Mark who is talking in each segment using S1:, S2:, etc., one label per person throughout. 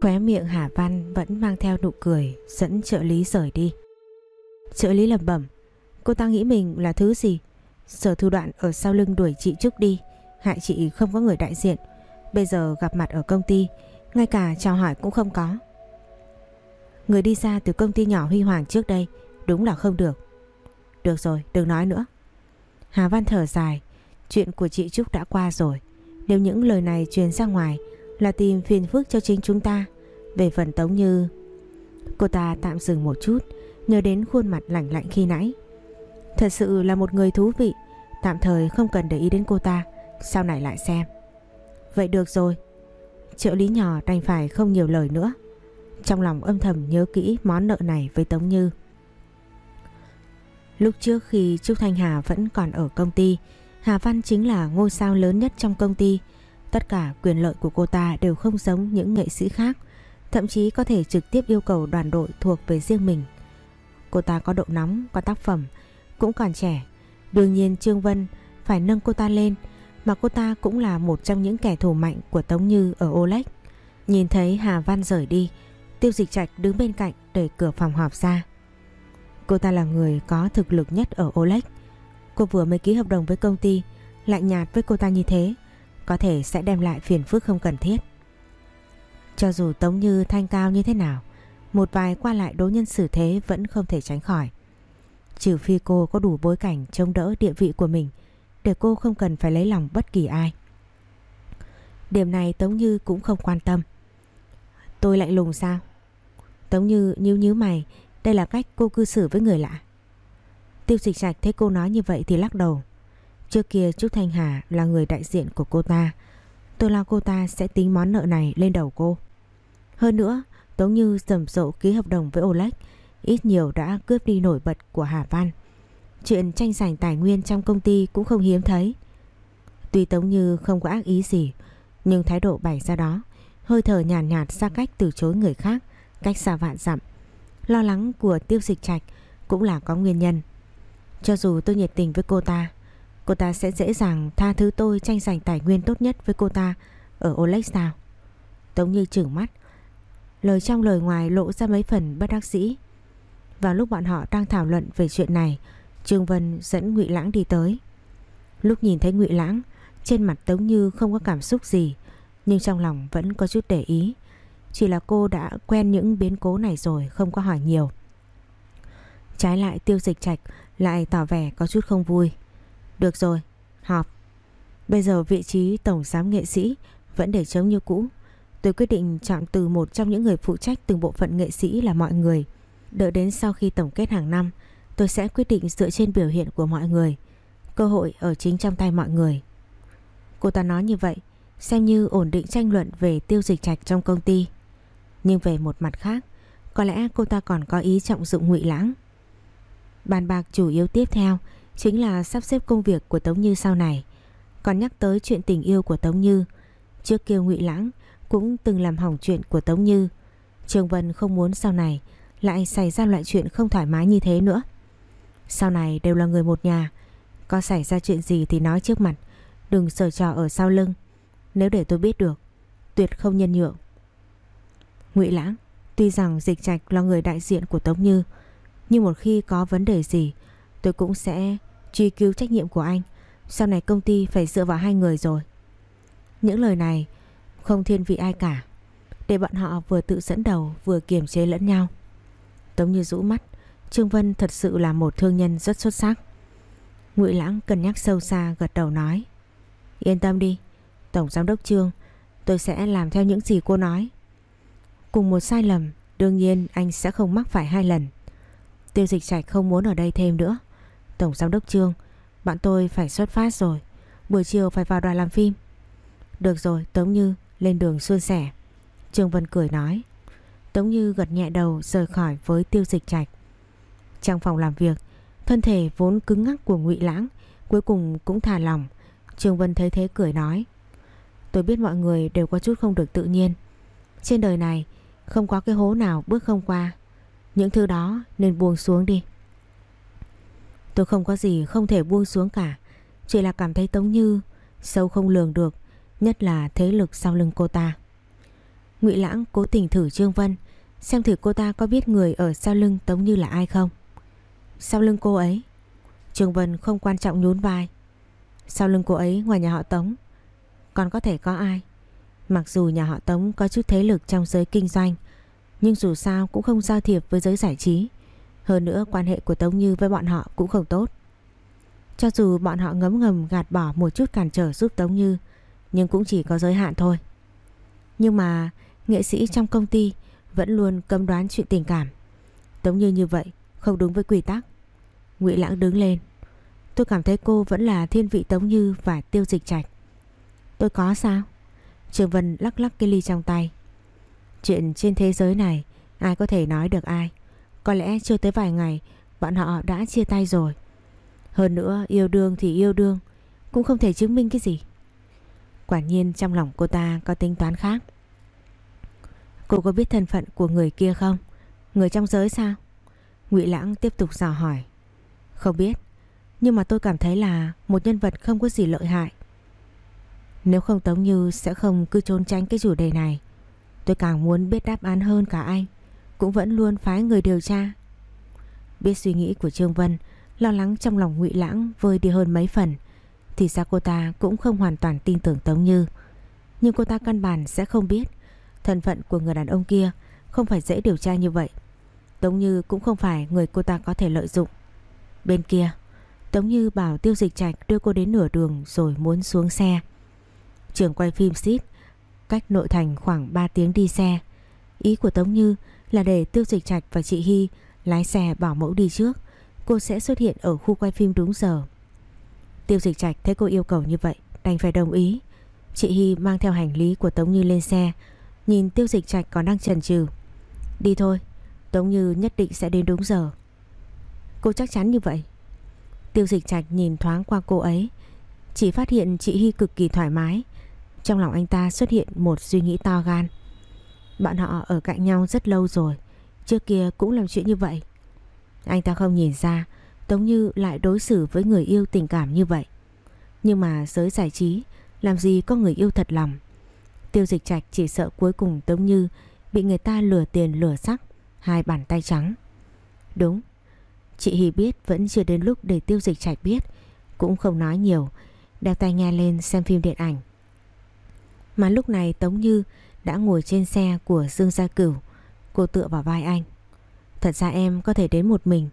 S1: Khóe miệng Hà Văn vẫn mang theo nụ cười dẫn trợ lý rời đi. Trợ lý lẩm bẩm, cô ta nghĩ mình là thứ gì? Sở thủ đoạn ở sau lưng đuổi chị Trúc đi, hại chị không có người đại diện. Bây giờ gặp mặt ở công ty, ngay cả chào hỏi cũng không có. Người đi ra từ công ty nhỏ Huy Hoàng trước đây đúng là không được. Được rồi, đừng nói nữa. Hà Văn thở dài, chuyện của chị Trúc đã qua rồi. Nếu những lời này truyền ra ngoài là tìm phiền phức cho chính chúng ta. Về phần Tống Như... Cô ta tạm dừng một chút, nhớ đến khuôn mặt lạnh lạnh khi nãy. Thật sự là một người thú vị, tạm thời không cần để ý đến cô ta, sau này lại xem. Vậy được rồi. Trợ lý nhỏ đành phải không nhiều lời nữa. Trong lòng âm thầm nhớ kỹ món nợ này với Tống Như. Lúc trước khi Trúc Thanh Hà vẫn còn ở công ty, Hà Văn chính là ngôi sao lớn nhất trong công ty. Tất cả quyền lợi của cô ta đều không giống những nghệ sĩ khác, thậm chí có thể trực tiếp yêu cầu đoàn đội thuộc về riêng mình. Cô ta có độ nóng, có tác phẩm, cũng còn trẻ. Đương nhiên Trương Vân phải nâng cô ta lên, mà cô ta cũng là một trong những kẻ thù mạnh của Tống Như ở olex. Nhìn thấy Hà Văn rời đi, Tiêu Dịch Trạch đứng bên cạnh đẩy cửa phòng họp ra. Cô ta là người có thực lực nhất ở olex. Cô vừa mới ký hợp đồng với công ty, lại nhạt với cô ta như thế, có thể sẽ đem lại phiền phức không cần thiết. Cho dù Tống Như thanh cao như thế nào, một vài qua lại đối nhân xử thế vẫn không thể tránh khỏi. Trừ phi cô có đủ bối cảnh chống đỡ địa vị của mình để cô không cần phải lấy lòng bất kỳ ai. Điểm này Tống Như cũng không quan tâm. Tôi lạnh lùng sao? Tống Như nhíu nhíu mày, đây là cách cô cư xử với người lạ. Tiêu dịch trạch thấy cô nói như vậy thì lắc đầu. Trước kia Trúc Thanh Hà là người đại diện của cô ta. Tôi lo cô ta sẽ tính món nợ này lên đầu cô. Hơn nữa, Tống Như rầm rộ ký hợp đồng với Oleg, ít nhiều đã cướp đi nổi bật của Hà Văn. Chuyện tranh giành tài nguyên trong công ty cũng không hiếm thấy. Tuy Tống Như không có ác ý gì, nhưng thái độ bày ra đó, hơi thở nhàn nhạt, nhạt xa cách từ chối người khác, cách xa vạn dặm. Lo lắng của tiêu dịch trạch cũng là có nguyên nhân. Cho dù tôi nhiệt tình với cô ta, cô ta sẽ dễ dàng tha thứ tôi tranh giành tài nguyên tốt nhất với cô ta ở Olex sao? Tống Như trừng mắt, lời trong lời ngoài lộ ra mấy phần bất đắc dĩ. Vào lúc bọn họ đang thảo luận về chuyện này, Trương Vân dẫn Ngụy Lãng đi tới. Lúc nhìn thấy Ngụy Lãng, trên mặt Tống Như không có cảm xúc gì, nhưng trong lòng vẫn có chút để ý. Chỉ là cô đã quen những biến cố này rồi, không có hỏi nhiều. Trái lại Tiêu Dịch Trạch lại tỏ vẻ có chút không vui. Được rồi, họp. Bây giờ vị trí tổng giám nghệ sĩ vẫn để trống như cũ. Tôi quyết định chọn từ một trong những người phụ trách từng bộ phận nghệ sĩ là mọi người. Đợi đến sau khi tổng kết hàng năm, tôi sẽ quyết định dựa trên biểu hiện của mọi người. Cơ hội ở chính trong tay mọi người. Cô ta nói như vậy, xem như ổn định tranh luận về tiêu dịch trạch trong công ty. Nhưng về một mặt khác, có lẽ cô ta còn có ý trọng dụng ngụy lãng. Bàn bạc chủ yếu tiếp theo chính là sắp xếp công việc của Tống Như sau này. Còn nhắc tới chuyện tình yêu của Tống Như, trước kia ngụy lãng cũng từng làm hỏng chuyện của Tống Như. Trương Vân không muốn sau này lại xảy ra loại chuyện không thoải mái như thế nữa. Sau này đều là người một nhà, có xảy ra chuyện gì thì nói trước mặt, đừng sờ trò ở sau lưng. Nếu để tôi biết được, tuyệt không nhân nhượng. Ngụy Lãng, tuy rằng Dịch Trạch là người đại diện của Tống Như, nhưng một khi có vấn đề gì, tôi cũng sẽ truy cứu trách nhiệm của anh. Sau này công ty phải dựa vào hai người rồi. Những lời này không thiên vị ai cả, để bọn họ vừa tự dẫn đầu vừa kiềm chế lẫn nhau. Tống Như rũ mắt, Trương Vân thật sự là một thương nhân rất xuất sắc. Ngụy Lãng cân nhắc sâu xa gật đầu nói: "Yên tâm đi, Tổng giám đốc Trương, tôi sẽ làm theo những gì cô nói." Cùng một sai lầm, đương nhiên anh sẽ không mắc phải hai lần. Tiêu Dịch Trạch không muốn ở đây thêm nữa. Tổng giám đốc Trương, bạn tôi phải xuất phát rồi, buổi chiều phải vào đoàn làm phim. Được rồi, Tống Như lên đường xuân sẻ. Trương Vân cười nói. Tống Như gật nhẹ đầu rời khỏi với Tiêu Dịch Trạch. Trong phòng làm việc, thân thể vốn cứng ngắc của Ngụy Lãng cuối cùng cũng thả lỏng. Trương Vân thấy thế cười nói: "Tôi biết mọi người đều có chút không được tự nhiên. Trên đời này không có cái hố nào bước không qua. Những thứ đó nên buông xuống đi." Tôi không có gì không thể buông xuống cả, chỉ là cảm thấy Tống Như sâu không lường được, nhất là thế lực sau lưng cô ta. Ngụy Lãng cố tình thử Trương Vân Xem thử cô ta có biết người ở sau lưng Tống Như là ai không. Sau lưng cô ấy Trương Vân không quan trọng nhún vai. Sau lưng cô ấy ngoài nhà họ Tống Còn có thể có ai? Mặc dù nhà họ Tống có chút thế lực trong giới kinh doanh Nhưng dù sao cũng không giao thiệp với giới giải trí. Hơn nữa, quan hệ của Tống Như với bọn họ cũng không tốt Cho dù bọn họ ngấm ngầm gạt bỏ một chút cản trở giúp Tống Như, Nhưng cũng chỉ có giới hạn thôi Nhưng mà nghệ sĩ trong công ty vẫn luôn cấm đoán chuyện tình cảm. Tống Như như vậy không đúng với quy tắc. Ngụy Lãng đứng lên. Tôi cảm thấy cô vẫn là thiên vị Tống Như và Tiêu Dịch Trạch. Tôi có sao? Trường Vân lắc lắc cái ly trong tay. Chuyện trên thế giới này, ai có thể nói được ai. Có lẽ chưa tới vài ngày bọn họ đã chia tay rồi. Hơn nữa yêu đương thì yêu đương cũng không thể chứng minh cái gì. Quả nhiên trong lòng cô ta có tính toán khác. Cô có biết thân phận của người kia không? Người trong giới sao? Ngụy Lãng tiếp tục dò hỏi. Không biết, nhưng mà tôi cảm thấy là một nhân vật không có gì lợi hại. Nếu không Tống Như sẽ không cứ trốn tránh cái chủ đề này. Tôi càng muốn biết đáp án hơn cả anh, cũng vẫn luôn phái người điều tra. Biết suy nghĩ của Trương Vân, lo lắng trong lòng Ngụy Lãng vơi đi hơn mấy phần, thì ra cô ta cũng không hoàn toàn tin tưởng Tống Như. Nhưng cô ta căn bản sẽ không biết Thân phận của người đàn ông kia không phải dễ điều tra như vậy. Tống Như cũng không phải người cô ta có thể lợi dụng. Bên kia, Tống Như bảo Tiêu Dịch Trạch đưa cô đến nửa đường rồi muốn xuống xe. Trường quay phim xít, cách nội thành khoảng 3 tiếng đi xe. Ý của Tống Như là để Tiêu Dịch Trạch và chị Hy lái xe bảo mẫu đi trước. Cô sẽ xuất hiện ở khu quay phim đúng giờ. Tiêu Dịch Trạch thấy cô yêu cầu như vậy, đành phải đồng ý. Chị Hy mang theo hành lý của Tống Như lên xe, Nhìn tiêu dịch trạch còn đang chần chừ Đi thôi Tống Như nhất định sẽ đến đúng giờ Cô chắc chắn như vậy Tiêu dịch trạch nhìn thoáng qua cô ấy Chỉ phát hiện chị Hy cực kỳ thoải mái Trong lòng anh ta xuất hiện một suy nghĩ to gan Bọn họ ở cạnh nhau rất lâu rồi Trước kia cũng làm chuyện như vậy Anh ta không nhìn ra Tống Như lại đối xử với người yêu tình cảm như vậy Nhưng mà giới giải trí Làm gì có người yêu thật lòng Tiêu dịch trạch chỉ sợ cuối cùng Tống Như bị người ta lừa tiền lừa sắc, hai bàn tay trắng. Đúng, chị Hy biết vẫn chưa đến lúc để tiêu dịch trạch biết, cũng không nói nhiều, đeo tai nghe lên xem phim điện ảnh. Mà lúc này Tống Như đã ngồi trên xe của Dương Gia Cửu, cô tựa vào vai anh. Thật ra em có thể đến một mình,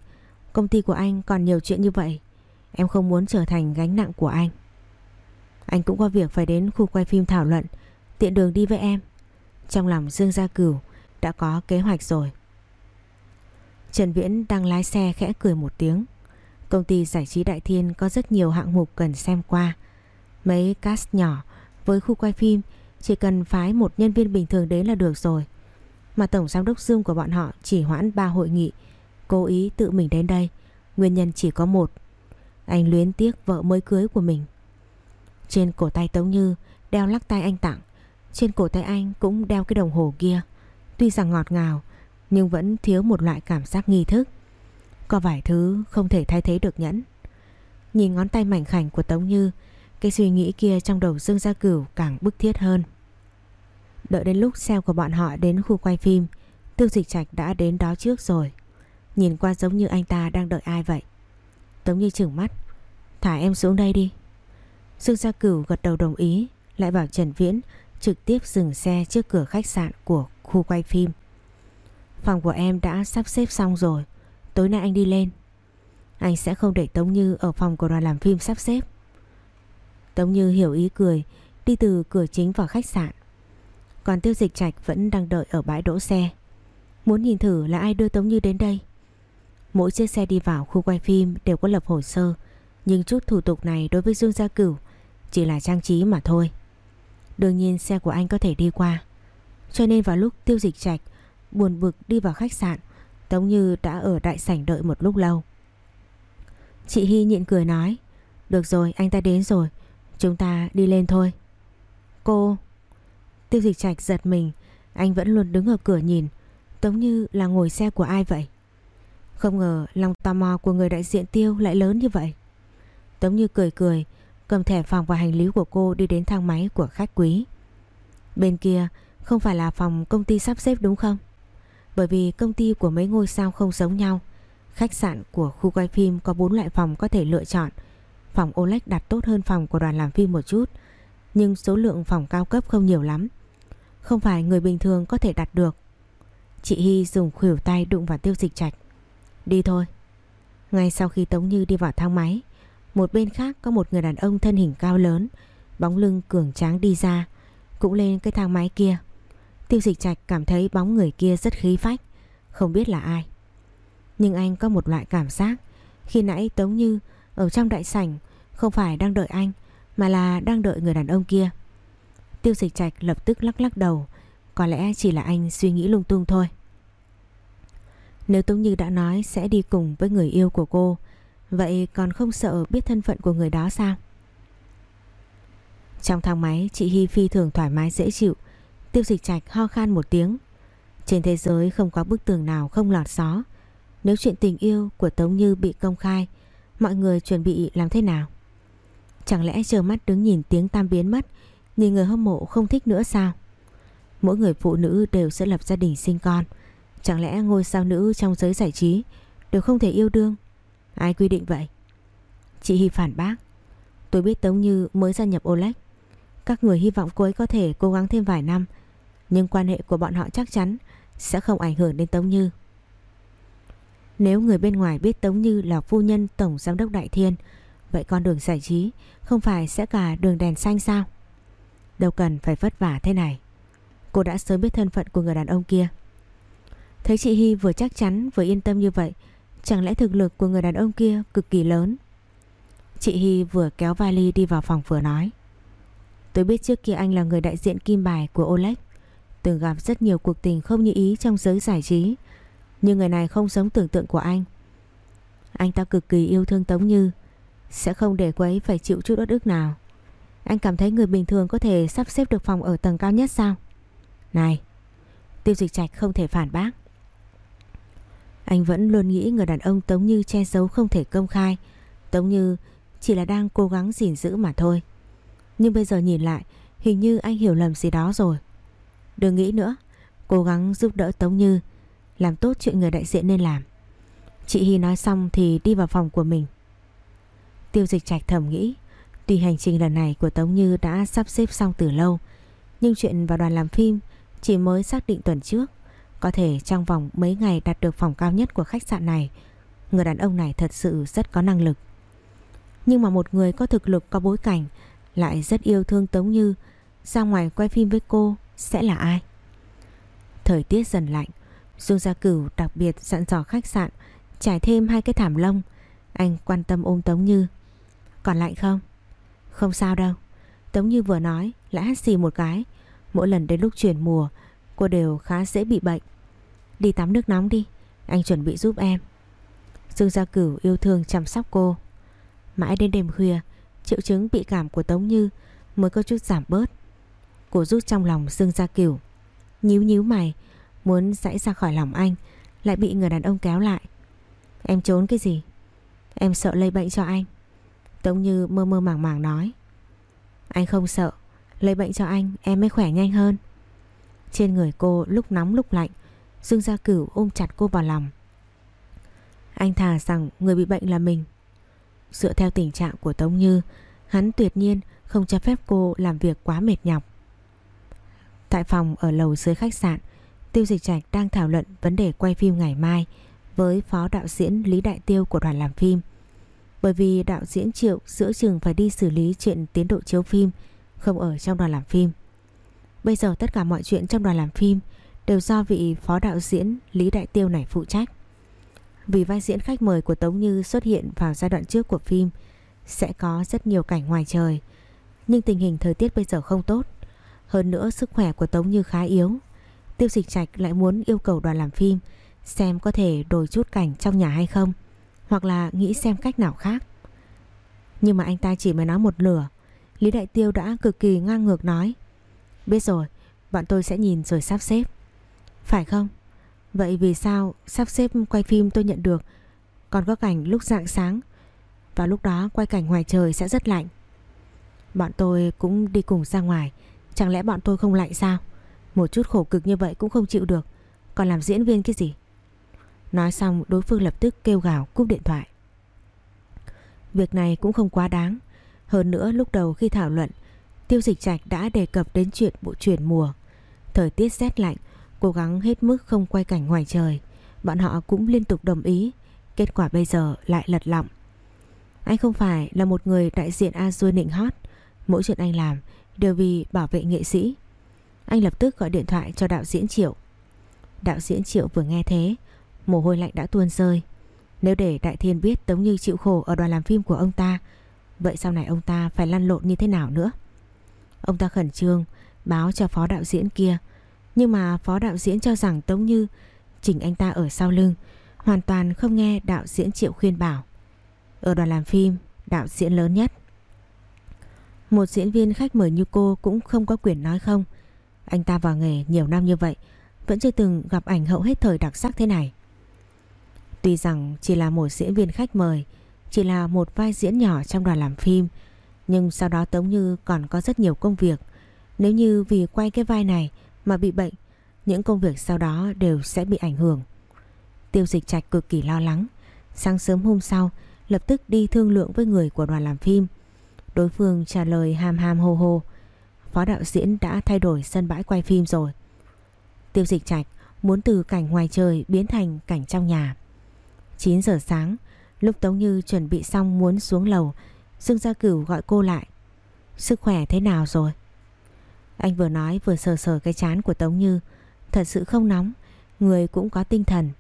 S1: công ty của anh còn nhiều chuyện như vậy, em không muốn trở thành gánh nặng của anh. Anh cũng có việc phải đến khu quay phim thảo luận, Tiện đường đi với em Trong lòng Dương Gia Cửu đã có kế hoạch rồi Trần Viễn đang lái xe khẽ cười một tiếng Công ty giải trí Đại Thiên có rất nhiều hạng mục cần xem qua Mấy cast nhỏ với khu quay phim chỉ cần phái một nhân viên bình thường đến là được rồi. Mà Tổng Giám đốc Dương của bọn họ chỉ hoãn ba hội nghị, Cố ý tự mình đến đây. Nguyên nhân chỉ có một. Anh luyến tiếc vợ mới cưới của mình. Trên cổ tay Tống Như đeo lắc tay anh tặng trên cổ tay anh cũng đeo cái đồng hồ kia Tuy rằng ngọt ngào, Nhưng vẫn thiếu một loại cảm giác nghi thức. Có vài thứ không thể thay thế được nhẫn. Nhìn ngón tay mảnh khảnh của Tống Như, Cái suy nghĩ kia trong đầu Dương Gia Cửu càng bức thiết hơn. Đợi đến lúc xe của bọn họ đến khu quay phim Tiêu dịch trạch đã đến đó trước rồi Nhìn qua giống như anh ta đang đợi ai vậy Tống Như chừng mắt Thả em xuống đây đi Dương Gia Cửu gật đầu đồng ý Lại bảo Trần Viễn trực tiếp dừng xe trước cửa khách sạn của khu quay phim. Phòng của em đã sắp xếp xong rồi, tối nay anh đi lên. Anh sẽ không để Tống Như ở phòng của đoàn làm phim sắp xếp. Tống Như hiểu ý cười, đi từ cửa chính vào khách sạn. Còn Tiêu Dịch Trạch vẫn đang đợi ở bãi đỗ xe. Muốn nhìn thử là ai đưa Tống Như đến đây. Mỗi chiếc xe đi vào khu quay phim đều có lập hồ sơ, nhưng chút thủ tục này đối với Dương Gia Cửu chỉ là trang trí mà thôi. Đương nhiên xe của anh có thể đi qua Cho nên vào lúc tiêu dịch trạch Buồn bực đi vào khách sạn Tống Như đã ở đại sảnh đợi một lúc lâu Chị Hy nhịn cười nói Được rồi anh ta đến rồi Chúng ta đi lên thôi Cô Tiêu dịch trạch giật mình Anh vẫn luôn đứng ở cửa nhìn giống Như là ngồi xe của ai vậy Không ngờ lòng tò mò của người đại diện Tiêu lại lớn như vậy Tống Như cười cười Cầm thẻ phòng và hành lý của cô đi đến thang máy của khách quý. Bên kia, Không phải là phòng công ty sắp xếp đúng không? Bởi vì công ty của mấy ngôi sao không giống nhau Khách sạn của khu quay phim có 4 loại phòng có thể lựa chọn Phòng Oleg đặt tốt hơn phòng của đoàn làm phim một chút nhưng số lượng phòng cao cấp không nhiều lắm. Không phải người bình thường có thể đặt được. Chị Hy dùng khuỷu tay đụng vào tiêu dịch trạch. Đi thôi. Ngay sau khi Tống Như đi vào thang máy, Một bên khác có một người đàn ông thân hình cao lớn, Bóng lưng cường tráng đi ra, Cũng lên cái thang máy kia. Tiêu dịch trạch cảm thấy bóng người kia rất khí phách, Không biết là ai. Nhưng anh có một loại cảm giác, Khi nãy Tống Như ở trong đại sảnh Không phải đang đợi anh mà là đang đợi người đàn ông kia. Tiêu dịch trạch lập tức lắc lắc đầu, Có lẽ chỉ là anh suy nghĩ lung tung thôi. Nếu Tống Như đã nói sẽ đi cùng với người yêu của cô, Vậy còn không sợ biết thân phận của người đó sao? Trong thang máy, chị Hy phi thường thoải mái dễ chịu. Tiêu dịch trạch ho khan một tiếng. Trên thế giới không có bức tường nào không lọt gió. Nếu chuyện tình yêu của Tống Như bị công khai, Mọi người chuẩn bị làm thế nào? Chẳng lẽ chờ mắt đứng nhìn tiếng tam biến mất Nhìn người hâm mộ không thích nữa sao? Mỗi người phụ nữ đều sẽ lập gia đình sinh con. Chẳng lẽ ngôi sao nữ trong giới giải trí Đều không thể yêu đương? Ai quy định vậy? Chị Hy phản bác. Tôi biết Tống Như mới gia nhập Olex, Các người hy vọng cô ấy có thể cố gắng thêm vài năm Nhưng quan hệ của bọn họ chắc chắn Sẽ không ảnh hưởng đến Tống Như. Nếu người bên ngoài biết Tống Như là phu nhân tổng giám đốc Đại Thiên Vậy con đường giải trí Không phải sẽ cả đường đèn xanh sao? Đâu cần phải vất vả thế này. Cô đã sớm biết thân phận của người đàn ông kia. Thấy chị Hy vừa chắc chắn, vừa yên tâm như vậy, Chẳng lẽ thực lực của người đàn ông kia cực kỳ lớn? Chị Hy vừa kéo vali đi vào phòng vừa nói. Tôi biết trước kia anh là người đại diện kim bài của Oleg. Từng gặp rất nhiều cuộc tình không như ý trong giới giải trí. Nhưng người này không giống tưởng tượng của anh. Anh ta cực kỳ yêu thương Tống Như. Sẽ không để cô ấy phải chịu chút uất ức nào. Anh cảm thấy người bình thường có thể sắp xếp được phòng ở tầng cao nhất sao? Này, Tiêu dịch trạch không thể phản bác. Anh vẫn luôn nghĩ người đàn ông Tống Như che giấu không thể công khai, Tống Như chỉ là đang cố gắng gìn giữ mà thôi. Nhưng bây giờ nhìn lại, Hình như anh hiểu lầm gì đó rồi. Đừng nghĩ nữa, Cố gắng giúp đỡ Tống Như, làm tốt chuyện người đại diện nên làm. Chị Hy nói xong thì đi vào phòng của mình. Tiêu dịch trạch thầm nghĩ Tuy hành trình lần này của Tống Như đã sắp xếp xong từ lâu, Nhưng chuyện vào đoàn làm phim Chỉ mới xác định tuần trước Có thể trong vòng mấy ngày đạt được phòng cao nhất của khách sạn này, Người đàn ông này thật sự rất có năng lực Nhưng mà một người có thực lực, có bối cảnh, Lại rất yêu thương Tống Như, Ra ngoài quay phim với cô Sẽ là ai Thời tiết dần lạnh, Dương Gia Cửu đặc biệt dặn dò khách sạn trải thêm hai cái thảm lông. Anh quan tâm ôm Tống Như. Còn lạnh không? Không sao đâu. Tống Như vừa nói, lại hát xì một cái. Mỗi lần đến lúc chuyển mùa, cô đều khá dễ bị bệnh. Đi tắm nước nóng đi. Anh chuẩn bị giúp em. Dương Gia Cửu yêu thương chăm sóc cô. Mãi đến đêm khuya, triệu chứng bị cảm của Tống Như mới có chút giảm bớt. Cô rút trong lòng Dương Gia Cửu. Nhíu nhíu mày, Muốn dãy ra khỏi lòng anh, Lại bị người đàn ông kéo lại Em trốn cái gì Em sợ lây bệnh cho anh Tống Như mơ mơ màng màng nói. Anh không sợ, lấy bệnh cho anh, em mới khỏe nhanh hơn. Trên người cô lúc nóng lúc lạnh, Dương Gia Cửu ôm chặt cô vào lòng. Anh thà rằng người bị bệnh là mình. Dựa theo tình trạng của Tống Như, Hắn tuyệt nhiên không cho phép cô làm việc quá mệt nhọc. Tại phòng ở lầu dưới khách sạn, Tiêu Dịch Trạch đang thảo luận vấn đề quay phim ngày mai với phó đạo diễn Lý Đại Tiêu của đoàn làm phim. Bởi vì đạo diễn Triệu giữa trường phải đi xử lý chuyện tiến độ chiếu phim, không ở trong đoàn làm phim. Bây giờ tất cả mọi chuyện trong đoàn làm phim đều do vị phó đạo diễn Lý Đại Tiêu này phụ trách. Vì vai diễn khách mời của Tống Như xuất hiện vào giai đoạn trước của phim sẽ có rất nhiều cảnh ngoài trời. Nhưng tình hình thời tiết bây giờ không tốt. Hơn nữa sức khỏe của Tống Như khá yếu Tiêu dịch trạch lại muốn yêu cầu đoàn làm phim xem có thể đổi chút cảnh trong nhà hay không hoặc là nghĩ xem cách nào khác. Nhưng mà anh ta chỉ mới nói một nửa Lý Đại Tiêu đã cực kỳ ngang ngược nói Biết rồi, bọn tôi sẽ nhìn rồi sắp xếp Phải không? Vậy vì sao sắp xếp quay phim tôi nhận được Còn có cảnh lúc dạng sáng Và lúc đó quay cảnh ngoài trời sẽ rất lạnh Bọn tôi cũng đi cùng ra ngoài Chẳng lẽ bọn tôi không lạnh sao? Một chút khổ cực như vậy cũng không chịu được Còn làm diễn viên cái gì Nói xong, đối phương lập tức kêu gào, cúp điện thoại. Việc này cũng không quá đáng. Hơn nữa, lúc đầu khi thảo luận, Tiêu dịch trạch đã đề cập đến chuyện bộ chuyển mùa. Thời tiết rét lạnh, Cố gắng hết mức không quay cảnh ngoài trời. Bọn họ cũng liên tục đồng ý. Kết quả bây giờ lại lật lọng. Anh không phải là một người đại diện Azure nịnh hót. Mỗi chuyện anh làm đều vì bảo vệ nghệ sĩ. Anh lập tức gọi điện thoại cho đạo diễn Triệu. Đạo diễn Triệu vừa nghe thế Mồ hôi lạnh đã tuôn rơi. Nếu để Đại Thiên biết Tống Như chịu khổ ở đoàn làm phim của ông ta, Vậy sau này ông ta phải lăn lộn như thế nào nữa? Ông ta khẩn trương, Báo cho phó đạo diễn kia. Nhưng mà phó đạo diễn cho rằng Tống Như Chỉnh anh ta ở sau lưng, Hoàn toàn không nghe đạo diễn Triệu khuyên bảo. Ở đoàn làm phim, Đạo diễn lớn nhất. Một diễn viên khách mời như cô Cũng không có quyền nói không. Anh ta vào nghề nhiều năm như vậy, Vẫn chưa từng gặp ảnh hậu hết thời đặc sắc thế này. Tuy rằng chỉ là một diễn viên khách mời, Chỉ là một vai diễn nhỏ trong đoàn làm phim, Nhưng sau đó Tống Như còn có rất nhiều công việc. Nếu như vì quay cái vai này mà bị bệnh, Những công việc sau đó đều sẽ bị ảnh hưởng. Tiêu dịch trạch cực kỳ lo lắng. Sáng sớm hôm sau, Lập tức đi thương lượng với người của đoàn làm phim. Đối phương trả lời ham ham hô hô. Phó đạo diễn đã thay đổi sân bãi quay phim rồi. Tiêu dịch trạch muốn từ cảnh ngoài trời biến thành cảnh trong nhà. 9 giờ sáng, Lúc Tống Như chuẩn bị xong muốn xuống lầu, Dương Gia Cửu gọi cô lại. Sức khỏe thế nào rồi? Anh vừa nói vừa sờ sờ cái chán của Tống Như. Thật sự không nóng, Người cũng có tinh thần.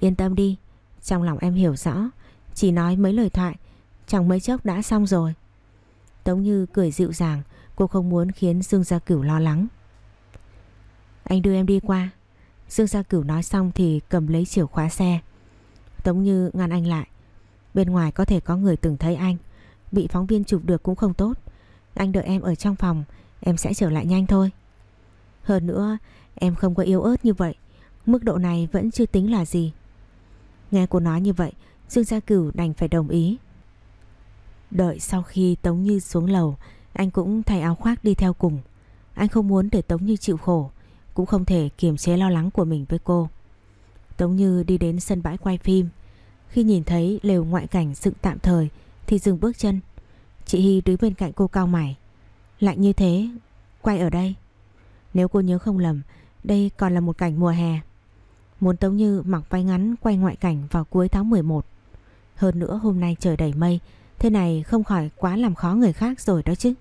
S1: Yên tâm đi, Trong lòng em hiểu rõ, Chỉ nói mấy lời thoại Chẳng mấy chốc đã xong rồi. Tống Như cười dịu dàng, Cô không muốn khiến Dương Gia Cửu lo lắng. Anh đưa em đi qua. Dương Gia Cửu nói xong thì cầm lấy chìa khóa xe. Tống Như ngăn anh lại. Bên ngoài có thể có người từng thấy anh. Bị phóng viên chụp được cũng không tốt. Anh đợi em ở trong phòng, Em sẽ trở lại nhanh thôi. Hơn nữa, em không có yếu ớt như vậy. Mức độ này vẫn chưa tính là gì. Nghe cô nói như vậy, Dương Gia Cửu đành phải đồng ý. Đợi sau khi Tống Như xuống lầu, Anh cũng thay áo khoác đi theo cùng. Anh không muốn để Tống Như chịu khổ, Cũng không thể kiềm chế lo lắng của mình với cô. Tống Như đi đến sân bãi quay phim. Khi nhìn thấy lều ngoại cảnh dựng tạm thời, Thì dừng bước chân. Chị Hy đứng bên cạnh cô cao mày. Lạnh như thế, Quay ở đây. Nếu cô nhớ không lầm, Đây còn là một cảnh mùa hè. Muốn Tống Như mặc váy ngắn quay ngoại cảnh vào cuối tháng 11 Hơn nữa hôm nay trời đầy mây, Thế này không khỏi quá làm khó người khác rồi đó chứ.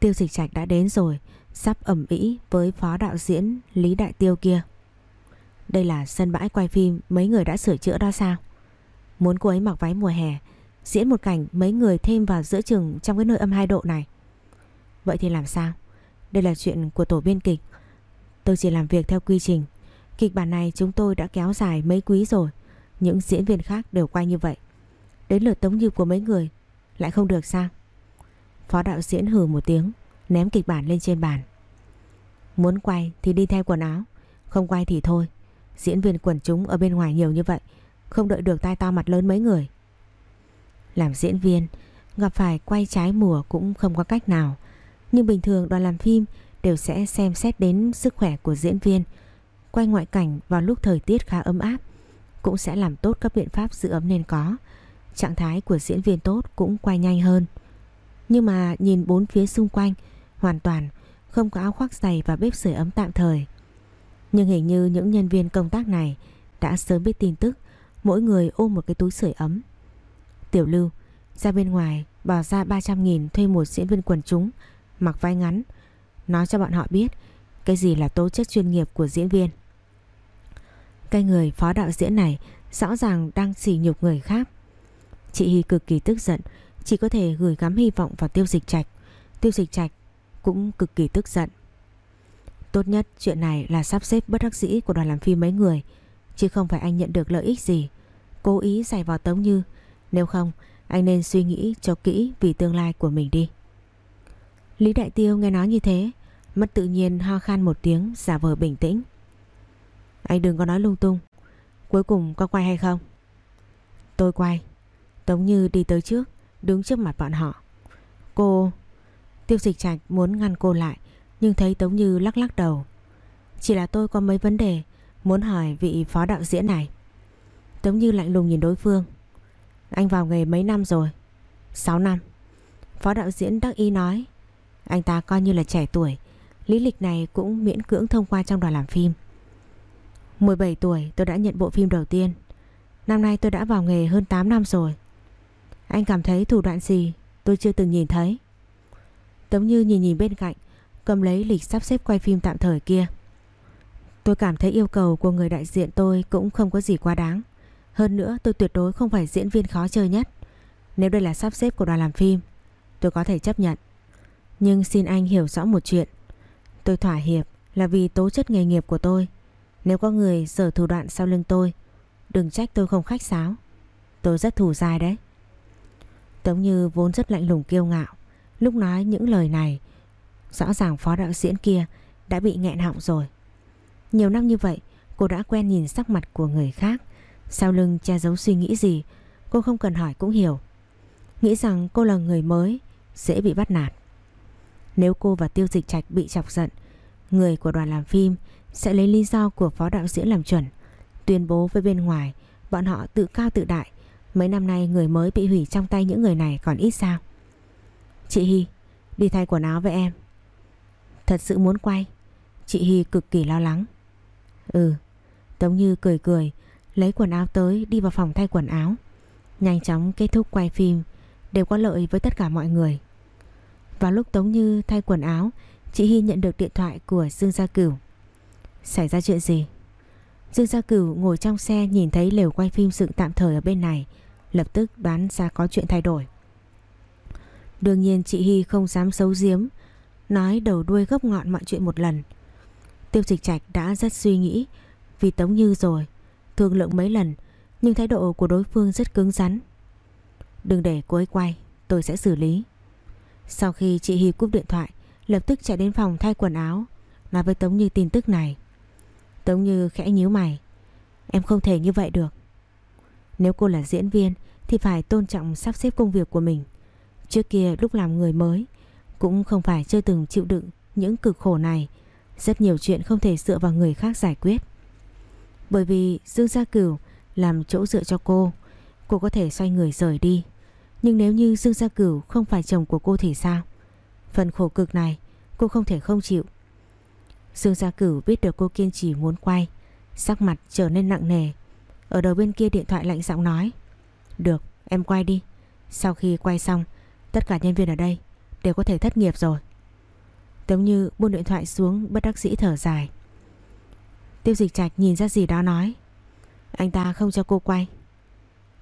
S1: Tiêu dịch trạch đã đến rồi, Sắp ẩm ý với phó đạo diễn Lý Đại Tiêu kia đây là sân bãi quay phim mấy người đã sửa chữa đó sao? Muốn cô ấy mặc váy mùa hè, diễn một cảnh mấy người thêm vào giữa chừng trong cái nơi âm 2 độ này. Vậy thì làm sao? Đây là chuyện của tổ biên kịch. Tôi chỉ làm việc theo quy trình. Kịch bản này chúng tôi đã kéo dài mấy quý rồi. Những diễn viên khác đều quay như vậy. Đến lượt tống như của mấy người lại không được sao? Phó đạo diễn hừ một tiếng, ném kịch bản lên trên bàn. Muốn quay thì đi theo quần áo, không quay thì thôi. Diễn viên quần chúng ở bên ngoài nhiều như vậy, Không đợi được tai to mặt lớn mấy người. Làm diễn viên, Gặp phải quay trái mùa cũng không có cách nào. Nhưng bình thường đoàn làm phim Đều sẽ xem xét đến sức khỏe của diễn viên, Quay ngoại cảnh vào lúc thời tiết khá ấm áp, Cũng sẽ làm tốt các biện pháp giữ ấm nên có. Trạng thái của diễn viên tốt cũng quay nhanh hơn. Nhưng mà nhìn bốn phía xung quanh, Hoàn toàn không có áo khoác dày và bếp sưởi ấm tạm thời nhưng hình như những nhân viên công tác này đã sớm biết tin tức, mỗi người ôm một cái túi sưởi ấm. Tiểu Lưu, ra bên ngoài bỏ ra 300.000 thuê một diễn viên quần chúng, mặc vai ngắn, nói cho bọn họ biết cái gì là tố chất chuyên nghiệp của diễn viên. Cái người phó đạo diễn này rõ ràng đang sỉ nhục người khác. Chị Hy cực kỳ tức giận, chỉ có thể gửi gắm hy vọng vào tiêu dịch trạch. Tiêu dịch trạch cũng cực kỳ tức giận. Tốt nhất chuyện này là sắp xếp bất đắc dĩ của đoàn làm phim mấy người, Chứ không phải anh nhận được lợi ích gì. Cố ý giày vào Tống Như, Nếu không, anh nên suy nghĩ cho kỹ vì tương lai của mình đi. Lý Đại Tiêu nghe nói như thế Mất tự nhiên ho khan một tiếng, giả vờ bình tĩnh. Anh đừng có nói lung tung, Cuối cùng có quay hay không? Tôi quay. Tống Như đi tới trước, Đứng trước mặt bọn họ. Cô, Tiêu dịch trạch muốn ngăn cô lại nhưng thấy Tống Như lắc lắc đầu Chỉ là tôi có mấy vấn đề muốn hỏi vị phó đạo diễn này. Tống Như lạnh lùng nhìn đối phương. Anh vào nghề mấy năm rồi? 6 năm. Phó đạo diễn đắc ý nói. Anh ta coi như là trẻ tuổi. Lý lịch này cũng miễn cưỡng thông qua trong đoàn làm phim. 17 tuổi tôi đã nhận bộ phim đầu tiên. Năm nay tôi đã vào nghề hơn 8 năm rồi. Anh cảm thấy thủ đoạn gì tôi chưa từng nhìn thấy. Tống Như nhìn nhìn bên cạnh, cầm lấy lịch sắp xếp quay phim tạm thời kia. Tôi cảm thấy yêu cầu của người đại diện tôi cũng không có gì quá đáng. Hơn nữa tôi tuyệt đối không phải diễn viên khó chơi nhất. Nếu đây là sắp xếp của đoàn làm phim, tôi có thể chấp nhận. Nhưng xin anh hiểu rõ một chuyện. Tôi thỏa hiệp là vì tố chất nghề nghiệp của tôi. Nếu có người sở thủ đoạn sau lưng tôi, đừng trách tôi không khách sáo. Tôi rất thù dài đấy. Tống Như vốn rất lạnh lùng kiêu ngạo. Lúc nói những lời này, rõ ràng phó đạo diễn kia đã bị nghẹn họng rồi. Nhiều năm như vậy, cô đã quen nhìn sắc mặt của người khác. Sau lưng che giấu suy nghĩ gì, cô không cần hỏi cũng hiểu. Nghĩ rằng cô là người mới, dễ bị bắt nạt. Nếu cô và Tiêu Dịch Trạch bị chọc giận, người của đoàn làm phim sẽ lấy lý do của phó đạo diễn làm chuẩn, tuyên bố với bên ngoài bọn họ tự cao tự đại. Mấy năm nay người mới bị hủy trong tay những người này còn ít sao. Chị Hy, đi thay quần áo với em. Thật sự muốn quay. Chị Hy cực kỳ lo lắng. Ừ, Tống Như cười cười, lấy quần áo tới đi vào phòng thay quần áo. Nhanh chóng kết thúc quay phim, đều có lợi với tất cả mọi người. Vào lúc Tống Như thay quần áo, chị Hy nhận được điện thoại của Dương Gia Cửu. Xảy ra chuyện gì? Dương Gia Cửu ngồi trong xe nhìn thấy lều quay phim dựng tạm thời ở bên này, lập tức đoán ra có chuyện thay đổi. Đương nhiên chị Hy không dám xấu giếm, nói đầu đuôi gốc ngọn mọi chuyện một lần. Tiêu dịch trạch đã rất suy nghĩ vì Tống Như rồi, thương lượng mấy lần nhưng thái độ của đối phương rất cứng rắn. Đừng để cô ấy quay, tôi sẽ xử lý. Sau khi chị Hy cúp điện thoại, lập tức chạy đến phòng thay quần áo, nói với Tống Như tin tức này. Tống Như khẽ nhíu mày. Em không thể như vậy được. Nếu cô là diễn viên thì phải tôn trọng sắp xếp công việc của mình. Trước kia lúc làm người mới cũng không phải chưa từng chịu đựng những cực khổ này. Rất nhiều chuyện không thể dựa vào người khác giải quyết. Bởi vì Dương Gia Cửu làm chỗ dựa cho cô, cô có thể xoay người rời đi. Nhưng nếu như Dương Gia Cửu không phải chồng của cô thì sao? Phần khổ cực này cô không thể không chịu. Dương Gia Cửu biết được cô kiên trì muốn quay, sắc mặt trở nên nặng nề. Ở đầu bên kia điện thoại lạnh giọng nói Được, em quay đi. Sau khi quay xong, tất cả nhân viên ở đây đều có thể thất nghiệp rồi. Tống Như buông điện thoại xuống bất đắc dĩ thở dài. Tiêu dịch trạch nhìn ra gì đó nói. Anh ta không cho cô quay.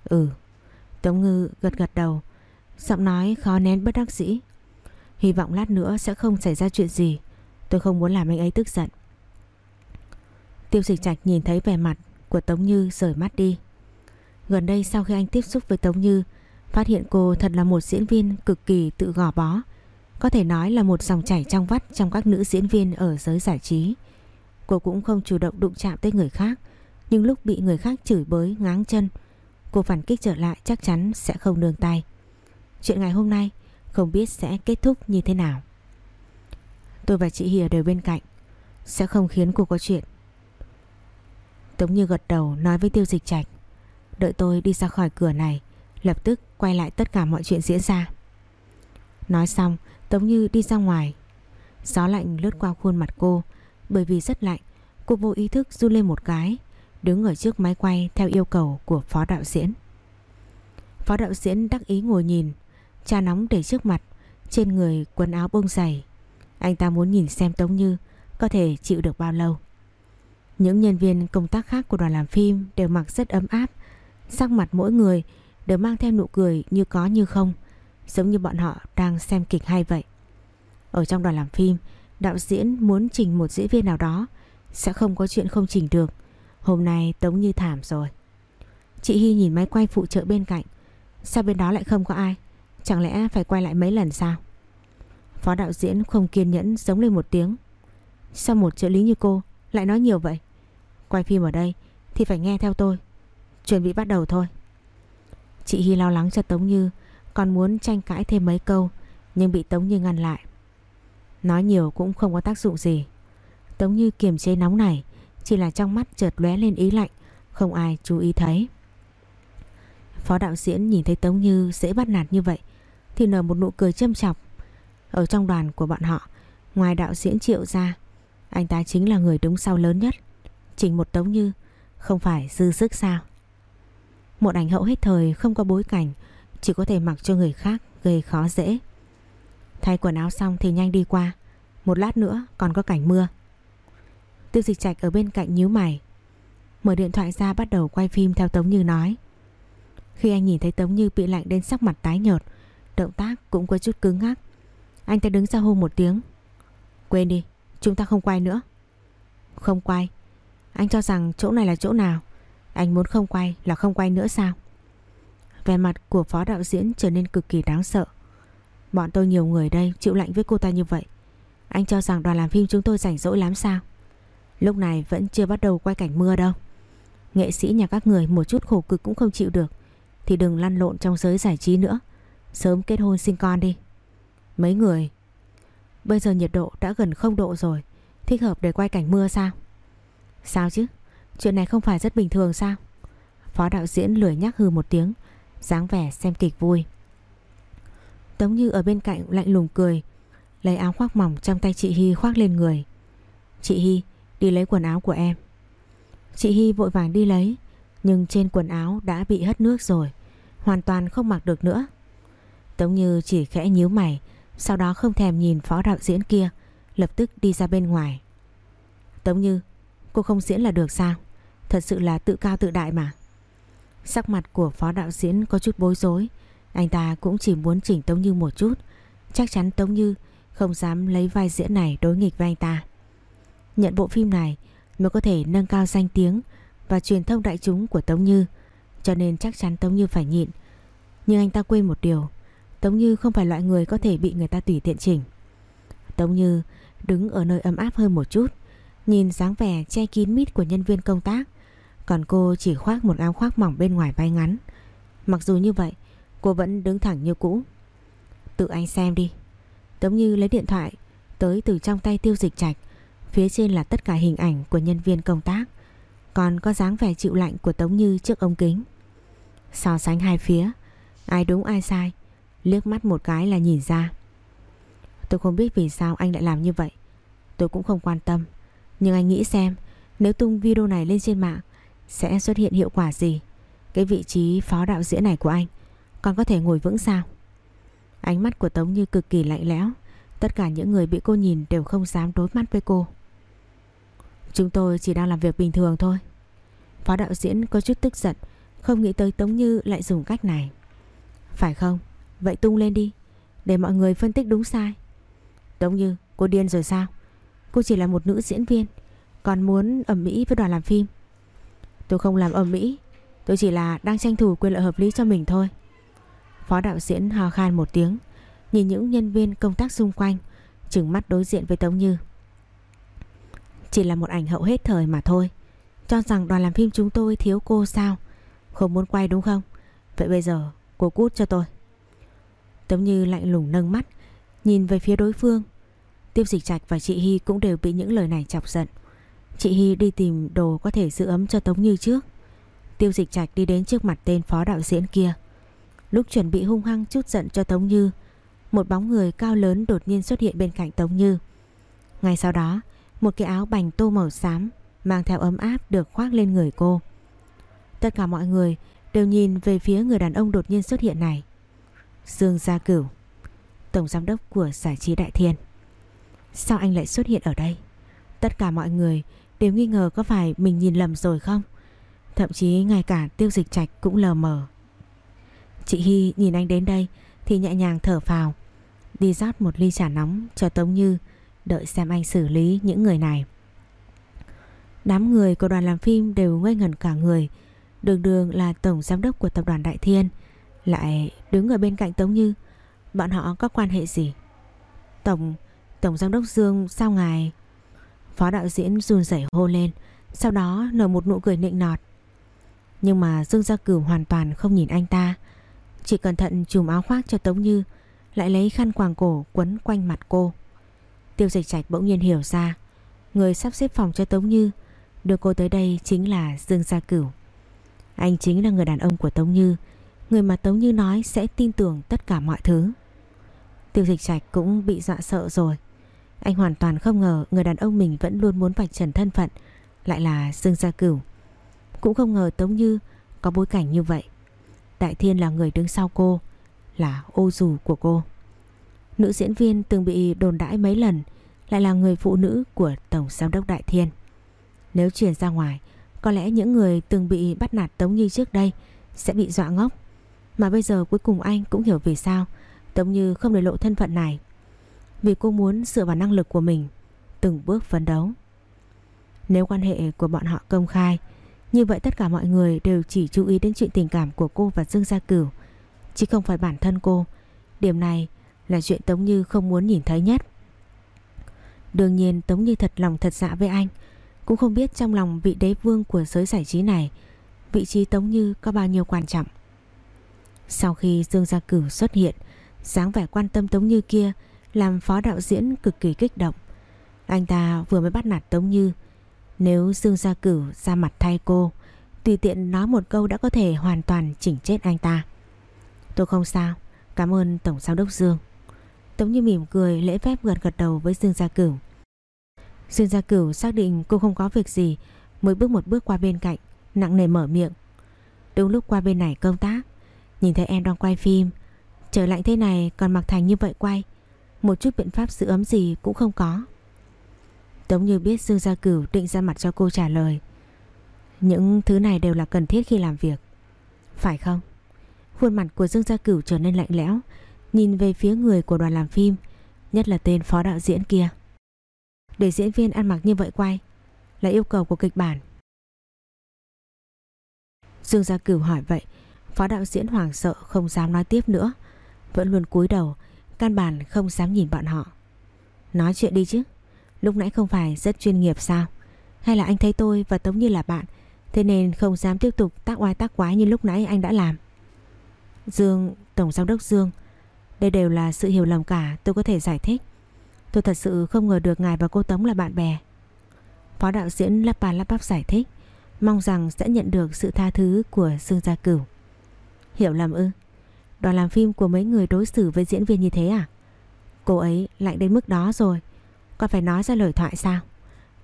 S1: Ừ. Tống Ngư gật gật đầu. Giọng nói khó nén bất đắc dĩ. Hy vọng lát nữa sẽ không xảy ra chuyện gì. Tôi không muốn làm anh ấy tức giận. Tiêu dịch trạch nhìn thấy vẻ mặt của Tống Như rời mắt đi. Gần đây sau khi anh tiếp xúc với Tống Như, phát hiện cô thật là một diễn viên cực kỳ tự gò bó. Có thể nói là một dòng chảy trong vắt trong các nữ diễn viên ở giới giải trí. Cô cũng không chủ động đụng chạm tới người khác, nhưng lúc bị người khác chửi bới, ngáng chân, cô phản kích trở lại chắc chắn sẽ không nương tay. Chuyện ngày hôm nay không biết sẽ kết thúc như thế nào. Tôi và chị Hìa đều bên cạnh, sẽ không khiến cô có chuyện. Tống Như gật đầu nói với Tiêu Dịch Trạch, đợi tôi đi ra khỏi cửa này, lập tức quay lại tất cả mọi chuyện diễn ra. Nói xong, Tống Như đi ra ngoài. Gió lạnh lướt qua khuôn mặt cô, bởi vì rất lạnh, cô vô ý thức run lên một cái, đứng ở trước máy quay theo yêu cầu của phó đạo diễn. Phó đạo diễn đắc ý ngồi nhìn, cha nóng để trước mặt, trên người quần áo bông dày. Anh ta muốn nhìn xem Tống Như có thể chịu được bao lâu. Những nhân viên công tác khác của đoàn làm phim đều mặc rất ấm áp, sắc mặt mỗi người đều mang theo nụ cười như có như không, giống như bọn họ đang xem kịch hay vậy. Ở trong đoàn làm phim, đạo diễn muốn chỉnh một diễn viên nào đó sẽ không có chuyện không chỉnh được. Hôm nay Tống Như thảm rồi. Chị Hy nhìn máy quay phụ trợ bên cạnh. Sao bên đó lại không có ai? Chẳng lẽ phải quay lại mấy lần sao? Phó đạo diễn không kiên nhẫn giống lên một tiếng. Sao một trợ lý như cô lại nói nhiều vậy? Quay phim ở đây thì phải nghe theo tôi. Chuẩn bị bắt đầu thôi. Chị Hy lo lắng cho Tống Như, còn muốn tranh cãi thêm mấy câu, nhưng bị Tống Như ngăn lại. Nói nhiều cũng không có tác dụng gì. Tống Như kiềm chế nóng này, Chỉ là trong mắt chợt lóe lên ý lạnh, Không ai chú ý thấy Phó đạo diễn nhìn thấy Tống Như dễ bắt nạt như vậy, Thì nở một nụ cười châm chọc Ở trong đoàn của bọn họ, Ngoài đạo diễn Triệu ra, Anh ta chính là người đứng sau lớn nhất Chỉ một Tống Như, Không phải dư sức sao một ảnh hậu hết thời, không có bối cảnh, Chỉ có thể mặc cho người khác, Gây khó dễ. Thay quần áo xong thì nhanh đi qua. Một lát nữa, còn có cảnh mưa. Tiêu dịch trạch ở bên cạnh nhíu mày. Mở điện thoại ra, bắt đầu quay phim theo Tống Như nói. Khi anh nhìn thấy Tống Như bị lạnh đến sắc mặt tái nhợt, Động tác cũng có chút cứng ngắc. Anh ta đứng ra hô một tiếng. Quên đi, Chúng ta không quay nữa. Không quay. Anh cho rằng chỗ này là chỗ nào? Anh muốn không quay là không quay nữa sao? Vẻ mặt của phó đạo diễn trở nên cực kỳ đáng sợ. Bọn tôi nhiều người đây chịu lạnh với cô ta như vậy. Anh cho rằng đoàn làm phim chúng tôi rảnh rỗi lắm sao? Lúc này vẫn chưa bắt đầu quay cảnh mưa đâu. Nghệ sĩ nhà các người một chút khổ cực cũng không chịu được. Thì đừng lăn lộn trong giới giải trí nữa. Sớm kết hôn sinh con đi. Mấy người? Bây giờ nhiệt độ đã gần không độ rồi. Thích hợp để quay cảnh mưa sao? Sao chứ? Chuyện này không phải rất bình thường sao? Phó đạo diễn lười nhắc hư một tiếng, dáng vẻ xem kịch vui. Tống Như ở bên cạnh lạnh lùng cười, Lấy áo khoác mỏng trong tay chị Hy khoác lên người. Chị Hy, đi lấy quần áo của em. Chị Hy vội vàng đi lấy, Nhưng trên quần áo đã bị hất nước rồi, Hoàn toàn không mặc được nữa. Tống Như chỉ khẽ nhíu mày, Sau đó không thèm nhìn phó đạo diễn kia, Lập tức đi ra bên ngoài. Tống Như, Cô không diễn là được sao? Thật sự là tự cao tự đại mà Sắc mặt của phó đạo diễn có chút bối rối Anh ta cũng chỉ muốn chỉnh Tống Như một chút Chắc chắn Tống Như không dám lấy vai diễn này đối nghịch với anh ta Nhận bộ phim này mới có thể nâng cao danh tiếng và truyền thông đại chúng của Tống Như, cho nên chắc chắn Tống Như phải nhịn. Nhưng anh ta quên một điều, Tống Như không phải loại người có thể bị người ta tùy tiện chỉnh. Tống Như đứng ở nơi ấm áp hơn một chút, nhìn dáng vẻ che kín mít của nhân viên công tác còn cô chỉ khoác một áo khoác mỏng bên ngoài vai ngắn. Mặc dù như vậy, cô vẫn đứng thẳng như cũ. Tự anh xem đi. Tống Như lấy điện thoại tới từ trong tay tiêu dịch trạch, Phía trên là tất cả hình ảnh của nhân viên công tác Còn có dáng vẻ chịu lạnh của Tống Như trước ống kính So sánh hai phía, Ai đúng ai sai, Liếc mắt một cái là nhìn ra Tôi không biết vì sao anh lại làm như vậy Tôi cũng không quan tâm Nhưng anh nghĩ xem, Nếu tung video này lên trên mạng sẽ xuất hiện hiệu quả gì? Cái vị trí phó đạo diễn này của anh, Còn có thể ngồi vững sao? Ánh mắt của Tống Như cực kỳ lạnh lẽo. Tất cả những người bị cô nhìn đều không dám đối mắt với cô. Chúng tôi chỉ đang làm việc bình thường thôi. Phó đạo diễn có chút tức giận, Không nghĩ tới Tống Như lại dùng cách này. Phải không? Vậy tung lên đi, Để mọi người phân tích đúng sai. Tống Như, cô điên rồi sao? Cô chỉ là một nữ diễn viên, Còn muốn ẩm mỹ với đoàn làm phim. Tôi không làm ẩm mỹ. Tôi chỉ là đang tranh thủ quyền lợi hợp lý cho mình thôi. Phó đạo diễn hò khan một tiếng, Nhìn những nhân viên công tác xung quanh, Trừng mắt đối diện với Tống Như. Chỉ là một ảnh hậu hết thời mà thôi. Cho rằng đoàn làm phim chúng tôi thiếu cô sao? Không muốn quay đúng không? Vậy bây giờ, cô cút cho tôi. Tống Như lạnh lùng nâng mắt, Nhìn về phía đối phương. Tiêu dịch trạch và chị Hy cũng đều bị những lời này chọc giận. Chị Hy đi tìm đồ có thể giữ ấm cho Tống Như trước Tiêu dịch trạch đi đến trước mặt tên phó đạo diễn kia Lúc chuẩn bị hung hăng chút giận cho Tống Như Một bóng người cao lớn đột nhiên xuất hiện bên cạnh Tống Như Ngay sau đó một cái áo bành tô màu xám mang theo ấm áp được khoác lên người cô. Tất cả mọi người đều nhìn về phía người đàn ông đột nhiên xuất hiện này. Dương Gia Cửu, tổng giám đốc của giải trí Đại Thiên. Sao anh lại xuất hiện ở đây? Tất cả mọi người đều nghi ngờ có phải mình nhìn lầm rồi không? Thậm chí ngay cả tiêu dịch trạch cũng lờ mờ. Chị Hy nhìn anh đến đây thì nhẹ nhàng thở phào. Đi rót một ly trà nóng cho Tống Như đợi xem anh xử lý những người này. Đám người của đoàn làm phim đều ngây ngẩn cả người. Đường đường là tổng giám đốc của tập đoàn Đại Thiên, lại đứng ở bên cạnh Tống Như. Bọn họ có quan hệ gì? Tổng, tổng giám đốc Dương sao ngài? Phó đạo diễn run rẩy hô lên, sau đó nở một nụ cười nịnh nọt. Nhưng mà Dương Gia Cửu hoàn toàn không nhìn anh ta, chỉ cẩn thận chùm áo khoác cho Tống Như, lại lấy khăn quàng cổ quấn quanh mặt cô. Tiêu dịch trạch bỗng nhiên hiểu ra Người sắp xếp phòng cho Tống Như Đưa cô tới đây chính là Dương Gia Cửu Anh chính là người đàn ông của Tống Như Người mà Tống Như nói sẽ tin tưởng tất cả mọi thứ Tiêu dịch trạch cũng bị dọa sợ rồi anh hoàn toàn không ngờ người đàn ông mình vẫn luôn muốn vạch trần thân phận, Lại là Dương Gia Cửu. Cũng không ngờ Tống Như có bối cảnh như vậy. Đại Thiên là người đứng sau cô, Là ô dù của cô. Nữ diễn viên từng bị đồn đãi mấy lần, Lại là người phụ nữ của Tổng Giám đốc Đại Thiên. Nếu truyền ra ngoài, Có lẽ những người từng bị bắt nạt Tống Như trước đây Sẽ bị dọa ngốc. Mà bây giờ cuối cùng anh cũng hiểu vì sao Tống Như không để lộ thân phận này. Vì cô muốn dựa vào năng lực của mình Từng bước phấn đấu. Nếu quan hệ của bọn họ công khai, Như vậy tất cả mọi người đều chỉ chú ý đến chuyện tình cảm của cô và Dương Gia Cửu, Chứ không phải bản thân cô. Điểm này là chuyện Tống Như không muốn nhìn thấy nhất. Đương nhiên, Tống Như thật lòng thật dạ với anh. Cũng không biết trong lòng vị đế vương của giới giải trí này, Vị trí Tống Như có bao nhiêu quan trọng. Sau khi Dương Gia Cửu xuất hiện, dáng vẻ quan tâm Tống Như kia làm phó đạo diễn cực kỳ kích động. Anh ta vừa mới bắt nạt Tống Như. Nếu Dương Gia Cửu ra mặt thay cô, tùy tiện nói một câu đã có thể hoàn toàn chỉnh chết anh ta. Tôi không sao, cảm ơn Tổng Giám đốc Dương. Tống Như mỉm cười lễ phép gật gật đầu với Dương Gia Cửu. Dương Gia Cửu xác định cô không có việc gì mới bước một bước qua bên cạnh, nặng nề mở miệng. Đúng lúc qua bên này công tác, nhìn thấy em đang quay phim, Trời lạnh thế này còn mặc thành như vậy quay một chút biện pháp giữ ấm gì cũng không có. Tống như biết Dương Gia Cửu định ra mặt cho cô trả lời. Những thứ này đều là cần thiết khi làm việc. Phải không? Khuôn mặt của Dương Gia Cửu trở nên lạnh lẽo, Nhìn về phía người của đoàn làm phim, Nhất là tên phó đạo diễn kia. Để diễn viên ăn mặc như vậy quay, Là yêu cầu của kịch bản. Dương Gia Cửu hỏi vậy, Phó đạo diễn hoảng sợ không dám nói tiếp nữa, vẫn luôn cúi đầu Căn bản không dám nhìn bọn họ. Nói chuyện đi chứ Lúc nãy không phải rất chuyên nghiệp sao? Hay là anh thấy tôi và Tống Như là bạn Thế nên không dám tiếp tục tác oai tác quái như lúc nãy anh đã làm? Dương, Tổng Giám đốc Dương Đây đều là sự hiểu lầm cả Tôi có thể giải thích. Tôi thật sự không ngờ được ngài và cô Tống là bạn bè. Phó đạo diễn lắp bà lắp bắp giải thích Mong rằng sẽ nhận được sự tha thứ của Dương Gia Cửu. Hiểu lầm ư? Đoàn làm phim của mấy người đối xử với diễn viên như thế à? Cô ấy lạnh đến mức đó rồi. Còn phải nói ra lời thoại sao?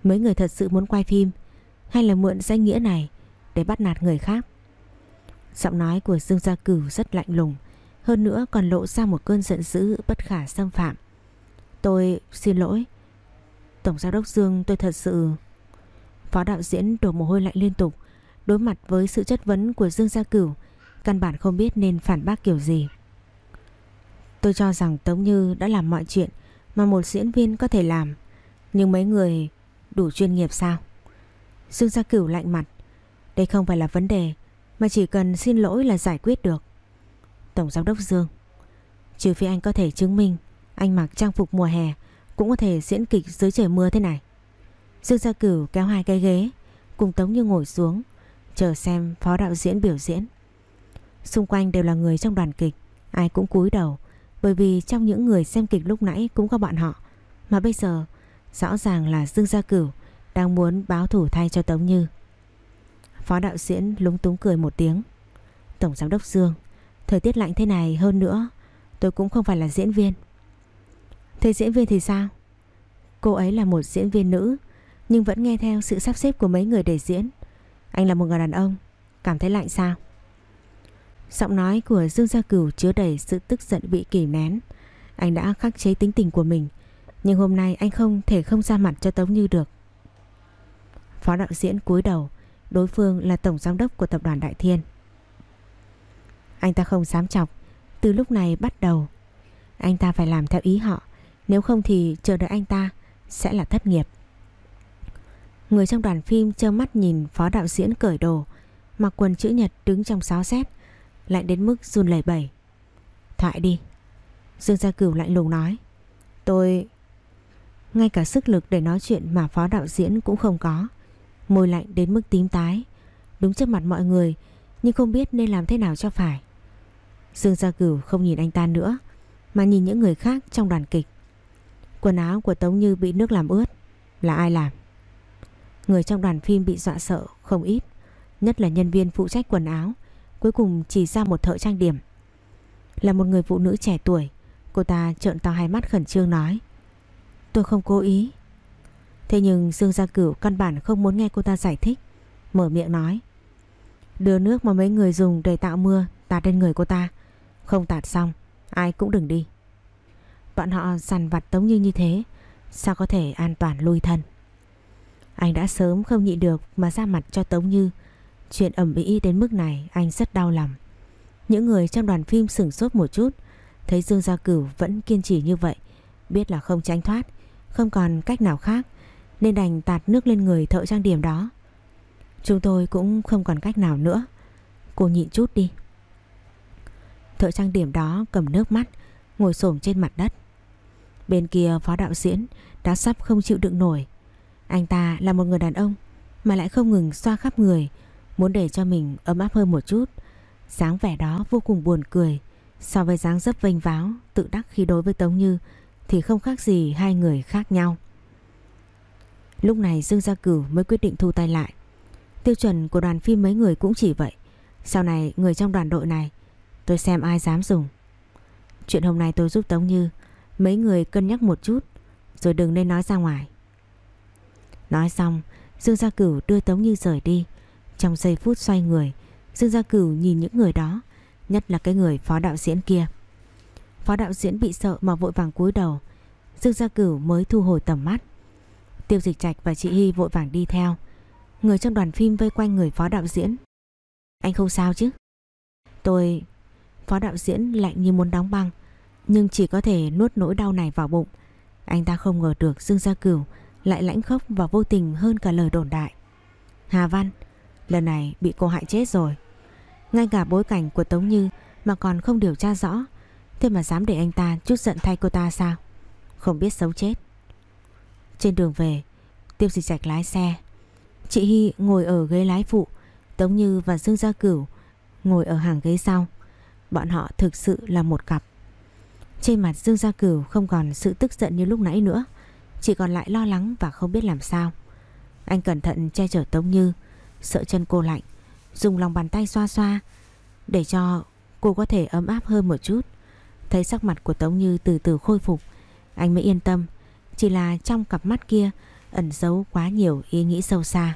S1: Mấy người thật sự muốn quay phim Hay là mượn danh nghĩa này Để bắt nạt người khác? Giọng nói của Dương Gia Cửu rất lạnh lùng, Hơn nữa còn lộ ra một cơn giận dữ Bất khả xâm phạm. Tôi xin lỗi. Tổng giám đốc Dương, tôi thật sự Phó đạo diễn đổ mồ hôi lạnh liên tục Đối mặt với sự chất vấn của Dương Gia Cửu. Căn bản không biết nên phản bác kiểu gì. Tôi cho rằng Tống Như đã làm mọi chuyện Mà một diễn viên có thể làm. Nhưng mấy người đủ chuyên nghiệp sao? Dương Gia Cửu lạnh mặt. Đây không phải là vấn đề, Mà chỉ cần xin lỗi là giải quyết được. Tổng giám đốc Dương. Trừ phi anh có thể chứng minh Anh mặc trang phục mùa hè Cũng có thể diễn kịch dưới trời mưa thế này. Dương Gia Cửu kéo hai cái ghế, Cùng Tống Như ngồi xuống, Chờ xem phó đạo diễn biểu diễn. Xung quanh đều là người trong đoàn kịch. Ai cũng cúi đầu, Bởi vì trong những người xem kịch lúc nãy cũng có bọn họ. Mà bây giờ, Rõ ràng là Dương Gia Cửu Đang muốn báo thủ thay cho Tống Như. Phó đạo diễn lúng túng cười một tiếng. Tổng giám đốc Dương, Thời tiết lạnh thế này hơn nữa, Tôi cũng không phải là diễn viên. Thế diễn viên thì sao? Cô ấy là một diễn viên nữ, Nhưng vẫn nghe theo sự sắp xếp của mấy người để diễn. Anh là một người đàn ông, Cảm thấy lạnh sao? Giọng nói của Dương Gia Cửu chứa đầy sự tức giận bị kìm nén. Anh đã khắc chế tính tình của mình, nhưng hôm nay anh không thể không ra mặt cho Tống Như được. Phó đạo diễn cúi đầu, đối phương là tổng giám đốc của tập đoàn Đại Thiên. Anh ta không dám chọc, từ lúc này bắt đầu. Anh ta phải làm theo ý họ, nếu không thì chờ đợi anh ta sẽ là thất nghiệp. Người trong đoàn phim trơ mắt nhìn phó đạo diễn cởi đồ, mặc quần chữ nhật đứng trong xáo xét, Lạnh đến mức run lẩy bẩy. Thoại đi. Dương Gia Cửu lạnh lùng nói. Tôi Ngay cả sức lực để nói chuyện mà phó đạo diễn cũng không có. Môi lạnh đến mức tím tái. Đúng trước mặt mọi người, Nhưng không biết nên làm thế nào cho phải. Dương Gia Cửu không nhìn anh ta nữa, Mà nhìn những người khác trong đoàn kịch. Quần áo của Tống Như bị nước làm ướt. Là ai làm? Người trong đoàn phim bị dọa sợ không ít, Nhất là nhân viên phụ trách quần áo. Cuối cùng chỉ ra một thợ trang điểm. Là một người phụ nữ trẻ tuổi, Cô ta trợn to hai mắt khẩn trương nói, Tôi không cố ý. Thế nhưng Dương Gia Cửu căn bản không muốn nghe cô ta giải thích, Mở miệng nói, Đưa nước mà mấy người dùng để tạo mưa, Tạt lên người cô ta. Không tạt xong, Ai cũng đừng đi. Bọn họ sằn vặt Tống Như như thế, Sao có thể an toàn lui thân? Anh đã sớm không nhịn được Mà ra mặt cho Tống Như Chuyện ẩm ý đến mức này, anh rất đau lòng. Những người trong đoàn phim sửng sốt một chút, Thấy Dương Gia Cửu vẫn kiên trì như vậy, Biết là không tránh thoát, Không còn cách nào khác, Nên đành tạt nước lên người thợ trang điểm đó. Chúng tôi cũng không còn cách nào nữa. Cô nhịn chút đi. Thợ trang điểm đó cầm nước mắt, Ngồi xổm trên mặt đất. Bên kia phó đạo diễn Đã sắp không chịu đựng nổi. Anh ta là một người đàn ông Mà lại không ngừng xoa khắp người Muốn để cho mình ấm áp hơn một chút, dáng vẻ đó vô cùng buồn cười, So với dáng dấp vênh váo, Tự đắc khi đối với Tống Như Thì không khác gì hai người khác nhau. Lúc này Dương Gia Cửu mới quyết định thu tay lại. Tiêu chuẩn của đoàn phim mấy người cũng chỉ vậy. Sau này người trong đoàn đội này, Tôi xem ai dám dùng. Chuyện hôm nay tôi giúp Tống Như, Mấy người cân nhắc một chút, Rồi đừng nên nói ra ngoài. Nói xong, Dương Gia Cửu đưa Tống Như rời đi. Trong giây phút xoay người. Dương Gia Cửu nhìn những người đó, Nhất là cái người phó đạo diễn kia. Phó đạo diễn bị sợ mà vội vàng cúi đầu. Dương Gia Cửu mới thu hồi tầm mắt. Tiêu Dịch Trạch và chị Hy vội vàng đi theo. Người trong đoàn phim vây quanh người phó đạo diễn. Anh không sao chứ? Tôi, Phó đạo diễn lạnh như muốn đóng băng, Nhưng chỉ có thể nuốt nỗi đau này vào bụng. Anh ta không ngờ được Dương Gia Cửu Lại lãnh khốc và vô tình hơn cả lời đồn đại. Hà Văn Lần này bị cô hại chết rồi. Ngay cả bối cảnh của Tống Như Mà còn không điều tra rõ, Thế mà dám để anh ta chút giận thay cô ta sao? Không biết xấu chết. Trên đường về, Tiêu dịch trạch lái xe. Chị Hy ngồi ở ghế lái phụ, Tống Như và Dương Gia Cửu Ngồi ở hàng ghế sau. Bọn họ thực sự là một cặp. Trên mặt Dương Gia Cửu không còn sự tức giận như lúc nãy nữa, Chỉ còn lại lo lắng và không biết làm sao. Anh cẩn thận che chở Tống Như Sợ chân cô lạnh, Dùng lòng bàn tay xoa xoa, Để cho cô có thể ấm áp hơn một chút. Thấy sắc mặt của Tống Như từ từ khôi phục, Anh mới yên tâm, Chỉ là trong cặp mắt kia Ẩn giấu quá nhiều ý nghĩ sâu xa.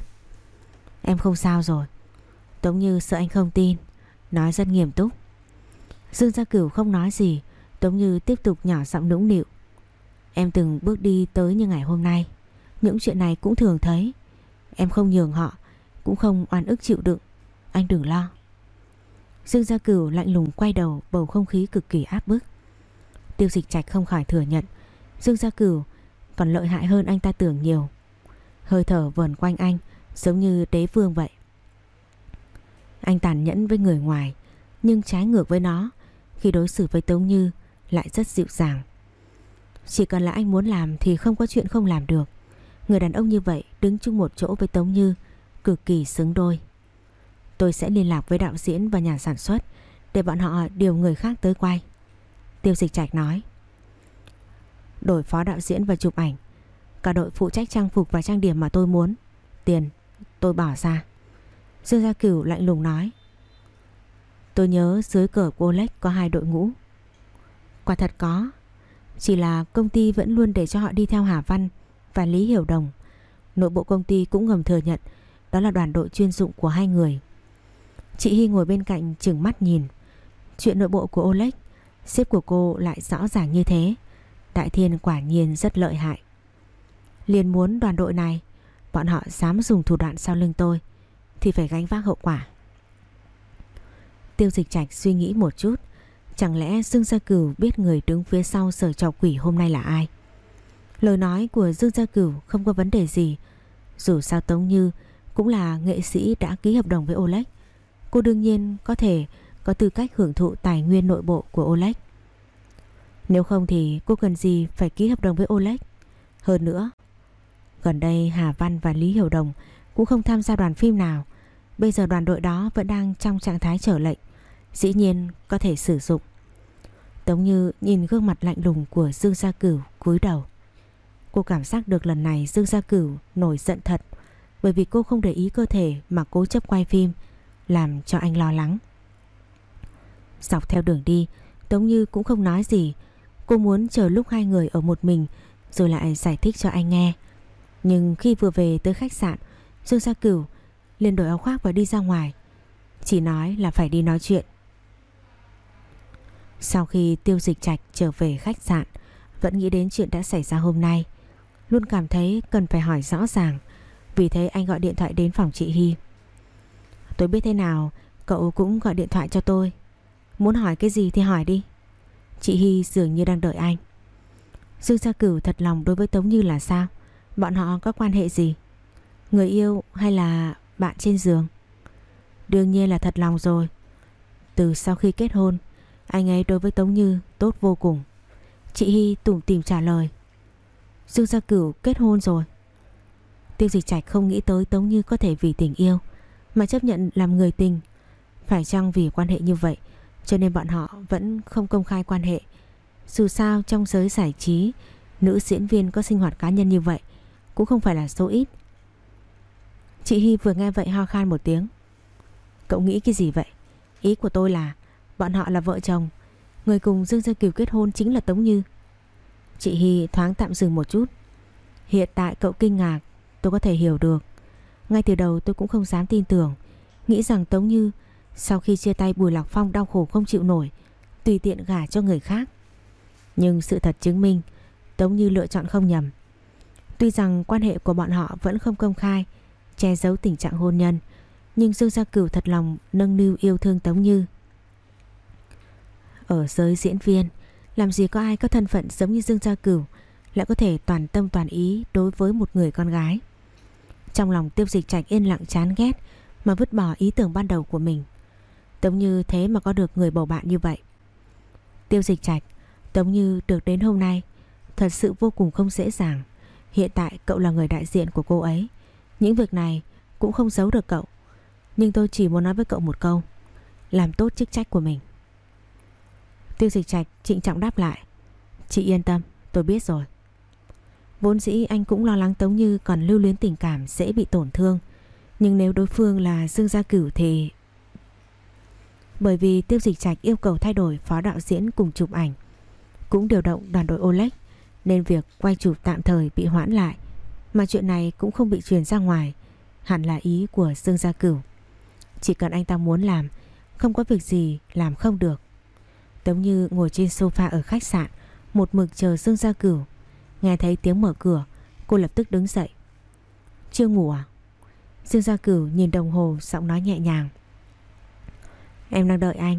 S1: Em không sao rồi. Tống Như sợ anh không tin, Nói rất nghiêm túc. Dương Gia Cửu không nói gì, Tống Như tiếp tục nhỏ giọng nũng nịu. Em từng bước đi tới như ngày hôm nay, Những chuyện này cũng thường thấy. Em không nhường họ cũng không oan ức chịu đựng. Anh đừng lo. Dương Gia Cửu lạnh lùng quay đầu, Bầu không khí cực kỳ áp bức. Tiêu dịch trạch không khỏi thừa nhận, Dương Gia Cửu còn lợi hại hơn anh ta tưởng nhiều. Hơi thở vờn quanh anh, Giống như đế vương vậy. Anh tàn nhẫn với người ngoài, Nhưng trái ngược với nó, Khi đối xử với Tống Như Lại rất dịu dàng. Chỉ cần là anh muốn làm thì không có chuyện không làm được. Người đàn ông như vậy Đứng chung một chỗ với Tống Như Cực kỳ xứng đôi. Tôi sẽ liên lạc với đạo diễn và nhà sản xuất Để bọn họ điều người khác tới quay. Tiêu dịch trạch nói. Đổi phó đạo diễn và chụp ảnh. Cả đội phụ trách trang phục và trang điểm mà tôi muốn. Tiền, tôi bỏ ra. Dương Gia Cửu lạnh lùng nói. Tôi nhớ dưới cờ của Oleg có hai đội ngũ. Quả thật có. Chỉ là công ty vẫn luôn để cho họ đi theo Hà Văn và Lý Hiểu Đồng. Nội bộ công ty cũng ngầm thừa nhận đó là đoàn đội chuyên dụng của hai người. Chị Hy ngồi bên cạnh chừng mắt nhìn. Chuyện nội bộ của Oleg, Sếp của cô lại rõ ràng như thế. Đại Thiên quả nhiên rất lợi hại. Liền muốn đoàn đội này, Bọn họ dám dùng thủ đoạn sau lưng tôi, Thì phải gánh vác hậu quả. Tiêu dịch trạch suy nghĩ một chút, Chẳng lẽ Dương Gia Cửu biết người đứng phía sau sở trò quỷ hôm nay là ai? Lời nói của Dương Gia Cửu không có vấn đề gì, Dù sao Tống Như cũng là nghệ sĩ đã ký hợp đồng với Oleg Cô đương nhiên có thể có tư cách hưởng thụ tài nguyên nội bộ của Oleg nếu không thì cô cần gì phải ký hợp đồng với Oleg Hơn nữa, Gần đây Hà Văn và Lý Hiểu Đồng Cũng không tham gia đoàn phim nào. Bây giờ đoàn đội đó vẫn đang trong trạng thái trở lệnh, Dĩ nhiên có thể sử dụng. Tống Như nhìn gương mặt lạnh lùng của Dương Gia Cửu cúi đầu. Cô cảm giác được lần này Dương Gia Cửu nổi giận thật bởi vì cô không để ý cơ thể mà cố chấp quay phim, làm cho anh lo lắng. Dọc theo đường đi, Tống Như cũng không nói gì. Cô muốn chờ lúc hai người ở một mình, Rồi lại giải thích cho anh nghe. Nhưng khi vừa về tới khách sạn, Dương Gia Cửu liền đổi áo khoác và đi ra ngoài. Chỉ nói là phải đi nói chuyện. Sau khi tiêu dịch trạch trở về khách sạn, Vẫn nghĩ đến chuyện đã xảy ra hôm nay. Luôn cảm thấy cần phải hỏi rõ ràng. Vì thế anh gọi điện thoại đến phòng chị Hy. Tôi biết thế nào, Cậu cũng gọi điện thoại cho tôi. Muốn hỏi cái gì thì hỏi đi. Chị Hy dường như đang đợi anh. Dương Gia Cửu thật lòng đối với Tống Như là sao? Bọn họ có quan hệ gì? Người yêu hay là bạn trên giường? Đương nhiên là thật lòng rồi. Từ sau khi kết hôn, Anh ấy đối với Tống Như tốt vô cùng. Chị Hy tủm tìm trả lời. Dương Gia Cửu kết hôn rồi. Tiêu dịch trạch không nghĩ tới Tống Như có thể vì tình yêu Mà chấp nhận làm người tình. Phải chăng vì quan hệ như vậy, cho nên bọn họ vẫn không công khai quan hệ? Dù sao, trong giới giải trí, Nữ diễn viên có sinh hoạt cá nhân như vậy Cũng không phải là số ít. Chị Hy vừa nghe vậy ho khan một tiếng. Cậu nghĩ cái gì vậy? Ý của tôi là Bọn họ là vợ chồng, Người cùng Dương Gia Kiều kết hôn chính là Tống Như. Chị Hy thoáng tạm dừng một chút. Hiện tại cậu kinh ngạc Tôi có thể hiểu được. Ngay từ đầu tôi cũng không dám tin tưởng. Nghĩ rằng Tống Như, sau khi chia tay Bùi Lạc Phong đau khổ không chịu nổi, Tùy tiện gả cho người khác. Nhưng sự thật chứng minh, Tống Như lựa chọn không nhầm. Tuy rằng quan hệ của bọn họ vẫn không công khai, Che giấu tình trạng hôn nhân, Nhưng Dương Gia Cửu thật lòng nâng niu yêu thương Tống Như. Ở giới diễn viên, Làm gì có ai có thân phận giống như Dương Gia Cửu Lại có thể toàn tâm toàn ý đối với một người con gái? Trong lòng tiêu dịch trạch yên lặng chán ghét Mà vứt bỏ ý tưởng ban đầu của mình. Tống Như thế mà có được người bầu bạn như vậy. Tiêu dịch trạch Tống Như được đến hôm nay, Thật sự vô cùng không dễ dàng. Hiện tại cậu là người đại diện của cô ấy. Những việc này cũng không giấu được cậu. Nhưng tôi chỉ muốn nói với cậu một câu. Làm tốt chức trách của mình. Tiêu dịch trạch trịnh trọng đáp lại. Chị yên tâm, tôi biết rồi. Vốn dĩ anh cũng lo lắng Tống Như còn lưu luyến tình cảm dễ bị tổn thương. Nhưng nếu đối phương là Dương Gia Cửu thì bởi vì tiêu dịch trạch yêu cầu thay đổi phó đạo diễn cùng chụp ảnh, Cũng điều động đoàn đội Oleg Nên việc quay chụp tạm thời bị hoãn lại. Mà chuyện này cũng không bị truyền ra ngoài, Hẳn là ý của Dương Gia Cửu. Chỉ cần anh ta muốn làm, Không có việc gì làm không được. Tống như ngồi trên sofa ở khách sạn, Một mực chờ Dương Gia Cửu. Nghe thấy tiếng mở cửa, Cô lập tức đứng dậy. Chưa ngủ à? Dương Gia Cửu nhìn đồng hồ, giọng nói nhẹ nhàng. Em đang đợi anh.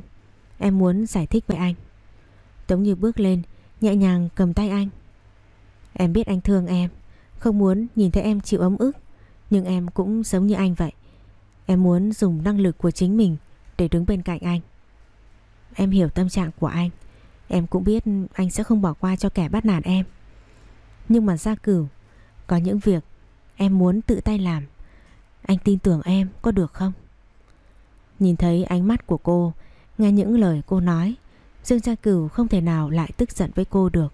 S1: Em muốn giải thích với anh. Tống như bước lên, Nhẹ nhàng cầm tay anh. Em biết anh thương em, Không muốn nhìn thấy em chịu ấm ức. Nhưng em cũng giống như anh vậy. Em muốn dùng năng lực của chính mình Để đứng bên cạnh anh. Em hiểu tâm trạng của anh. Em cũng biết anh sẽ không bỏ qua cho kẻ bắt nạt em. Nhưng mà gia cửu, Có những việc Em muốn tự tay làm. Anh tin tưởng em, có được không? Nhìn thấy ánh mắt của cô, Nghe những lời cô nói, Dương Gia Cửu không thể nào lại tức giận với cô được.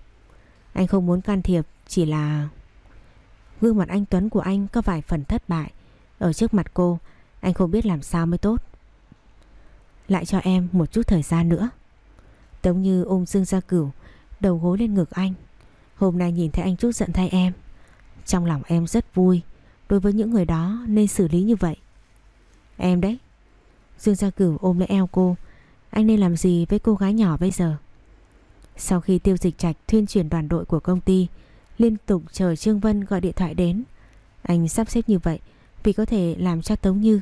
S1: Anh không muốn can thiệp, Chỉ là Gương mặt anh Tuấn của anh có vài phần thất bại. Ở trước mặt cô, Anh không biết làm sao mới tốt. Lại cho em một chút thời gian nữa. Tống như ôm Dương Gia Cửu, Đầu gối lên ngực anh. Hôm nay nhìn thấy anh chút giận thay em. Trong lòng em rất vui. Đối với những người đó nên xử lý như vậy. Em đấy. Dương Gia Cửu ôm lấy eo cô. Anh nên làm gì với cô gái nhỏ bây giờ? Sau khi tiêu dịch trạch Thuyên chuyển đoàn đội của công ty, Liên tục chờ Trương Vân gọi điện thoại đến. Anh sắp xếp như vậy Vì có thể làm cho Tống Như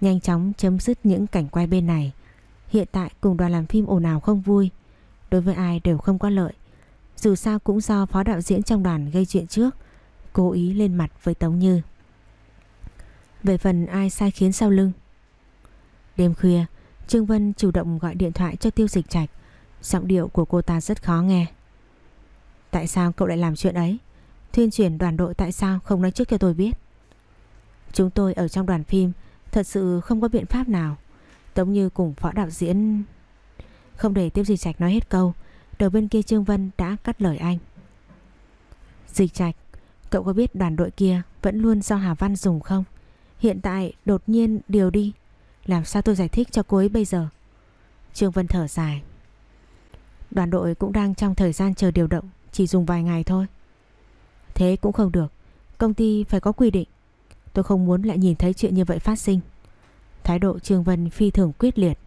S1: Nhanh chóng chấm dứt những cảnh quay bên này. Hiện tại cùng đoàn làm phim ồn ào không vui. Đối với ai đều không có lợi. Dù sao cũng do phó đạo diễn trong đoàn gây chuyện trước, Cố ý lên mặt với Tống Như. Về phần ai sai khiến sau lưng? Đêm khuya, Trương Vân chủ động gọi điện thoại cho tiêu dịch trạch. Giọng điệu của cô ta rất khó nghe. Tại sao cậu lại làm chuyện ấy? Thuyên chuyển đoàn đội tại sao không nói trước cho tôi biết? Chúng tôi ở trong đoàn phim, Thật sự không có biện pháp nào. Tống như cùng phó đạo diễn Không để tiêu dịch trạch nói hết câu Đầu bên kia Trương Vân đã cắt lời anh Dịch trạch Cậu có biết đoàn đội kia vẫn luôn do Hà Văn dùng không? Hiện tại đột nhiên điều đi. Làm sao tôi giải thích cho cô ấy bây giờ? Trương Vân thở dài. Đoàn đội cũng đang trong thời gian chờ điều động, chỉ dùng vài ngày thôi. Thế cũng không được, công ty phải có quy định. Tôi không muốn lại nhìn thấy chuyện như vậy phát sinh. Thái độ Trương Vân phi thường quyết liệt.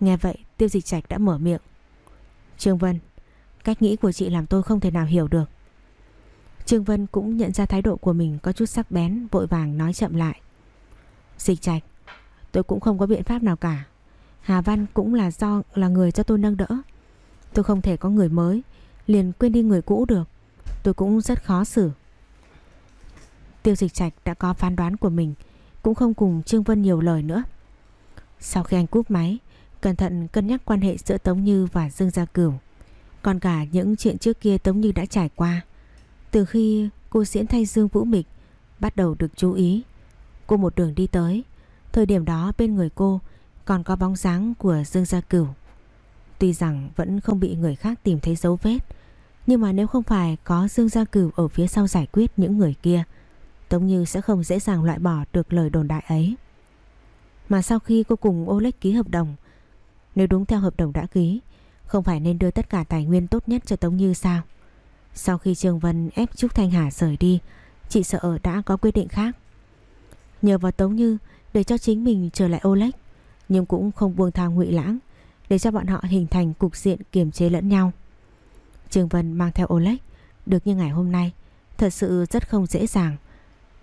S1: Nghe vậy tiêu dịch trạch đã mở miệng. Trương Vân, cách nghĩ của chị làm tôi không thể nào hiểu được. Trương Vân cũng nhận ra thái độ của mình có chút sắc bén vội vàng nói chậm lại. Dịch trạch, tôi cũng không có biện pháp nào cả. Hà Văn cũng là do là người cho tôi nâng đỡ. Tôi không thể có người mới, liền quên đi người cũ được. Tôi cũng rất khó xử. Tiêu dịch trạch đã có phán đoán của mình, cũng không cùng Trương Vân nhiều lời nữa. Sau khi anh cúp máy, cẩn thận cân nhắc quan hệ giữa Tống Như và Dương Gia Cửu. Còn cả những chuyện trước kia Tống Như đã trải qua. Từ khi cô diễn thay Dương Vũ Mịch bắt đầu được chú ý, cô một đường đi tới. Thời điểm đó bên người cô còn có bóng dáng của Dương Gia Cửu. Tuy rằng vẫn không bị người khác tìm thấy dấu vết, nhưng mà nếu không phải có Dương Gia Cửu ở phía sau giải quyết những người kia, Tống Như sẽ không dễ dàng loại bỏ được lời đồn đại ấy. Mà sau khi cô cùng Oleg ký hợp đồng, nếu đúng theo hợp đồng đã ký, không phải nên đưa tất cả tài nguyên tốt nhất cho Tống Như sao? Sau khi Trương Vân ép Trúc Thanh Hà rời đi, chị sợ đã có quyết định khác. Nhờ vào Tống Như để cho chính mình trở lại Oleg, nhưng cũng không buông thao ngụy lãng để cho bọn họ hình thành cục diện kiềm chế lẫn nhau. Trương Vân mang theo Oleg được như ngày hôm nay, thật sự rất không dễ dàng.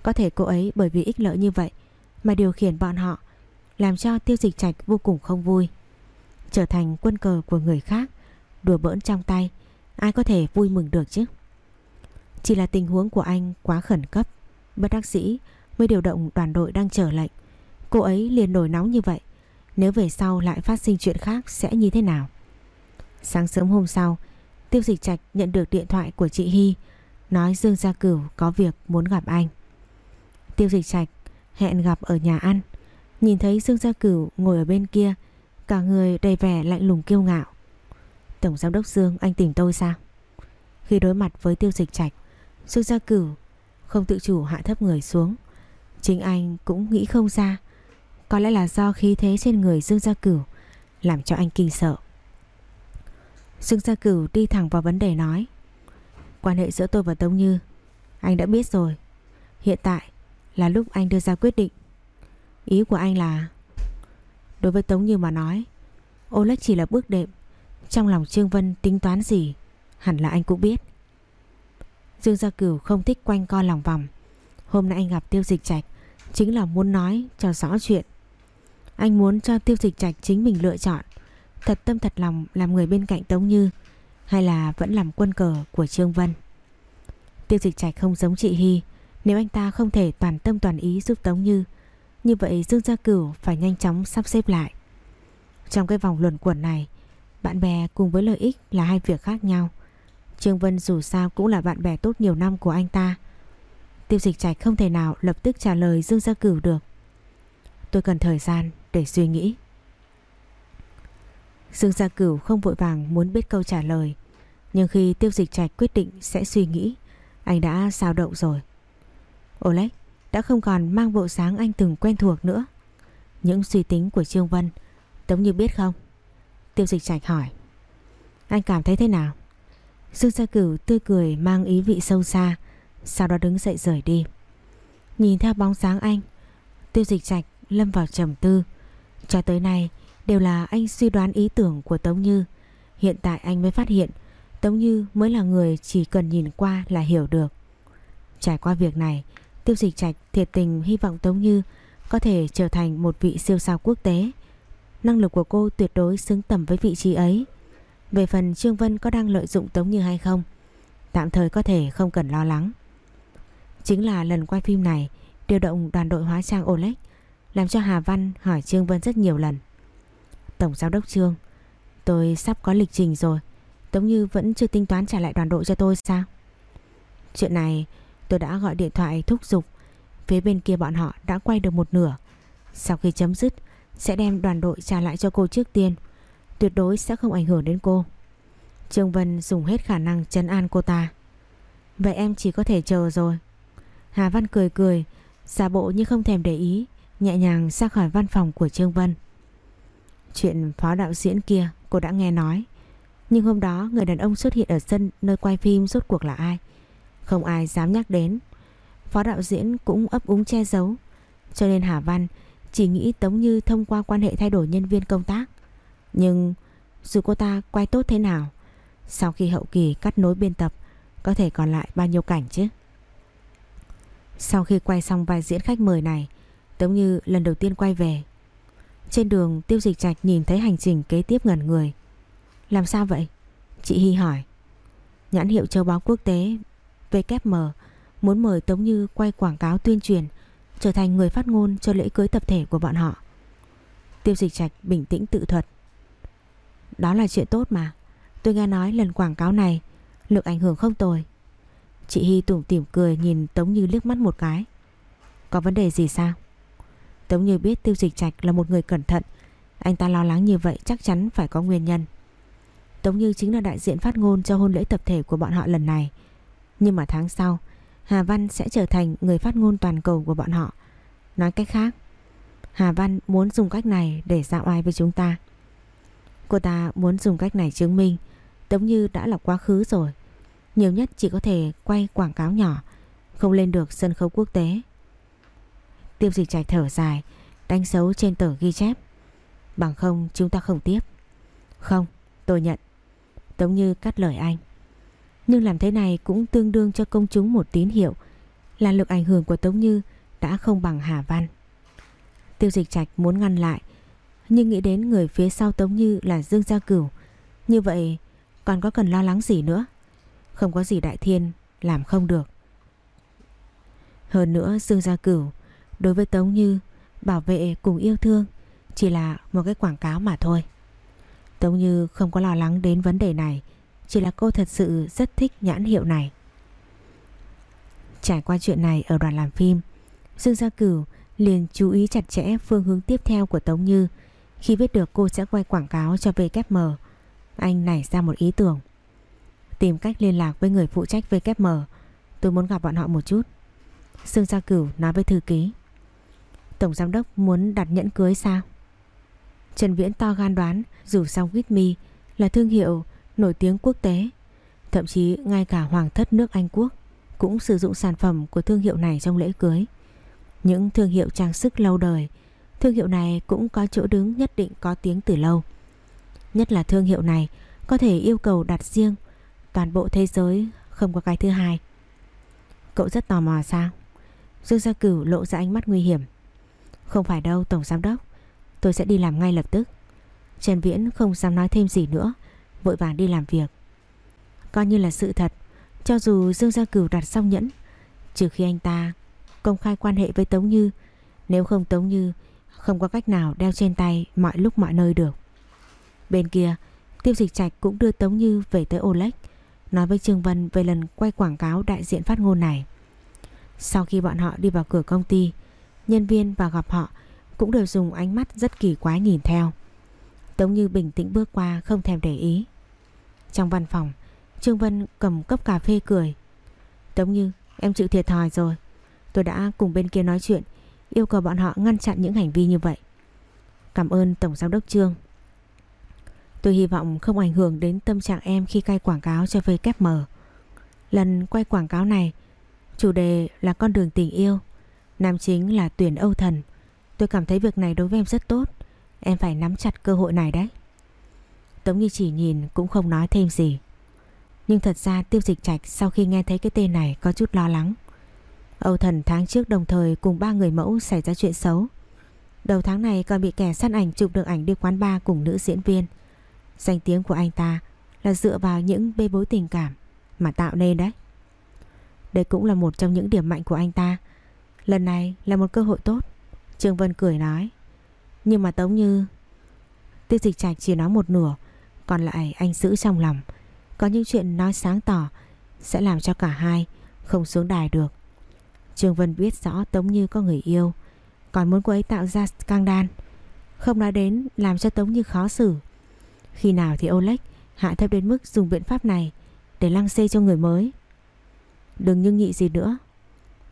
S1: Có thể cô ấy bởi vì ích lợi như vậy mà điều khiển bọn họ, làm cho tiêu dịch trạch vô cùng không vui. Trở thành quân cờ của người khác, đùa bỡn trong tay, ai có thể vui mừng được chứ? Chỉ là tình huống của anh quá khẩn cấp, bất đắc dĩ mới điều động đoàn đội đang chờ lệnh. Cô ấy liền nổi nóng như vậy, nếu về sau lại phát sinh chuyện khác sẽ như thế nào? Sáng sớm hôm sau, Tiêu Dịch Trạch nhận được điện thoại của chị Hy, nói Dương Gia Cửu có việc muốn gặp anh. Tiêu Dịch Trạch hẹn gặp ở nhà ăn, nhìn thấy Dương Gia Cửu ngồi ở bên kia, cả người đầy vẻ lạnh lùng kiêu ngạo. Tổng giám đốc Dương, anh tìm tôi sao? Khi đối mặt với Tiêu Dịch Trạch, Dương Gia Cửu không tự chủ hạ thấp người xuống. Chính anh cũng nghĩ không ra có lẽ là do khí thế trên người Dương Gia Cửu Làm cho anh kinh sợ Dương Gia Cửu đi thẳng vào vấn đề nói Quan hệ giữa tôi và Tống Như Anh đã biết rồi Hiện tại là lúc anh đưa ra quyết định Ý của anh là Đối với Tống Như mà nói, Oleg chỉ là bước đệm. Trong lòng Trương Vân tính toán gì, Hẳn là anh cũng biết. Dương Gia Cửu không thích quanh co lòng vòng. Hôm nay anh gặp tiêu dịch trạch, Chính là muốn nói cho rõ chuyện. Anh muốn cho tiêu dịch trạch chính mình lựa chọn, Thật tâm thật lòng làm người bên cạnh Tống Như, Hay là vẫn làm quân cờ của Trương Vân. Tiêu dịch trạch không giống chị Hy, Nếu anh ta không thể toàn tâm toàn ý giúp Tống Như như vậy Dương Gia Cửu phải nhanh chóng sắp xếp lại Trong cái vòng luẩn quẩn này Bạn bè cùng với lợi ích là hai việc khác nhau Trương Vân dù sao cũng là bạn bè tốt nhiều năm của anh ta Tiêu dịch trạch không thể nào lập tức trả lời Dương Gia Cửu được Tôi cần thời gian để suy nghĩ. Dương Gia Cửu không vội vàng muốn biết câu trả lời, nhưng khi tiêu dịch trạch quyết định sẽ suy nghĩ, anh đã sao động rồi. Oleg đã không còn mang bộ sáng anh từng quen thuộc nữa. Những suy tính của Trương Vân, Tống Như biết không? Tiêu dịch trạch hỏi. Anh cảm thấy thế nào? Dương Gia Cửu tươi cười mang ý vị sâu xa, sau đó đứng dậy rời đi. Nhìn theo bóng sáng anh, tiêu dịch trạch lâm vào trầm tư. Cho tới nay đều là anh suy đoán ý tưởng của Tống Như. Hiện tại anh mới phát hiện Tống Như mới là người chỉ cần nhìn qua là hiểu được. Trải qua việc này, Tiêu Dịch Trạch thiệt tình hy vọng Tống Như có thể trở thành một vị siêu sao quốc tế. Năng lực của cô tuyệt đối xứng tầm với vị trí ấy. Về phần Trương Vân có đang lợi dụng Tống Như hay không, tạm thời có thể không cần lo lắng. Chính là lần quay phim này điều động đoàn đội hóa trang Oleg làm cho Hà Văn hỏi Trương Vân rất nhiều lần. Tổng giám đốc Trương, tôi sắp có lịch trình rồi. Tống Như vẫn chưa tính toán trả lại đoàn đội cho tôi sao? Chuyện này tôi đã gọi điện thoại thúc giục. Phía bên kia bọn họ đã quay được một nửa. Sau khi chấm dứt, sẽ đem đoàn đội trả lại cho cô trước tiên. Tuyệt đối sẽ không ảnh hưởng đến cô. Trương Vân dùng hết khả năng chấn an cô ta. Vậy em chỉ có thể chờ rồi. Hà Văn cười cười, giả bộ như không thèm để ý, nhẹ nhàng ra khỏi văn phòng của Trương Vân. Chuyện phó đạo diễn kia cô đã nghe nói, nhưng hôm đó người đàn ông xuất hiện ở sân nơi quay phim rốt cuộc là ai? Không ai dám nhắc đến. Phó đạo diễn cũng ấp úng che giấu, cho nên Hà Văn chỉ nghĩ Tống Như thông qua quan hệ thay đổi nhân viên công tác. Nhưng dù cô ta quay tốt thế nào, sau khi hậu kỳ cắt nối biên tập, có thể còn lại bao nhiêu cảnh chứ? Sau khi quay xong vai diễn khách mời này, Tống Như lần đầu tiên quay về. Trên đường tiêu dịch trạch nhìn thấy hành trình kế tiếp ngẩn người. Làm sao vậy? Chị Hy hỏi. Nhãn hiệu châu báu quốc tế VKM muốn mời Tống Như quay quảng cáo tuyên truyền trở thành người phát ngôn cho lễ cưới tập thể của bọn họ. Tiêu dịch trạch bình tĩnh tự thuật. Đó là chuyện tốt mà. Tôi nghe nói lần quảng cáo này lực ảnh hưởng không tồi. Chị Hy tủm tỉm cười nhìn Tống Như liếc mắt một cái. Có vấn đề gì sao? Tống Như biết Tiêu Dịch Trạch là một người cẩn thận, anh ta lo lắng như vậy chắc chắn phải có nguyên nhân. Tống Như chính là đại diện phát ngôn cho hôn lễ tập thể của bọn họ lần này. Nhưng mà tháng sau, Hà Văn sẽ trở thành người phát ngôn toàn cầu của bọn họ. Nói cách khác, Hà Văn muốn dùng cách này để dạo ai với chúng ta. Cô ta muốn dùng cách này chứng minh Tống Như đã là quá khứ rồi. Nhiều nhất chỉ có thể quay quảng cáo nhỏ, không lên được sân khấu quốc tế. Tiêu dịch trạch thở dài, đánh dấu trên tờ ghi chép. Bằng không chúng ta không tiếp. Không, tôi nhận. Tống Như cắt lời anh. Nhưng làm thế này cũng tương đương cho công chúng một tín hiệu là lực ảnh hưởng của Tống Như đã không bằng Hà Văn. Tiêu dịch trạch muốn ngăn lại, nhưng nghĩ đến người phía sau Tống Như là Dương Gia Cửu. Như vậy còn có cần lo lắng gì nữa. Không có gì Đại Thiên làm không được. Hơn nữa Dương Gia Cửu đối với Tống Như bảo vệ cùng yêu thương chỉ là một cái quảng cáo mà thôi. Tống Như không có lo lắng đến vấn đề này chỉ là cô thật sự rất thích nhãn hiệu này. Trải qua chuyện này ở đoàn làm phim, Dương Gia Cửu liền chú ý chặt chẽ phương hướng tiếp theo của Tống Như khi biết được cô sẽ quay quảng cáo cho VKM. Anh nảy ra một ý tưởng. Tìm cách liên lạc với người phụ trách VKM. Tôi muốn gặp bọn họ một chút. Dương Gia Cửu nói với thư ký. Tổng giám đốc muốn đặt nhẫn cưới sao? Trần Viễn to gan đoán, dù song With Me là thương hiệu nổi tiếng quốc tế. Thậm chí ngay cả hoàng thất nước Anh Quốc cũng sử dụng sản phẩm của thương hiệu này trong lễ cưới. Những thương hiệu trang sức lâu đời, thương hiệu này cũng có chỗ đứng nhất định có tiếng từ lâu. Nhất là thương hiệu này có thể yêu cầu đặt riêng, toàn bộ thế giới không có cái thứ hai. Cậu rất tò mò sao? Dương Gia Cửu lộ ra ánh mắt nguy hiểm. Không phải đâu Tổng Giám Đốc, tôi sẽ đi làm ngay lập tức. Trần Viễn không dám nói thêm gì nữa, vội vàng đi làm việc. Coi như là sự thật, cho dù Dương Gia Cửu đặt xong nhẫn, trừ khi anh ta công khai quan hệ với Tống Như, nếu không Tống Như không có cách nào đeo trên tay mọi lúc mọi nơi được. Bên kia, Tiêu Dịch Trạch cũng đưa Tống Như về tới Olex, nói với Trương Vân về lần quay quảng cáo đại diện phát ngôn này. Sau khi bọn họ đi vào cửa công ty, nhân viên vào gặp họ cũng đều dùng ánh mắt rất kỳ quái nhìn theo. Tống Như bình tĩnh bước qua không thèm để ý. Trong văn phòng, Trương Vân cầm cốc cà phê cười. Tống Như, em chịu thiệt thòi rồi. Tôi đã cùng bên kia nói chuyện, yêu cầu bọn họ ngăn chặn những hành vi như vậy. Cảm ơn Tổng Giám đốc Trương. Tôi hy vọng không ảnh hưởng đến tâm trạng em khi cai quảng cáo cho VKM. Lần quay quảng cáo này, chủ đề là con đường tình yêu. Nam chính là tuyển Âu Thần. Tôi cảm thấy việc này đối với em rất tốt. Em phải nắm chặt cơ hội này đấy. Tống Như chỉ nhìn cũng không nói thêm gì. Nhưng thật ra tiêu dịch trạch sau khi nghe thấy cái tên này có chút lo lắng. Âu Thần tháng trước đồng thời cùng ba người mẫu xảy ra chuyện xấu. Đầu tháng này còn bị kẻ săn ảnh chụp được ảnh đi quán bar cùng nữ diễn viên. Danh tiếng của anh ta là dựa vào những bê bối tình cảm mà tạo nên đấy. Đây cũng là một trong những điểm mạnh của anh ta. Lần này là một cơ hội tốt. Trương Vân cười nói. Nhưng mà Tống Như... Tiêu dịch trạch chỉ nói một nửa, còn lại anh giữ trong lòng. Có những chuyện nói sáng tỏ sẽ làm cho cả hai không xuống đài được. Trương Vân biết rõ Tống Như có người yêu, còn muốn cô ấy tạo ra căng đan. Không nói đến làm cho Tống Như khó xử. Khi nào thì Oleg hạ thấp đến mức dùng biện pháp này để lăng xê cho người mới. Đừng nhưng nhị gì nữa.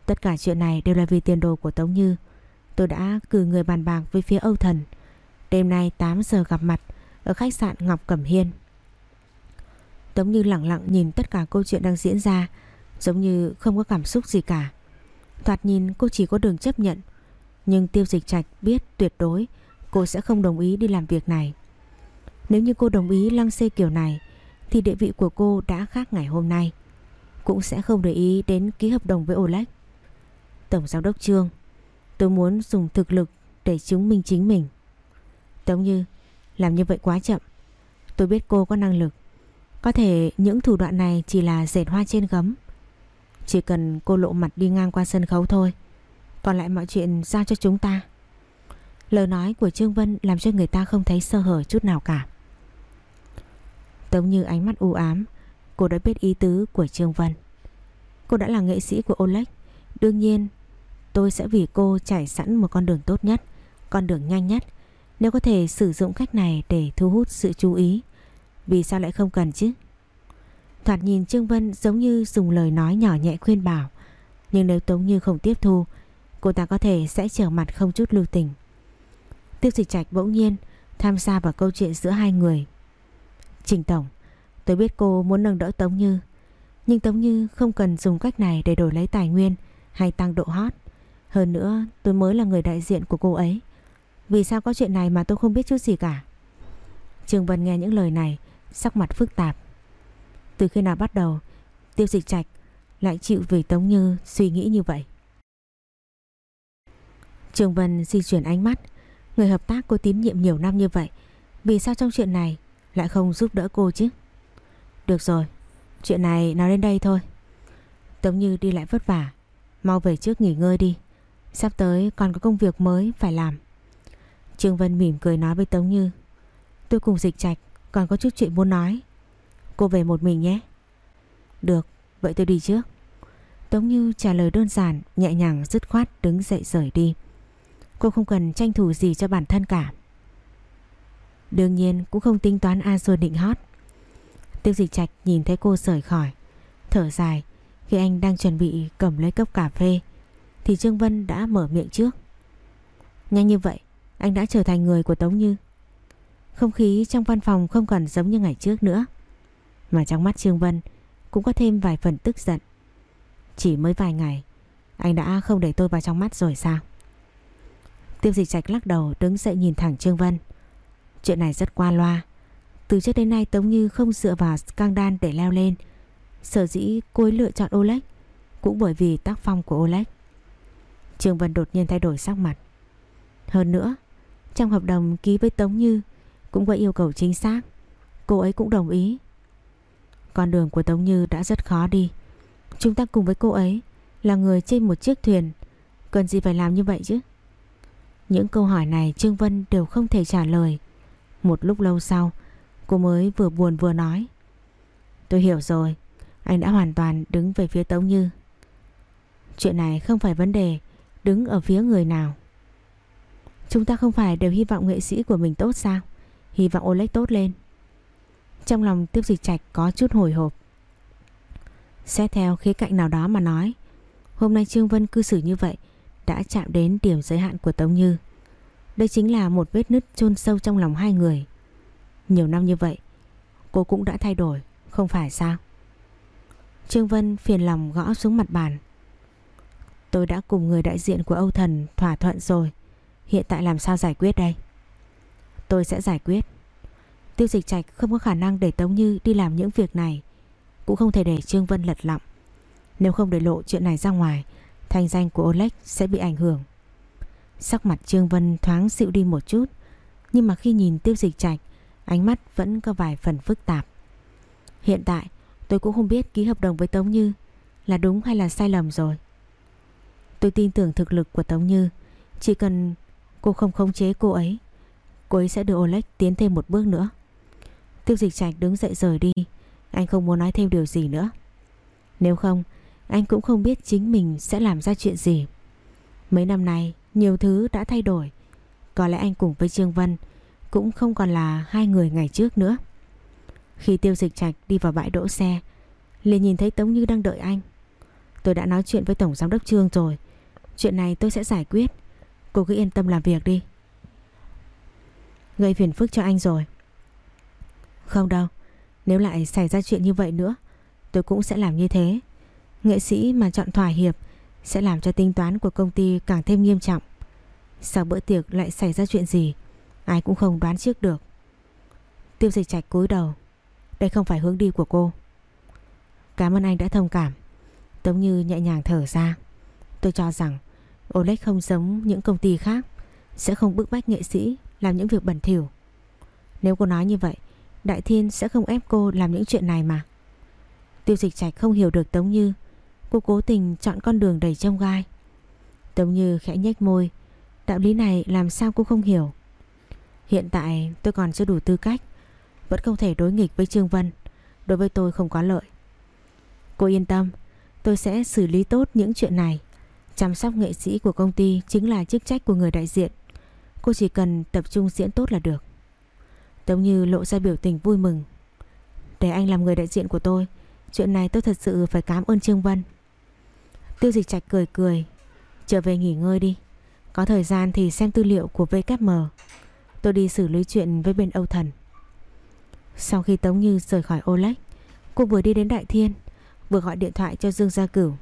S1: Tất cả chuyện này đều là vì tiền đồ của Tống Như. Tôi đã cử người bàn bạc với phía Âu Thần. Đêm nay 8 giờ gặp mặt ở khách sạn Ngọc Cẩm Hiên. Tống Như lặng lặng nhìn tất cả câu chuyện đang diễn ra, giống như không có cảm xúc gì cả. Thoạt nhìn cô chỉ có đường chấp nhận, nhưng Tiêu Dịch Trạch biết tuyệt đối cô sẽ không đồng ý đi làm việc này. Nếu như cô đồng ý lăng xê kiểu này thì địa vị của cô đã khác ngày hôm nay. Cũng sẽ không để ý đến ký hợp đồng với Oleg. Tổng giám đốc Trương, tôi muốn dùng thực lực để chứng minh chính mình. Tống Như, làm như vậy quá chậm. Tôi biết cô có năng lực. Có thể những thủ đoạn này chỉ là dệt hoa trên gấm. Chỉ cần cô lộ mặt đi ngang qua sân khấu thôi. Còn lại mọi chuyện giao cho chúng ta. Lời nói của Trương Vân làm cho người ta không thấy sơ hở chút nào cả. Tống như ánh mắt u ám, cô đã biết ý tứ của Trương Vân. Cô đã là nghệ sĩ của Oleg. Đương nhiên, tôi sẽ vì cô trải sẵn một con đường tốt nhất, con đường nhanh nhất. Nếu có thể sử dụng cách này để thu hút sự chú ý, vì sao lại không cần chứ? Thoạt nhìn Trương Vân giống như dùng lời nói nhỏ nhẹ khuyên bảo. Nhưng nếu Tống Như không tiếp thu, cô ta có thể sẽ trở mặt không chút lưu tình. Tiêu dịch trạch bỗng nhiên tham gia vào câu chuyện giữa hai người. Trình Tổng, tôi biết cô muốn nâng đỡ Tống Như, nhưng Tống Như không cần dùng cách này để đổi lấy tài nguyên hay tăng độ hot. Hơn nữa, tôi mới là người đại diện của cô ấy. Vì sao có chuyện này mà tôi không biết chút gì cả? Trường Vân nghe những lời này, sắc mặt phức tạp. Từ khi nào bắt đầu, tiêu dịch trạch lại chịu vì Tống Như suy nghĩ như vậy? Trường Vân di chuyển ánh mắt, người hợp tác cô tín nhiệm nhiều năm như vậy, vì sao trong chuyện này lại không giúp đỡ cô chứ? Được rồi, chuyện này nói đến đây thôi. Tống Như đi lại vất vả, mau về trước nghỉ ngơi đi. Sắp tới còn có công việc mới phải làm. Trương Vân mỉm cười nói với Tống Như. Tôi cùng dịch trạch còn có chút chuyện muốn nói. Cô về một mình nhé. Được, vậy tôi đi trước. Tống Như trả lời đơn giản, nhẹ nhàng dứt khoát đứng dậy rời đi. Cô không cần tranh thủ gì cho bản thân cả. Đương nhiên cũng không tính toán A Xô định hót. Tiêu dịch trạch nhìn thấy cô rời khỏi. Thở dài khi anh đang chuẩn bị cầm lấy cốc cà phê thì Trương Vân đã mở miệng trước. Nhanh như vậy, anh đã trở thành người của Tống Như. Không khí trong văn phòng không còn giống như ngày trước nữa. Mà trong mắt Trương Vân cũng có thêm vài phần tức giận. Chỉ mới vài ngày, anh đã không để tôi vào trong mắt rồi sao? Tiêu dịch trạch lắc đầu đứng dậy nhìn thẳng Trương Vân. Chuyện này rất qua loa. Từ trước đến nay Tống Như không dựa vào scandal để leo lên. Sở dĩ cô ấy lựa chọn Oleg cũng bởi vì tác phong của Oleg. Trương Vân đột nhiên thay đổi sắc mặt. Hơn nữa, trong hợp đồng ký với Tống Như cũng có yêu cầu chính xác. Cô ấy cũng đồng ý. Con đường của Tống Như đã rất khó đi. Chúng ta cùng với cô ấy là người trên một chiếc thuyền. Cần gì phải làm như vậy chứ? Những câu hỏi này Trương Vân đều không thể trả lời. Một lúc lâu sau, cô mới vừa buồn vừa nói. Tôi hiểu rồi, anh đã hoàn toàn đứng về phía Tống Như. Chuyện này không phải vấn đề đứng ở phía người nào. Chúng ta không phải đều hy vọng nghệ sĩ của mình tốt sao? Hy vọng Oleg tốt lên. Trong lòng tiếp dịch trạch có chút hồi hộp. Xét theo khía cạnh nào đó mà nói, hôm nay Trương Vân cư xử như vậy đã chạm đến điểm giới hạn của Tống Như. Đây chính là một vết nứt chôn sâu trong lòng hai người. Nhiều năm như vậy, cô cũng đã thay đổi, không phải sao? Trương Vân phiền lòng gõ xuống mặt bàn. Tôi đã cùng người đại diện của Âu Thần thỏa thuận rồi. Hiện tại làm sao giải quyết đây? Tôi sẽ giải quyết. Tiêu dịch trạch không có khả năng để Tống Như đi làm những việc này. Cũng không thể để Trương Vân lật lọng. Nếu không để lộ chuyện này ra ngoài, thanh danh của Oleg sẽ bị ảnh hưởng. Sắc mặt Trương Vân thoáng dịu đi một chút, nhưng mà khi nhìn tiêu dịch trạch, ánh mắt vẫn có vài phần phức tạp. Hiện tại, tôi cũng không biết ký hợp đồng với Tống Như là đúng hay là sai lầm rồi. Tôi tin tưởng thực lực của Tống Như, chỉ cần cô không khống chế cô ấy, cô ấy sẽ đưa Oleg tiến thêm một bước nữa. Tiêu dịch trạch đứng dậy rời đi, anh không muốn nói thêm điều gì nữa. Nếu không, anh cũng không biết chính mình sẽ làm ra chuyện gì. Mấy năm nay, nhiều thứ đã thay đổi. Có lẽ anh cùng với Trương Vân cũng không còn là hai người ngày trước nữa. Khi tiêu dịch trạch đi vào bãi đỗ xe, liền nhìn thấy Tống Như đang đợi anh. Tôi đã nói chuyện với Tổng Giám đốc Trương rồi Chuyện này tôi sẽ giải quyết Cô cứ yên tâm làm việc đi. Gây phiền phức cho anh rồi. Không đâu, Nếu lại xảy ra chuyện như vậy nữa, Tôi cũng sẽ làm như thế. Nghệ sĩ mà chọn thỏa hiệp Sẽ làm cho tính toán của công ty càng thêm nghiêm trọng. Sau bữa tiệc lại xảy ra chuyện gì, Ai cũng không đoán trước được. Tiêu dịch trạch cúi đầu. Đây không phải hướng đi của cô. Cảm ơn anh đã thông cảm. Tống Như nhẹ nhàng thở ra. Tôi cho rằng Olex không giống những công ty khác, Sẽ không bức bách nghệ sĩ Làm những việc bẩn thỉu. Nếu cô nói như vậy, Đại Thiên sẽ không ép cô làm những chuyện này mà. Tiêu dịch trạch không hiểu được Tống Như. Cô cố tình chọn con đường đầy trông gai. Tống Như khẽ nhếch môi. Đạo lý này làm sao cô không hiểu? Hiện tại tôi còn chưa đủ tư cách, Vẫn không thể đối nghịch với Trương Vân. Đối với tôi không có lợi. Cô yên tâm, Tôi sẽ xử lý tốt những chuyện này. Chăm sóc nghệ sĩ của công ty Chính là chức trách của người đại diện. Cô chỉ cần tập trung diễn tốt là được. Tống Như lộ ra biểu tình vui mừng. Để anh làm người đại diện của tôi, Chuyện này tôi thật sự phải cảm ơn Trương Vân. Tiêu dịch trạch cười cười. Trở về nghỉ ngơi đi. Có thời gian thì xem tư liệu của VKM Tôi đi xử lý chuyện với bên Âu Thần. Sau khi Tống Như rời khỏi olex, Cô vừa đi đến Đại Thiên, Vừa gọi điện thoại cho Dương Gia Cửu.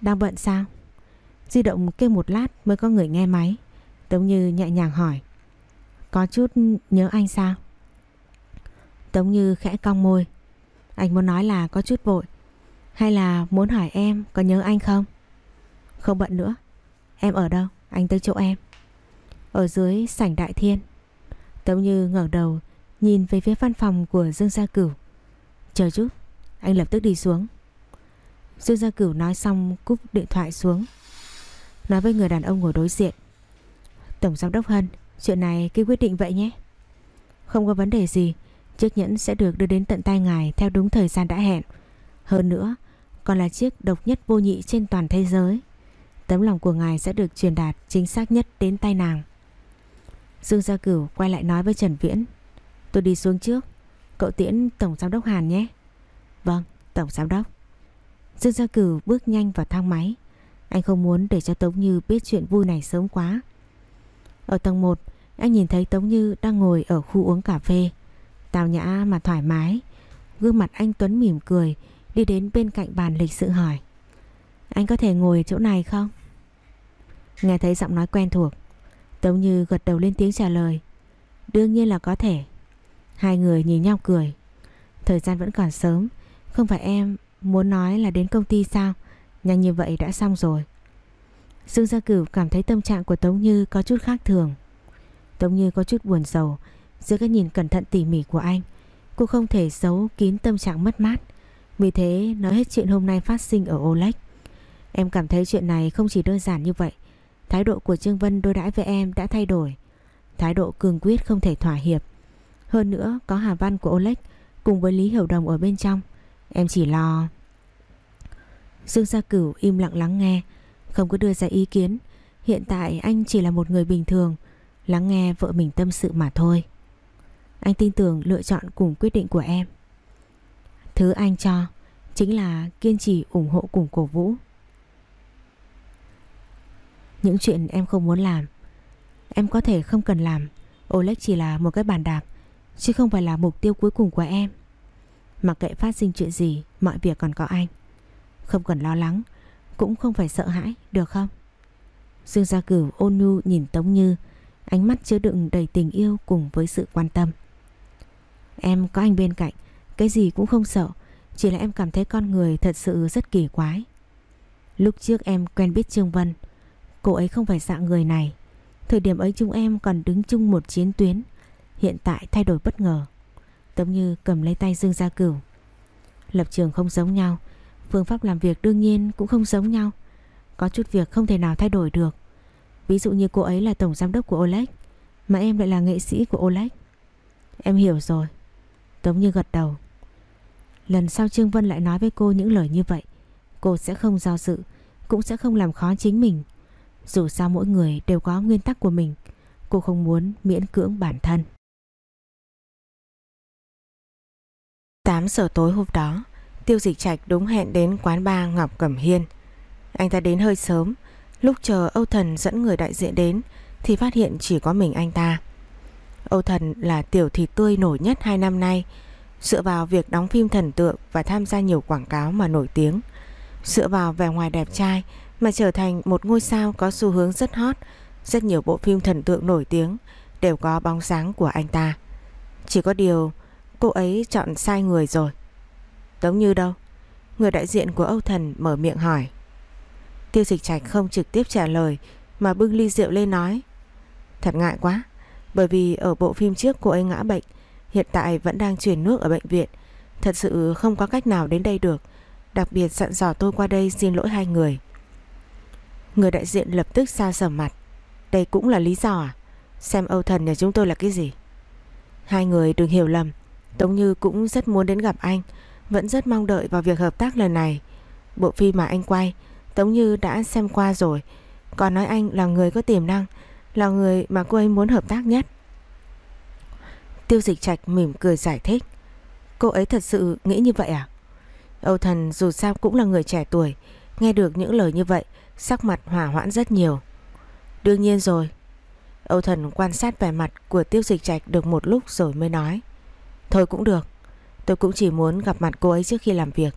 S1: Đang bận sao? Di động kêu một lát mới có người nghe máy, Tống Như nhẹ nhàng hỏi. Có chút nhớ anh sao? Tống Như khẽ cong môi. Anh muốn nói là có chút vội. Hay là muốn hỏi em có nhớ anh không? Không bận nữa. Em ở đâu? Anh tới chỗ em. Ở dưới sảnh đại thiên. Tống Như ngẩng đầu, Nhìn về phía văn phòng của Dương Gia Cửu. Chờ chút, Anh lập tức đi xuống. Dương Gia Cửu nói xong, cúp điện thoại xuống. Nói với người đàn ông ngồi đối diện. Tổng giám đốc Hân, Chuyện này cứ quyết định vậy nhé. Không có vấn đề gì, Chiếc nhẫn sẽ được đưa đến tận tay ngài Theo đúng thời gian đã hẹn. Hơn nữa, còn là chiếc độc nhất vô nhị trên toàn thế giới. Tấm lòng của ngài sẽ được truyền đạt Chính xác nhất đến tay nàng. Dương Gia Cửu quay lại nói với Trần Viễn. Tôi đi xuống trước. Cậu tiễn, Tổng Giám đốc Hàn nhé. Vâng Tổng Giám đốc. Dương Gia Cửu bước nhanh vào thang máy. Anh không muốn để cho Tống Như biết chuyện vui này sớm quá. Ở tầng 1 Anh nhìn thấy Tống Như đang ngồi ở khu uống cà phê. Tào nhã mà thoải mái, Gương mặt anh Tuấn mỉm cười, Đi đến bên cạnh bàn lịch sự hỏi, Anh có thể ngồi chỗ này không? Nghe thấy giọng nói quen thuộc, Tống Như gật đầu lên tiếng trả lời, Đương nhiên là có thể. Hai người nhìn nhau cười, Thời gian vẫn còn sớm, Không phải em muốn nói là đến công ty sao? Nhanh như vậy đã xong rồi. Dương Gia Cửu cảm thấy tâm trạng của Tống Như có chút khác thường. Tống Như có chút buồn rầu Dưới cái nhìn cẩn thận tỉ mỉ của anh, Cô không thể giấu kín tâm trạng mất mát. Vì thế, nói hết chuyện hôm nay phát sinh ở olex. Em cảm thấy chuyện này không chỉ đơn giản như vậy, Thái độ của Trương Vân đối đãi với em đã thay đổi. Thái độ cường quyết không thể thỏa hiệp. Hơn nữa, có Hà Văn của olex Cùng với Lý Hiểu Đồng ở bên trong Em chỉ lo. Dương Gia Cửu im lặng lắng nghe, Không có đưa ra ý kiến. Hiện tại anh chỉ là một người bình thường, Lắng nghe vợ mình tâm sự mà thôi. Anh tin tưởng lựa chọn cùng quyết định của em. Thứ anh cho Chính là kiên trì ủng hộ cùng cổ vũ. Những chuyện em không muốn làm, Em có thể không cần làm. Oleg chỉ là một cái bàn đạp, Chứ không phải là mục tiêu cuối cùng của em. Mặc kệ phát sinh chuyện gì, Mọi việc còn có anh. Không cần lo lắng, Cũng không phải sợ hãi, được không? Dương Gia Cửu ôn nhu nhìn Tống Như, Ánh mắt chứa đựng đầy tình yêu Cùng với sự quan tâm. Em có anh bên cạnh, Cái gì cũng không sợ, Chỉ là em cảm thấy con người thật sự rất kỳ quái. Lúc trước em quen biết Trương Vân, Cô ấy không phải dạng người này. Thời điểm ấy chúng em còn đứng chung một chiến tuyến, Hiện tại thay đổi bất ngờ. Tống Như cầm lấy tay Dương Gia Cửu. Lập trường không giống nhau, Phương pháp làm việc đương nhiên cũng không giống nhau. Có chút việc không thể nào thay đổi được. Ví dụ như cô ấy là tổng giám đốc của Oleg Mà em lại là nghệ sĩ của Oleg Em hiểu rồi. Tống Như gật đầu. Lần sau Trương Vân lại nói với cô những lời như vậy, Cô sẽ không do dự, Cũng sẽ không làm khó chính mình. Dù sao mỗi người đều có nguyên tắc của mình, Cô không muốn miễn cưỡng bản thân. 8 giờ tối hôm đó Tiêu dịch trạch đúng hẹn đến quán ba Ngọc Cẩm Hiên. Anh ta đến hơi sớm, lúc chờ Âu Thần dẫn người đại diện đến thì phát hiện chỉ có mình anh ta. Âu Thần là tiểu thịt tươi nổi nhất hai năm nay, dựa vào việc đóng phim thần tượng và tham gia nhiều quảng cáo mà nổi tiếng. Dựa vào vẻ ngoài đẹp trai mà trở thành một ngôi sao có xu hướng rất hot, rất nhiều bộ phim thần tượng nổi tiếng đều có bóng dáng của anh ta. Chỉ có điều cô ấy chọn sai người rồi. Tống Như đâu? Người đại diện của Âu Thần mở miệng hỏi. Tiêu dịch trạch không trực tiếp trả lời mà bưng ly rượu lên nói. Thật ngại quá, bởi vì ở bộ phim trước cô ấy ngã bệnh, hiện tại vẫn đang truyền nước ở bệnh viện. Thật sự không có cách nào đến đây được, đặc biệt dặn dò tôi qua đây xin lỗi hai người. Người đại diện lập tức xa sầm mặt. Đây cũng là lý do à? Xem Âu Thần nhà chúng tôi là cái gì? Hai người đừng hiểu lầm, Tống Như cũng rất muốn đến gặp anh, vẫn rất mong đợi vào việc hợp tác lần này. Bộ phim mà anh quay, Tống Như đã xem qua rồi, còn nói anh là người có tiềm năng, là người mà cô ấy muốn hợp tác nhất. Tiêu dịch trạch mỉm cười giải thích. Cô ấy thật sự nghĩ như vậy à? Âu Thần dù sao cũng là người trẻ tuổi, nghe được những lời như vậy, sắc mặt hỏa hoãn rất nhiều. Đương nhiên rồi. Âu Thần quan sát vẻ mặt của tiêu dịch trạch được một lúc rồi mới nói. Thôi cũng được, tôi cũng chỉ muốn gặp mặt cô ấy trước khi làm việc.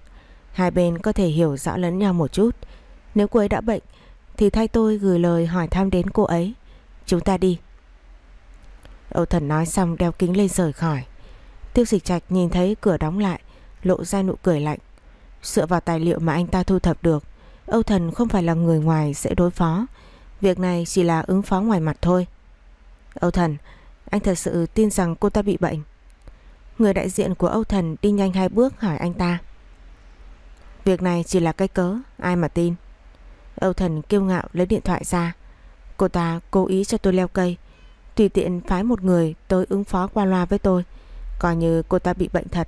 S1: Hai bên có thể hiểu rõ lẫn nhau một chút. Nếu cô ấy đã bệnh thì thay tôi gửi lời hỏi thăm đến cô ấy. Chúng ta đi. Âu Thần nói xong đeo kính lên rời khỏi. Tiêu dịch trạch nhìn thấy cửa đóng lại, lộ ra nụ cười lạnh. Dựa vào tài liệu mà anh ta thu thập được, Âu Thần không phải là người ngoài sẽ đối phó. Việc này chỉ là ứng phó ngoài mặt thôi. Âu Thần, anh thật sự tin rằng cô ta bị bệnh. Người đại diện của Âu Thần đi nhanh hai bước hỏi anh ta. Việc này chỉ là cái cớ, ai mà tin. Âu Thần kiêu ngạo lấy điện thoại ra. Cô ta cố ý cho tôi leo cây. Tùy tiện phái một người tôi ứng phó qua loa với tôi. Coi như cô ta bị bệnh thật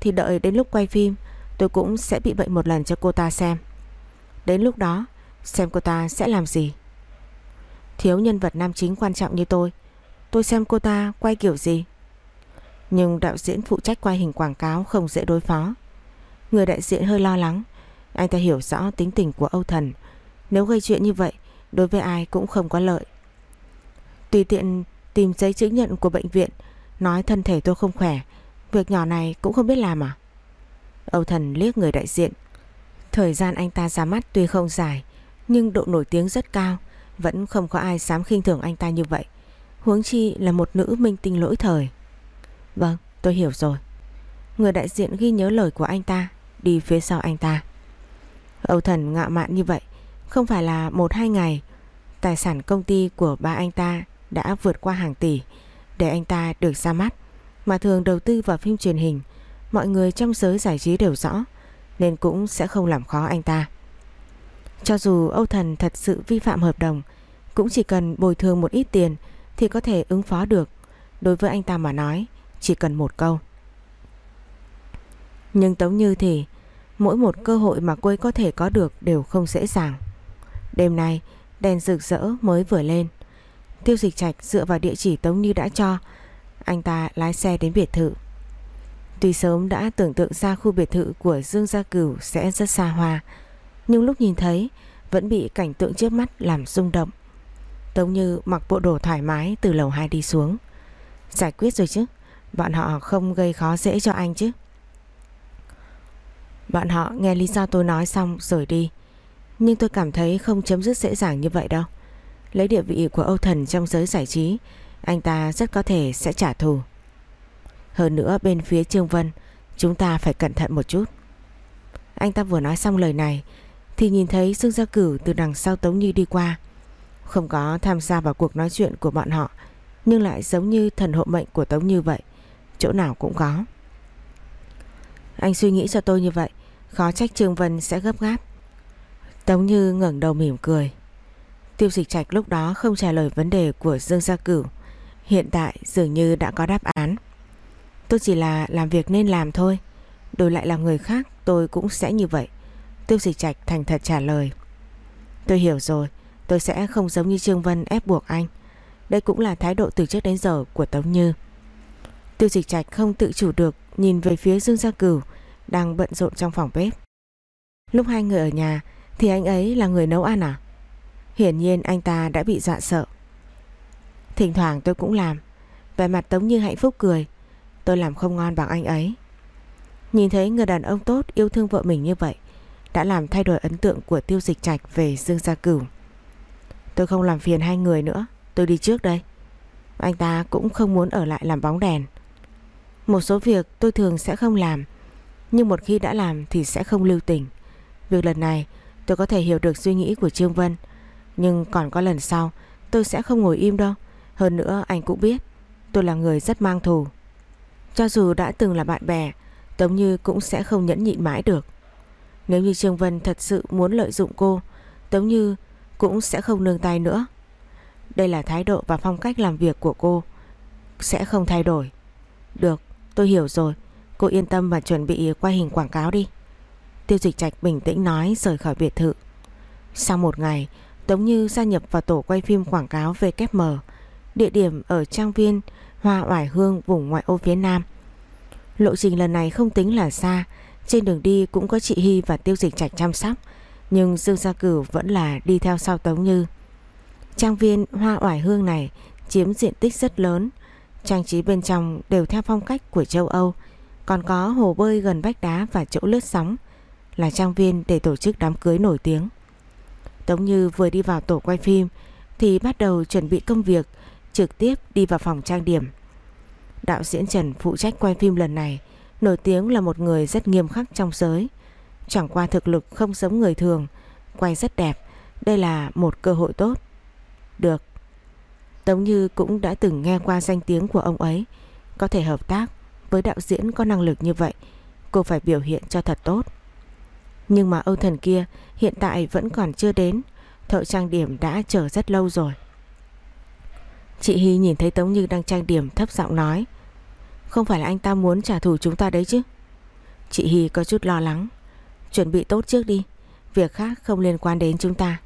S1: thì đợi đến lúc quay phim tôi cũng sẽ bị bệnh một lần cho cô ta xem. Đến lúc đó xem cô ta sẽ làm gì. Thiếu nhân vật nam chính quan trọng như tôi Tôi xem cô ta quay kiểu gì nhưng đạo diễn phụ trách quay hình quảng cáo Không dễ đối phó. Người đại diện hơi lo lắng. Anh ta hiểu rõ tính tình của Âu Thần. Nếu gây chuyện như vậy, Đối với ai cũng không có lợi. Tùy tiện tìm giấy chứng nhận của bệnh viện, Nói thân thể tôi không khỏe, Việc nhỏ này cũng không biết làm à? Âu Thần liếc người đại diện. Thời gian anh ta ra mắt tuy không dài, Nhưng độ nổi tiếng rất cao, vẫn không có ai dám khinh thường anh ta như vậy. Huống chi là một nữ minh tinh lỗi thời. Vâng tôi hiểu rồi. Người đại diện ghi nhớ lời của anh ta Đi phía sau anh ta. Âu thần ngạo mạn như vậy Không phải là một hai ngày Tài sản công ty của ba anh ta Đã vượt qua hàng tỷ Để anh ta được ra mắt. Mà thường đầu tư vào phim truyền hình Mọi người trong giới giải trí đều rõ Nên cũng sẽ không làm khó anh ta. Cho dù Âu Thần thật sự vi phạm hợp đồng, cũng chỉ cần bồi thường một ít tiền thì có thể ứng phó được. Đối với anh ta mà nói, chỉ cần một câu. Nhưng Tống Như thì mỗi một cơ hội mà cô ấy có thể có được đều không dễ dàng. Đêm nay, đèn rực rỡ mới vừa lên. Tiêu dịch trạch dựa vào địa chỉ Tống Như đã cho, anh ta lái xe đến biệt thự. Tuy sớm đã tưởng tượng ra khu biệt thự của Dương Gia Cửu sẽ rất xa hoa, nhưng lúc nhìn thấy vẫn bị cảnh tượng trước mắt làm rung động. Tống Như mặc bộ đồ thoải mái từ lầu 2 đi xuống. Giải quyết rồi chứ, bọn họ không gây khó dễ cho anh chứ. Bọn họ nghe lý do tôi nói xong rồi đi. Nhưng tôi cảm thấy không chấm dứt dễ dàng như vậy đâu. Lấy địa vị của Âu Thần trong giới giải trí, anh ta rất có thể sẽ trả thù. Hơn nữa bên phía Trương Vân, chúng ta phải cẩn thận một chút. Anh ta vừa nói xong lời này thì nhìn thấy Dương Gia Cửu từ đằng sau Tống Nhi đi qua. Không có tham gia vào cuộc nói chuyện của bọn họ, nhưng lại giống như thần hộ mệnh của Tống Như vậy, chỗ nào cũng có. Anh suy nghĩ cho tôi như vậy, khó trách Trương Vân sẽ gấp gáp. Tống Như ngẩng đầu mỉm cười. Tiêu dịch trạch lúc đó không trả lời vấn đề của Dương Gia Cửu. Hiện tại dường như đã có đáp án. Tôi chỉ là làm việc nên làm thôi. Đổi lại là người khác tôi cũng sẽ như vậy. Tiêu dịch trạch thành thật trả lời Tôi hiểu rồi Tôi sẽ không giống như Trương Vân ép buộc anh Đây cũng là thái độ từ trước đến giờ của Tống Như Tiêu dịch trạch không tự chủ được Nhìn về phía Dương Gia Cửu đang bận rộn trong phòng bếp. Lúc hai người ở nhà thì anh ấy là người nấu ăn à? Hiển nhiên anh ta đã bị dọa sợ. Thỉnh thoảng tôi cũng làm, vẻ mặt Tống Như hạnh phúc cười. Tôi làm không ngon bằng anh ấy. Nhìn thấy người đàn ông tốt yêu thương vợ mình như vậy, đã làm thay đổi ấn tượng của tiêu dịch trạch về Dương Gia Cửu. Tôi không làm phiền hai người nữa, tôi đi trước đây. Anh ta cũng không muốn ở lại làm bóng đèn. Một số việc tôi thường sẽ không làm, nhưng một khi đã làm thì sẽ không lưu tình. Việc lần này tôi có thể hiểu được suy nghĩ của Trương Vân, nhưng còn có lần sau tôi sẽ không ngồi im đâu. Hơn nữa anh cũng biết tôi là người rất mang thù. Cho dù đã từng là bạn bè, Tống Như cũng sẽ không nhẫn nhịn mãi được. Nếu như Trương Vân thật sự muốn lợi dụng cô, Tống Như cũng sẽ không nương tay nữa. Đây là thái độ và phong cách làm việc của cô, sẽ không thay đổi. Được, tôi hiểu rồi, cô yên tâm và chuẩn bị quay hình quảng cáo đi. Tiêu dịch trạch bình tĩnh nói rời khỏi biệt thự. Sau một ngày, Tống Như gia nhập vào tổ quay phim quảng cáo VKM, địa điểm ở trang viên Hoa Oải Hương vùng ngoại ô phía Nam. Lộ trình lần này không tính là xa, trên đường đi cũng có chị Hy và Tiêu Dịch Trạch chăm sóc, nhưng Dương Gia Cửu vẫn là đi theo sau Tống Như. Trang viên Hoa Oải Hương này chiếm diện tích rất lớn, trang trí bên trong đều theo phong cách của châu Âu, còn có hồ bơi gần vách đá và chỗ lướt sóng, là trang viên để tổ chức đám cưới nổi tiếng. Tống Như vừa đi vào tổ quay phim thì bắt đầu chuẩn bị công việc, trực tiếp đi vào phòng trang điểm. Đạo diễn Trần phụ trách quay phim lần này nổi tiếng là một người rất nghiêm khắc trong giới. Chẳng qua thực lực không giống người thường, quay rất đẹp, đây là một cơ hội tốt. Được. Tống Như cũng đã từng nghe qua danh tiếng của ông ấy, có thể hợp tác với đạo diễn có năng lực như vậy, cô phải biểu hiện cho thật tốt. Nhưng mà Âu Thần kia hiện tại vẫn còn chưa đến, thợ trang điểm đã chờ rất lâu rồi. Chị Hy nhìn thấy Tống Như đang trang điểm thấp giọng nói Không phải là anh ta muốn trả thù chúng ta đấy chứ Chị Hy có chút lo lắng Chuẩn bị tốt trước đi Việc khác không liên quan đến chúng ta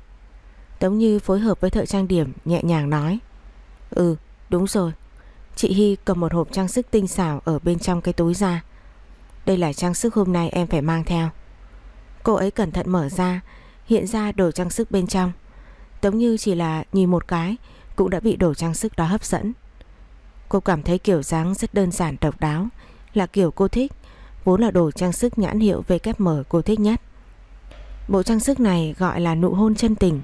S1: Tống Như phối hợp với thợ trang điểm nhẹ nhàng nói Ừ đúng rồi. Chị Hy cầm một hộp trang sức tinh xảo ở bên trong cái túi ra. Đây là trang sức hôm nay em phải mang theo. Cô ấy cẩn thận mở ra Hiện ra đồ trang sức bên trong. Tống Như chỉ là nhìn một cái cũng đã bị đồ trang sức đó hấp dẫn. Cô cảm thấy kiểu dáng rất đơn giản độc đáo, là kiểu cô thích, vốn là đồ trang sức nhãn hiệu VKM cô thích nhất. Bộ trang sức này gọi là nụ hôn chân tình,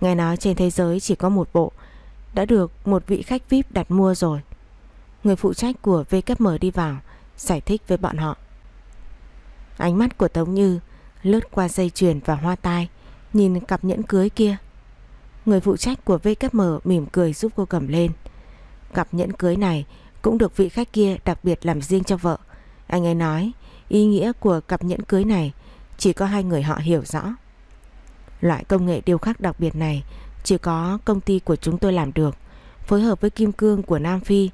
S1: nghe nói trên thế giới chỉ có một bộ, đã được một vị khách VIP đặt mua rồi. Người phụ trách của VKM đi vào, giải thích với bọn họ. Ánh mắt của Tống Như lướt qua dây chuyền và hoa tai, nhìn cặp nhẫn cưới kia Người phụ trách của VKM mỉm cười giúp cô cầm lên. Cặp nhẫn cưới này cũng được vị khách kia đặc biệt làm riêng cho vợ. Anh ấy nói ý nghĩa của cặp nhẫn cưới này chỉ có hai người họ hiểu rõ. Loại công nghệ điêu khắc đặc biệt này chỉ có công ty của chúng tôi làm được. Phối hợp với kim cương của Nam Phi,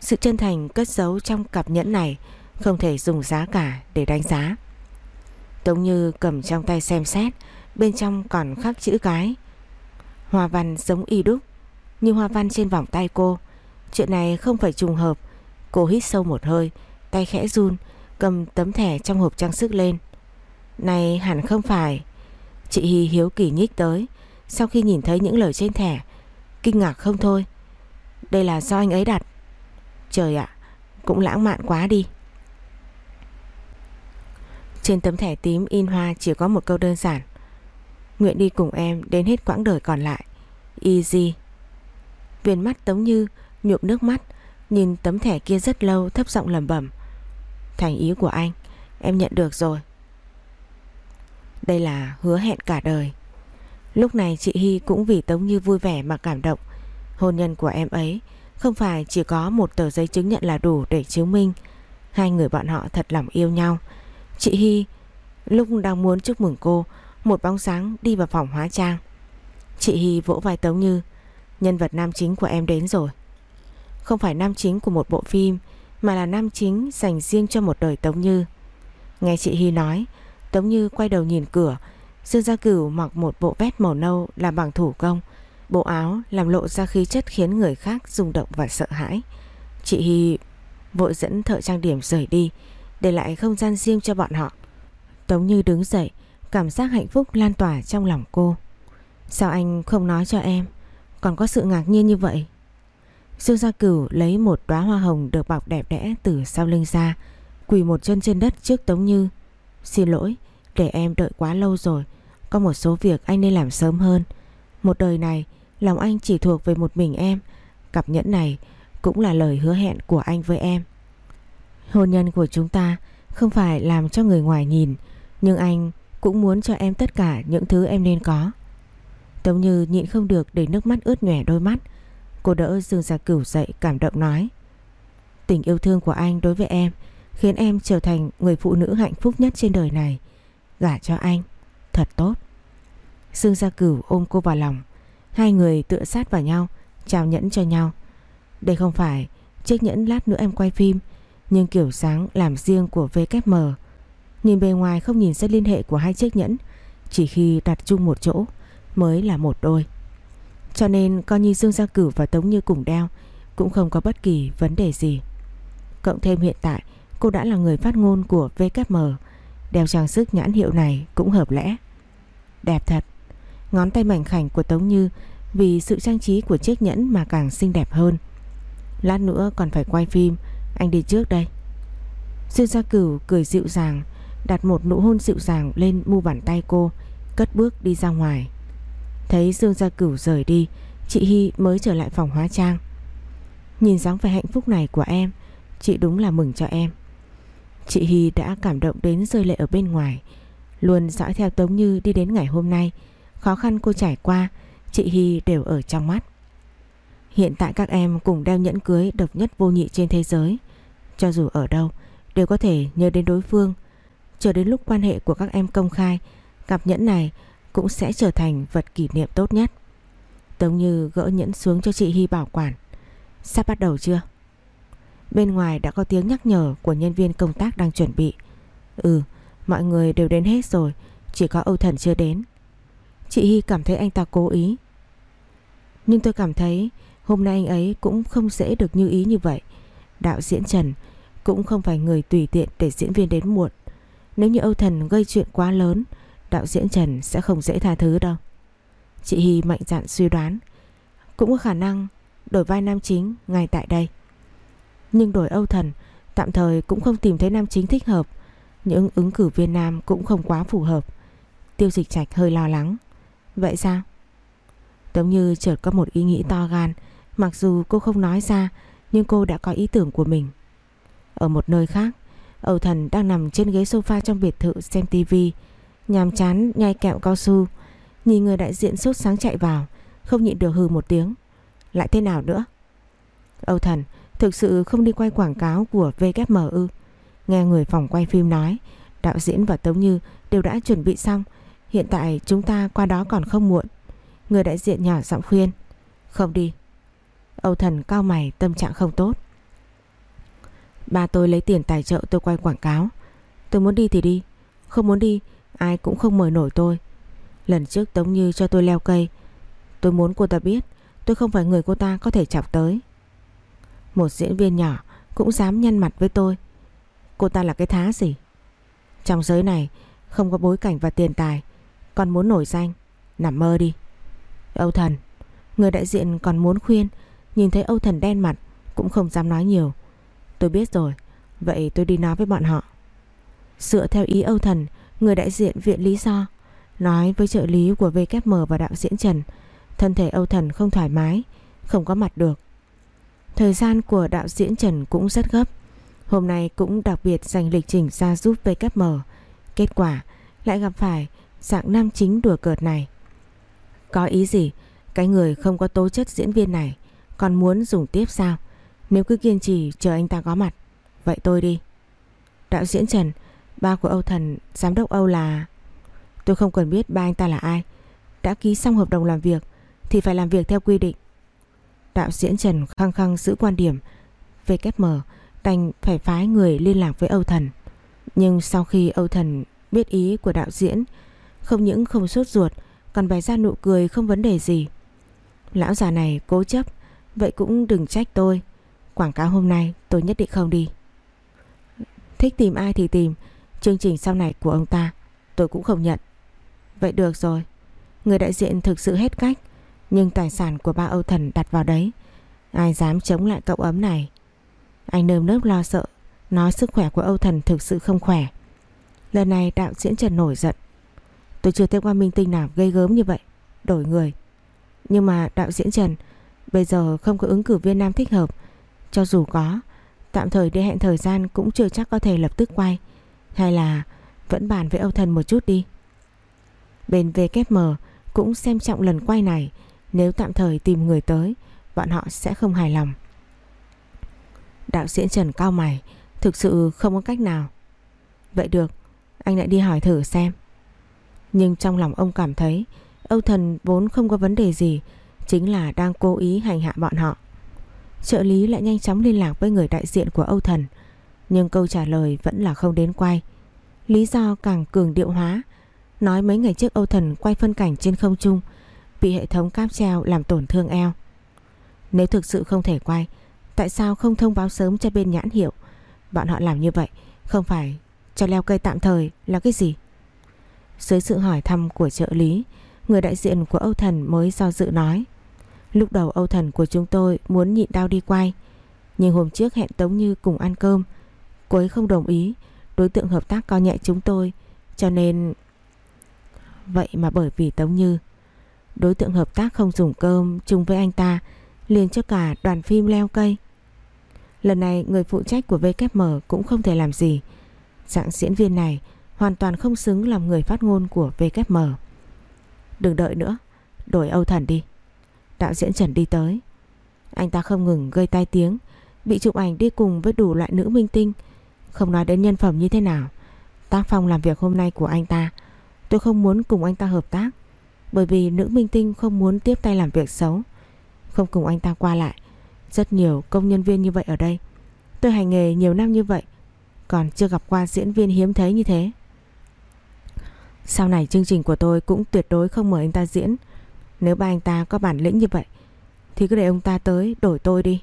S1: sự chân thành cất giấu trong cặp nhẫn này không thể dùng giá cả để đánh giá. Tống Như cầm trong tay xem xét, bên trong còn khắc chữ cái. Hoa văn giống y đúc Như hoa văn trên vòng tay cô. Chuyện này không phải trùng hợp. Cô hít sâu một hơi Tay khẽ run Cầm tấm thẻ trong hộp trang sức lên. Này hẳn không phải. Chị Hy hiếu kỳ nhích tới. Sau khi nhìn thấy những lời trên thẻ, Kinh ngạc không thôi. Đây là do anh ấy đặt. Trời ạ, Cũng lãng mạn quá đi. Trên tấm thẻ tím in hoa chỉ có một câu đơn giản. Nguyện đi cùng em đến hết quãng đời còn lại. Easy. Viên mắt Tống Như nhuộm nước mắt, Nhìn tấm thẻ kia rất lâu thấp giọng lẩm bẩm. Thành ý của anh, Em nhận được rồi. Đây là hứa hẹn cả đời. Lúc này chị Hy cũng vì Tống Như vui vẻ mà cảm động. Hôn nhân của em ấy Không phải chỉ có một tờ giấy chứng nhận là đủ để chứng minh. Hai người bọn họ thật lòng yêu nhau. Chị Hy lúc đang muốn chúc mừng cô, một bóng sáng đi vào phòng hóa trang. Chị Hy vỗ vai Tống Như, Nhân vật nam chính của em đến rồi. Không phải nam chính của một bộ phim, Mà là nam chính dành riêng cho một đời Tống Như. Nghe chị Hy nói, Tống Như quay đầu nhìn cửa Dương Gia Cửu mặc một bộ vest màu nâu làm bằng thủ công Bộ áo làm lộ ra khí chất khiến người khác rung động và sợ hãi Chị Hy vội dẫn thợ trang điểm rời đi để lại không gian riêng cho bọn họ. Tống Như đứng dậy, cảm giác hạnh phúc lan tỏa trong lòng cô. Sao anh không nói cho em, còn có sự ngạc nhiên như vậy? Dương Gia Cửu lấy một đóa hoa hồng được bọc đẹp đẽ từ sau lưng ra, quỳ một chân trên đất trước Tống Như. Xin lỗi, để em đợi quá lâu rồi, có một số việc anh nên làm sớm hơn. Một đời này, lòng anh chỉ thuộc về một mình em, cặp nhẫn này cũng là lời hứa hẹn của anh với em. Hôn nhân của chúng ta không phải làm cho người ngoài nhìn, nhưng anh cũng muốn cho em tất cả những thứ em nên có. Tống Như nhịn không được để nước mắt ướt nhòe đôi mắt. Cô đỡ Dương Gia Cửu dậy cảm động nói. Tình yêu thương của anh đối với em khiến em trở thành người phụ nữ hạnh phúc nhất trên đời này. Gả cho anh, thật tốt. Dương Gia Cửu ôm cô vào lòng. Hai người tựa sát vào nhau, trao nhẫn cho nhau. Đây không phải chiếc nhẫn lát nữa em quay phim, nhưng kiểu dáng làm riêng của VKM. Nhìn bề ngoài không nhìn ra liên hệ của hai chiếc nhẫn, chỉ khi đặt chung một chỗ mới là một đôi. Cho nên coi như Dương Gia Cửu và Tống Như cùng đeo cũng không có bất kỳ vấn đề gì. Cộng thêm hiện tại cô đã là người phát ngôn của VKM, đeo trang sức nhãn hiệu này cũng hợp lẽ. Đẹp thật. Ngón tay mảnh khảnh của Tống Như vì sự trang trí của chiếc nhẫn mà càng xinh đẹp hơn. Lát nữa còn phải quay phim, anh đi trước đây. Dương Gia Cửu cười dịu dàng, đặt một nụ hôn dịu dàng lên mu bàn tay cô, cất bước đi ra ngoài. Thấy Dương Gia Cửu rời đi Chị Hy mới trở lại phòng hóa trang Nhìn dáng vẻ hạnh phúc này của em Chị đúng là mừng cho em Chị Hy đã cảm động đến rơi lệ ở bên ngoài, Luôn dõi theo Tống Như đi đến ngày hôm nay Khó khăn cô trải qua, Chị Hy đều ở trong mắt Hiện tại các em cùng đeo nhẫn cưới độc nhất vô nhị trên thế giới Cho dù ở đâu, Đều có thể nhớ đến đối phương Chờ đến lúc quan hệ của các em công khai, Cặp nhẫn này cũng sẽ trở thành vật kỷ niệm tốt nhất. Tống Như gỡ nhẫn xuống cho chị Hy bảo quản. Sắp bắt đầu chưa? Bên ngoài đã có tiếng nhắc nhở của nhân viên công tác đang chuẩn bị. Ừ, mọi người đều đến hết rồi, chỉ có Âu Thần chưa đến. Chị Hy cảm thấy anh ta cố ý. Nhưng tôi cảm thấy hôm nay anh ấy cũng không dễ được như ý như vậy. Đạo diễn Trần cũng không phải người tùy tiện để diễn viên đến muộn. Nếu như Âu Thần gây chuyện quá lớn, đạo diễn Trần sẽ không dễ tha thứ đâu. Chị Hy mạnh dạn suy đoán, cũng có khả năng đổi vai nam chính ngay tại đây. Nhưng đổi Âu Thần tạm thời cũng không tìm thấy nam chính thích hợp, những ứng cử viên nam cũng không quá phù hợp. Tiêu dịch trạch hơi lo lắng. Vậy sao? Tống như chợt có một ý nghĩ to gan, mặc dù cô không nói ra, nhưng cô đã có ý tưởng của mình. Ở một nơi khác, Âu Thần đang nằm trên ghế sofa trong biệt thự xem tivi, Nhàm chán nhai kẹo cao su Nhìn người đại diện sốt sáng chạy vào Không nhịn được hừ một tiếng Lại thế nào nữa Âu thần thực sự không đi quay quảng cáo của VKM Nghe người phòng quay phim nói, Đạo diễn và Tống Như đều đã chuẩn bị xong. Hiện tại chúng ta qua đó còn không muộn. Người đại diện nhỏ giọng khuyên, Không đi. Âu thần cao mày, tâm trạng không tốt. Ba tôi lấy tiền tài trợ tôi quay quảng cáo. Tôi muốn đi thì đi, Không muốn đi, Ai cũng không mời nổi tôi. Lần trước Tống Như cho tôi leo cây. Tôi muốn cô ta biết, Tôi không phải người cô ta có thể chọc tới. Một diễn viên nhỏ Cũng dám nhăn mặt với tôi. Cô ta là cái thá gì? Trong giới này không có bối cảnh và tiền tài Còn muốn nổi danh Nằm mơ đi. Âu Thần Người đại diện còn muốn khuyên Nhìn thấy Âu Thần đen mặt Cũng không dám nói nhiều. Tôi biết rồi Vậy tôi đi nói với bọn họ. Dựa theo ý Âu Thần Người đại diện viện lý do nói với trợ lý của VKM và đạo diễn Trần thân thể Âu Thần không thoải mái, không có mặt được. Thời gian của đạo diễn Trần cũng rất gấp. Hôm nay cũng đặc biệt dành lịch trình ra giúp VKM. Kết quả lại gặp phải dạng nam chính đùa cợt này. Có ý gì? Cái người không có tố chất diễn viên này còn muốn dùng tiếp sao? Nếu cứ kiên trì chờ anh ta có mặt, vậy tôi đi. Đạo diễn Trần Ba của Âu Thần, giám đốc Âu là... Tôi không cần biết ba anh ta là ai. Đã ký xong hợp đồng làm việc thì phải làm việc theo quy định. Đạo diễn Trần khăng khăng giữ quan điểm VKM đành phải phái người liên lạc với Âu Thần. Nhưng sau khi Âu Thần biết ý của đạo diễn, không những không sốt ruột, còn bày ra nụ cười không vấn đề gì. Lão già này cố chấp, vậy cũng đừng trách tôi. Quảng cáo hôm nay tôi nhất định không đi. Thích tìm ai thì tìm, Chương trình sau này của ông ta Tôi cũng không nhận Vậy được rồi, Người đại diện thực sự hết cách nhưng tài sản của ba Âu Thần đặt vào đấy. Ai dám chống lại cậu ấm này? Anh nơm nớp lo sợ. Nói sức khỏe của Âu Thần thực sự không khỏe. Lần này đạo diễn Trần nổi giận. Tôi chưa thấy qua minh tinh nào gây gớm như vậy. Đổi người. Nhưng mà đạo diễn Trần, Bây giờ không có ứng cử viên nam thích hợp. Cho dù có, Tạm thời để hẹn thời gian cũng chưa chắc có thể lập tức quay. Hay là Vẫn bàn với Âu Thần một chút đi. Bên VKM Cũng xem trọng lần quay này. Nếu tạm thời tìm người tới, Bọn họ sẽ không hài lòng. Đạo diễn Trần cao mày, Thực sự không có cách nào. Vậy được, Anh lại đi hỏi thử xem. Nhưng trong lòng ông cảm thấy, Âu Thần vốn không có vấn đề gì, Chính là đang cố ý hành hạ bọn họ. Trợ lý lại nhanh chóng liên lạc với người đại diện của Âu Thần, Nhưng câu trả lời vẫn là không đến quay. Lý do càng cường điệu hóa, Nói mấy ngày trước Âu Thần quay phân cảnh trên không trung Bị hệ thống cáp treo làm tổn thương eo. Nếu thực sự không thể quay, Tại sao không thông báo sớm cho bên nhãn hiệu? Bọn họ làm như vậy Không phải cho leo cây tạm thời là cái gì? Dưới sự hỏi thăm của trợ lý, Người đại diện của Âu Thần mới do dự nói. Lúc đầu Âu Thần của chúng tôi muốn nhịn đau đi quay, Nhưng hôm trước hẹn Tống Như cùng ăn cơm. Cô ấy không đồng ý, Đối tượng hợp tác coi nhẹ chúng tôi, Cho nên Vậy mà bởi vì Tống Như Đối tượng hợp tác không dùng cơm chung với anh ta, liền cho cả đoàn phim leo cây. Lần này, người phụ trách của VKM cũng không thể làm gì. Dạng diễn viên này hoàn toàn không xứng làm người phát ngôn của VKM Đừng đợi nữa, Đổi Âu Thần đi. Đạo diễn Trần đi tới. Anh ta không ngừng gây tai tiếng, Bị chụp ảnh đi cùng với đủ loại nữ minh tinh. Không nói đến nhân phẩm như thế nào, Tác phong làm việc hôm nay của anh ta, Tôi không muốn cùng anh ta hợp tác. Bởi vì nữ minh tinh không muốn tiếp tay làm việc xấu. Không cùng anh ta qua lại, Rất nhiều công nhân viên như vậy ở đây. Tôi hành nghề nhiều năm như vậy, Còn chưa gặp qua diễn viên hiếm thấy như thế. Sau này chương trình của tôi cũng tuyệt đối không mời anh ta diễn. Nếu ba anh ta có bản lĩnh như vậy, Thì cứ để ông ta tới đổi tôi đi.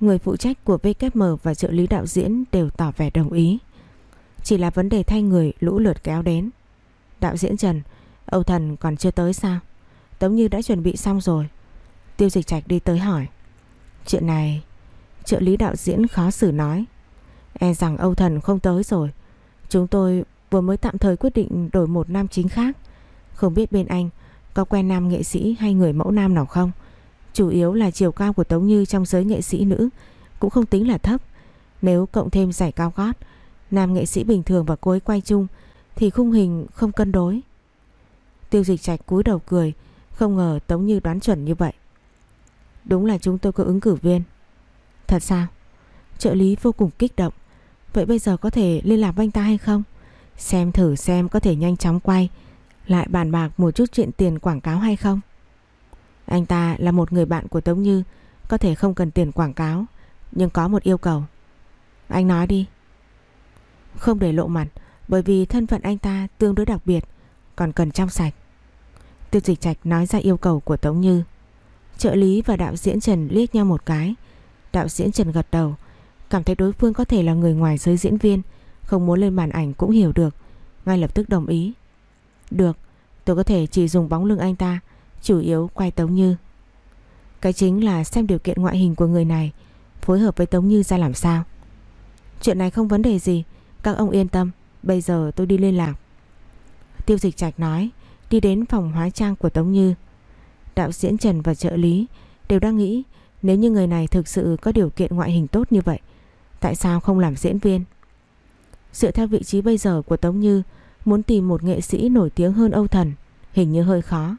S1: Người phụ trách của VKM và trợ lý đạo diễn đều tỏ vẻ đồng ý. Chỉ là vấn đề thay người lũ lượt kéo đến. Đạo diễn Trần Âu Thần còn chưa tới sao? Tống Như đã chuẩn bị xong rồi. Tiêu dịch trạch đi tới hỏi. Chuyện này, Trợ lý đạo diễn khó xử nói. E rằng Âu Thần không tới rồi. Chúng tôi vừa mới tạm thời quyết định đổi một nam chính khác. Không biết bên anh Có quen nam nghệ sĩ hay người mẫu nam nào không? Chủ yếu là chiều cao của Tống Như Trong giới nghệ sĩ nữ Cũng không tính là thấp. Nếu cộng thêm giải cao gót, Nam nghệ sĩ bình thường và cô ấy quay chung Thì khung hình không cân đối. Tiêu dịch trạch cúi đầu cười, Không ngờ Tống Như đoán chuẩn như vậy. Đúng là chúng tôi có ứng cử viên. Thật sao? Trợ lý vô cùng kích động. Vậy bây giờ có thể liên lạc với anh ta hay không? Xem thử xem có thể nhanh chóng quay Lại bàn bạc một chút chuyện tiền quảng cáo hay không. Anh ta là một người bạn của Tống Như, Có thể không cần tiền quảng cáo, Nhưng có một yêu cầu. Anh nói đi. Không để lộ mặt, Bởi vì thân phận anh ta tương đối đặc biệt. Còn cần trong sạch. Tiêu dịch trạch nói ra yêu cầu của Tống Như. Trợ lý và đạo diễn Trần liếc nhau một cái. Đạo diễn Trần gật đầu, Cảm thấy đối phương có thể là người ngoài giới diễn viên, Không muốn lên màn ảnh cũng hiểu được, Ngay lập tức đồng ý. Được, tôi có thể chỉ dùng bóng lưng anh ta, Chủ yếu quay Tống Như. Cái chính là xem điều kiện ngoại hình của người này, Phối hợp với Tống Như ra làm sao. Chuyện này không vấn đề gì, Các ông yên tâm, Bây giờ tôi đi liên lạc. Tiêu dịch trạch nói, Đi đến phòng hóa trang của Tống Như. Đạo diễn Trần và trợ lý Đều đang nghĩ, nếu như người này thực sự có điều kiện ngoại hình tốt như vậy, Tại sao không làm diễn viên? Dựa theo vị trí bây giờ của Tống Như, Muốn tìm một nghệ sĩ nổi tiếng hơn Âu Thần, Hình như hơi khó.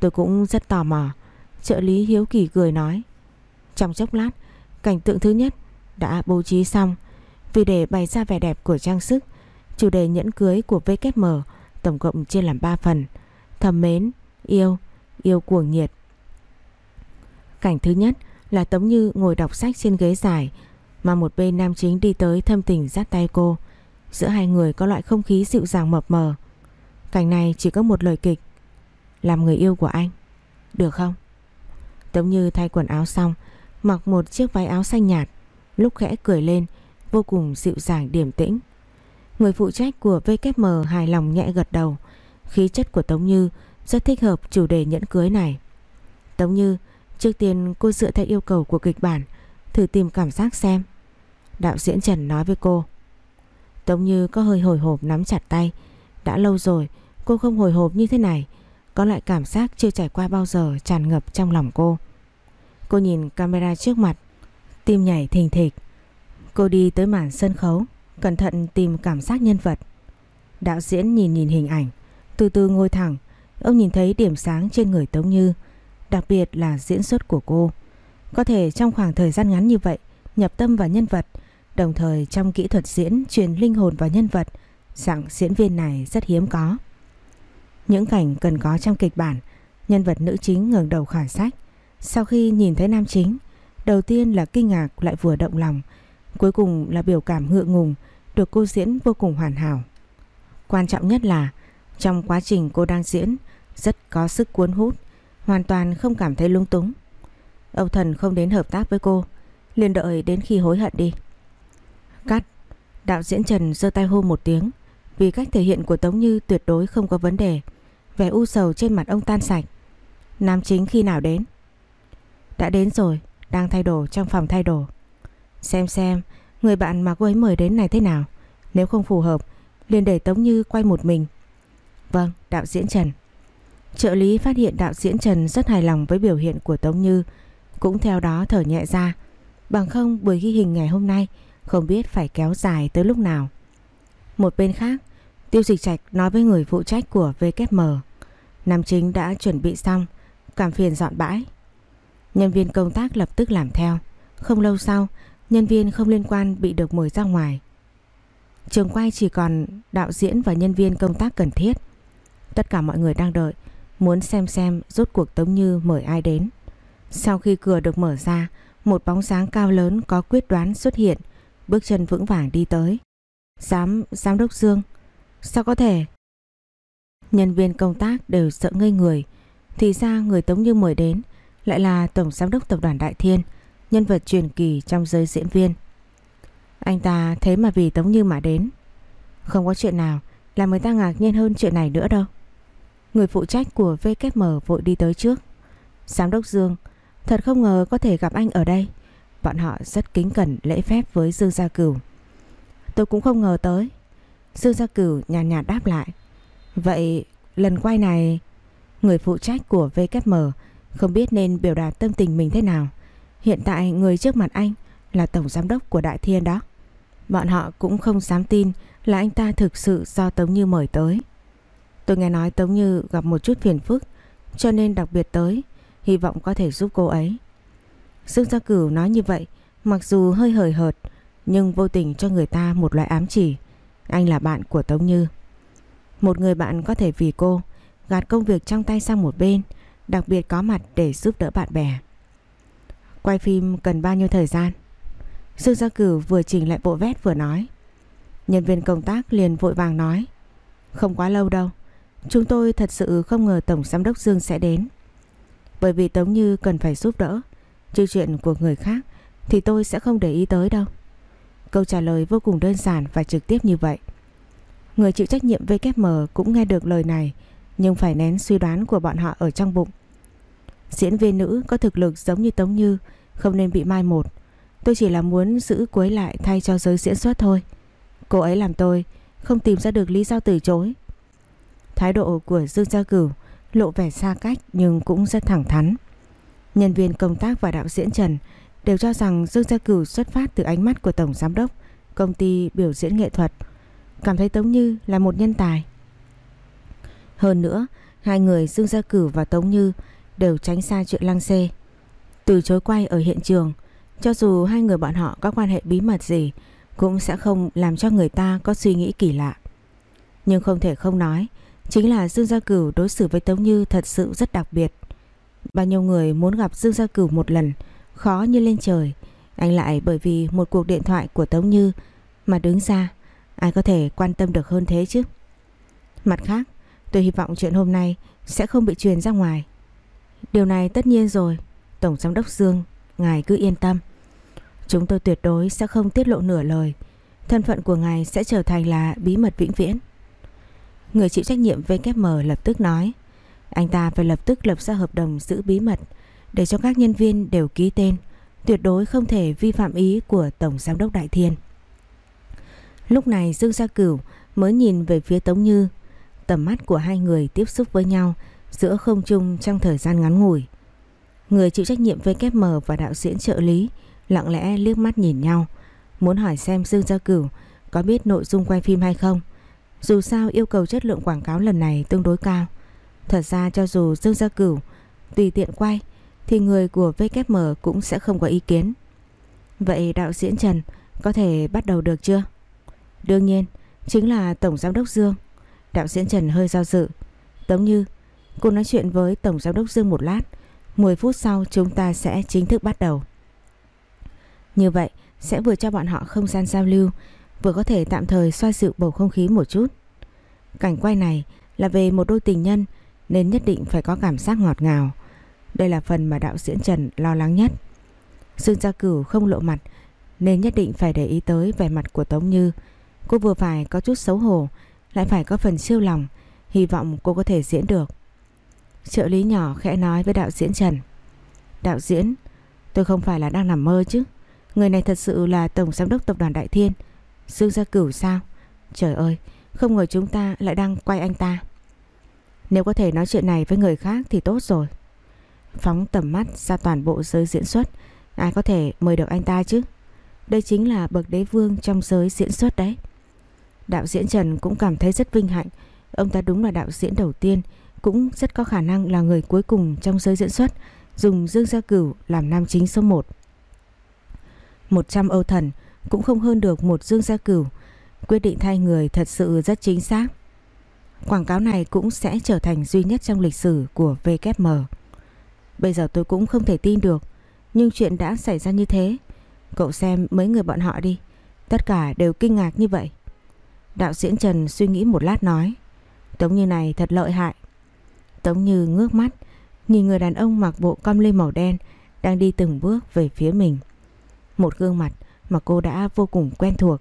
S1: Tôi cũng rất tò mò, Trợ lý Hiếu Kỳ cười nói. Trong chốc lát, Cảnh tượng thứ nhất đã bố trí xong. Vì để bày ra vẻ đẹp của trang sức, Chủ đề nhẫn cưới của VKM Tổng cộng chia làm 3 phần Thầm mến, yêu, yêu cuồng nhiệt Cảnh thứ nhất là Tống Như ngồi đọc sách trên ghế dài mà một bên nam chính đi tới thâm tình dắt tay cô. Giữa hai người có loại không khí dịu dàng mập mờ. Cảnh này chỉ có một lời kịch. Làm người yêu của anh. Được không? Tống Như thay quần áo xong mặc một chiếc váy áo xanh nhạt lúc khẽ cười lên vô cùng dịu dàng điềm tĩnh. Người phụ trách của VKM hài lòng nhẹ gật đầu. Khí chất của Tống Như rất thích hợp chủ đề nhẫn cưới này. Tống Như, trước tiên cô dựa theo yêu cầu của kịch bản, thử tìm cảm giác xem. Đạo diễn Trần nói với cô. Tống Như có hơi hồi hộp nắm chặt tay. Đã lâu rồi cô không hồi hộp như thế này. Có loại cảm giác chưa trải qua bao giờ tràn ngập trong lòng cô. Cô nhìn camera trước mặt, tim nhảy thình thịch. Cô đi tới màn sân khấu, cẩn thận tìm cảm giác nhân vật. Đạo diễn nhìn nhìn hình ảnh, từ từ ngồi thẳng, ông nhìn thấy điểm sáng trên người Tống Như, đặc biệt là diễn xuất của cô. Có thể trong khoảng thời gian ngắn như vậy, nhập tâm vào nhân vật, đồng thời trong kỹ thuật diễn truyền linh hồn vào nhân vật, dạng diễn viên này rất hiếm có. Những cảnh cần có trong kịch bản, nhân vật nữ chính ngẩng đầu khỏi sách, sau khi nhìn thấy nam chính, đầu tiên là kinh ngạc lại vừa động lòng, cuối cùng là biểu cảm ngượng ngùng được cô diễn vô cùng hoàn hảo. Quan trọng nhất là trong quá trình cô đang diễn rất có sức cuốn hút, hoàn toàn không cảm thấy lung túng. Âu Thần không đến hợp tác với cô, liền đợi đến khi hối hận đi. Cắt, đạo diễn Trần giơ tay hô một tiếng, vì cách thể hiện của Tống Như tuyệt đối không có vấn đề. Vẻ u sầu trên mặt ông tan sạch. Nam chính khi nào đến? Đã đến rồi, đang thay đồ trong phòng thay đồ. Xem xem, người bạn mà cô ấy mời đến này thế nào. Nếu không phù hợp, liền để Tống Như quay một mình. Vâng, đạo diễn Trần. Trợ lý phát hiện đạo diễn Trần rất hài lòng với biểu hiện của Tống Như, cũng theo đó thở nhẹ ra. Bằng không buổi ghi hình ngày hôm nay không biết phải kéo dài tới lúc nào. Một bên khác, Tiêu Dịch Trạch nói với người phụ trách của VKM. Nam chính đã chuẩn bị xong, cảm phiền dọn bãi. Nhân viên công tác lập tức làm theo. Không lâu sau, nhân viên không liên quan bị được mời ra ngoài. Trường quay chỉ còn đạo diễn và nhân viên công tác cần thiết. Tất cả mọi người đang đợi, muốn xem xem rốt cuộc Tống Như mời ai đến. Sau khi cửa được mở ra, một bóng sáng cao lớn có quyết đoán xuất hiện, bước chân vững vàng đi tới. Giám, giám đốc Dương, sao có thể? Nhân viên công tác đều sợ ngây người, thì ra người Tống Như mời đến lại là Tổng Giám đốc Tập đoàn Đại Thiên, nhân vật truyền kỳ trong giới diễn viên. Anh ta thế mà vì Tống Như mà đến. Không có chuyện nào làm người ta ngạc nhiên hơn chuyện này nữa đâu. Người phụ trách của VKM vội đi tới trước. Giám đốc Dương, thật không ngờ có thể gặp anh ở đây. Bọn họ rất kính cẩn lễ phép với Dương Gia Cửu. Tôi cũng không ngờ tới. Dương Gia Cửu nhàn nhạt, nhạt đáp lại. Vậy lần quay này, người phụ trách của VKM không biết nên biểu đạt tâm tình mình thế nào Hiện tại người trước mặt anh Là tổng giám đốc của Đại Thiên đó. Bọn họ cũng không dám tin Là anh ta thực sự do Tống Như mời tới. Tôi nghe nói Tống Như gặp một chút phiền phức, Cho nên đặc biệt tới, Hy vọng có thể giúp cô ấy. Dương Gia Cửu nói như vậy, Mặc dù hơi hời hợt, Nhưng vô tình cho người ta một loại ám chỉ. Anh là bạn của Tống Như. Một người bạn có thể vì cô Gạt công việc trong tay sang một bên, đặc biệt có mặt để giúp đỡ bạn bè. Quay phim cần bao nhiêu thời gian? Dương Gia Cửu vừa chỉnh lại bộ vét vừa nói. Nhân viên công tác liền vội vàng nói. Không quá lâu đâu. Chúng tôi thật sự không ngờ Tổng Giám đốc Dương sẽ đến. Bởi vì Tống Như cần phải giúp đỡ. Chứ chuyện của người khác thì tôi sẽ không để ý tới đâu. Câu trả lời vô cùng đơn giản và trực tiếp như vậy. Người chịu trách nhiệm VKM cũng nghe được lời này, nhưng phải nén suy đoán của bọn họ ở trong bụng. Diễn viên nữ có thực lực giống như Tống Như không nên bị mai một. Tôi chỉ là muốn giữ cuối lại thay cho giới diễn xuất thôi. Cô ấy làm tôi không tìm ra được lý do từ chối. Thái độ của Dương Gia Cửu lộ vẻ xa cách nhưng cũng rất thẳng thắn. Nhân viên công tác và đạo diễn Trần đều cho rằng Dương Gia Cửu xuất phát từ ánh mắt của Tổng Giám đốc công ty biểu diễn nghệ thuật. Cảm thấy Tống Như là một nhân tài. Hơn nữa, hai người Dương Gia Cửu và Tống Như đều tránh xa chuyện lăng xê. Từ chối quay ở hiện trường, cho dù hai người bọn họ có quan hệ bí mật gì, cũng sẽ không làm cho người ta có suy nghĩ kỳ lạ. Nhưng không thể không nói, chính là Dương Gia Cửu đối xử với Tống Như thật sự rất đặc biệt. Bao nhiêu người muốn gặp Dương Gia Cửu một lần, khó như lên trời. Anh lại bởi vì một cuộc điện thoại của Tống Như mà đứng ra, ai có thể quan tâm được hơn thế chứ. Mặt khác, Tôi hy vọng chuyện hôm nay sẽ không bị truyền ra ngoài. Điều này tất nhiên rồi, Tổng Giám đốc Dương, ngài cứ yên tâm. Chúng tôi tuyệt đối sẽ không tiết lộ nửa lời. Thân phận của ngài sẽ trở thành là bí mật vĩnh viễn. Người chịu trách nhiệm VKM lập tức nói. Anh ta phải lập tức lập ra hợp đồng giữ bí mật để cho các nhân viên đều ký tên. Tuyệt đối không thể vi phạm ý của Tổng Giám đốc Đại Thiên. Lúc này Dương Gia Cửu mới nhìn về phía Tống Như. Tầm mắt của hai người tiếp xúc với nhau giữa không trung trong thời gian ngắn ngủi. Người chịu trách nhiệm VKM và đạo diễn trợ lý lặng lẽ liếc mắt nhìn nhau, muốn hỏi xem Dương Gia Cửu có biết nội dung quay phim hay không. Dù sao yêu cầu chất lượng quảng cáo lần này tương đối cao. Thật ra cho dù Dương Gia Cửu tùy tiện quay thì người của VKM cũng sẽ không có ý kiến. Vậy đạo diễn Trần có thể bắt đầu được chưa? Đương nhiên, chính là Tổng Giám đốc Dương. Đạo diễn Trần hơi do dự. Tống Như, cô nói chuyện với Tổng Giám đốc Dương một lát. 10 phút sau chúng ta sẽ chính thức bắt đầu. Như vậy sẽ vừa cho bọn họ không gian giao lưu, vừa có thể tạm thời xoa dịu bầu không khí một chút. Cảnh quay này là về một đôi tình nhân nên nhất định phải có cảm giác ngọt ngào. Đây là phần mà đạo diễn Trần lo lắng nhất. Dương Gia Cửu không lộ mặt nên nhất định phải để ý tới vẻ mặt của Tống Như. Cô vừa phải có chút xấu hổ, lại phải có phần siêu lòng, hy vọng cô có thể diễn được. Trợ lý nhỏ khẽ nói với đạo diễn Trần. Đạo diễn, tôi không phải là đang nằm mơ chứ. Người này thật sự là Tổng Giám đốc Tập đoàn Đại Thiên. Dương Gia Cửu sao? Trời ơi, không ngờ chúng ta lại đang quay anh ta. Nếu có thể nói chuyện này với người khác thì tốt rồi. Phóng tầm mắt ra toàn bộ giới diễn xuất, ai có thể mời được anh ta chứ? Đây chính là bậc đế vương trong giới diễn xuất đấy. Đạo diễn Trần cũng cảm thấy rất vinh hạnh. Ông ta đúng là đạo diễn đầu tiên, cũng rất có khả năng là người cuối cùng trong giới diễn xuất dùng Dương Gia Cửu làm nam chính số 1. 100 Âu Thần cũng không hơn được một Dương Gia Cửu. Quyết định thay người thật sự rất chính xác. Quảng cáo này cũng sẽ trở thành duy nhất trong lịch sử của VKM. Bây giờ tôi cũng không thể tin được, nhưng chuyện đã xảy ra như thế. Cậu xem mấy người bọn họ đi, tất cả đều kinh ngạc như vậy. Đạo diễn Trần suy nghĩ một lát nói, Tống Như này thật lợi hại. Tống Như ngước mắt, nhìn người đàn ông mặc bộ com lê màu đen đang đi từng bước về phía mình. Một gương mặt mà cô đã vô cùng quen thuộc,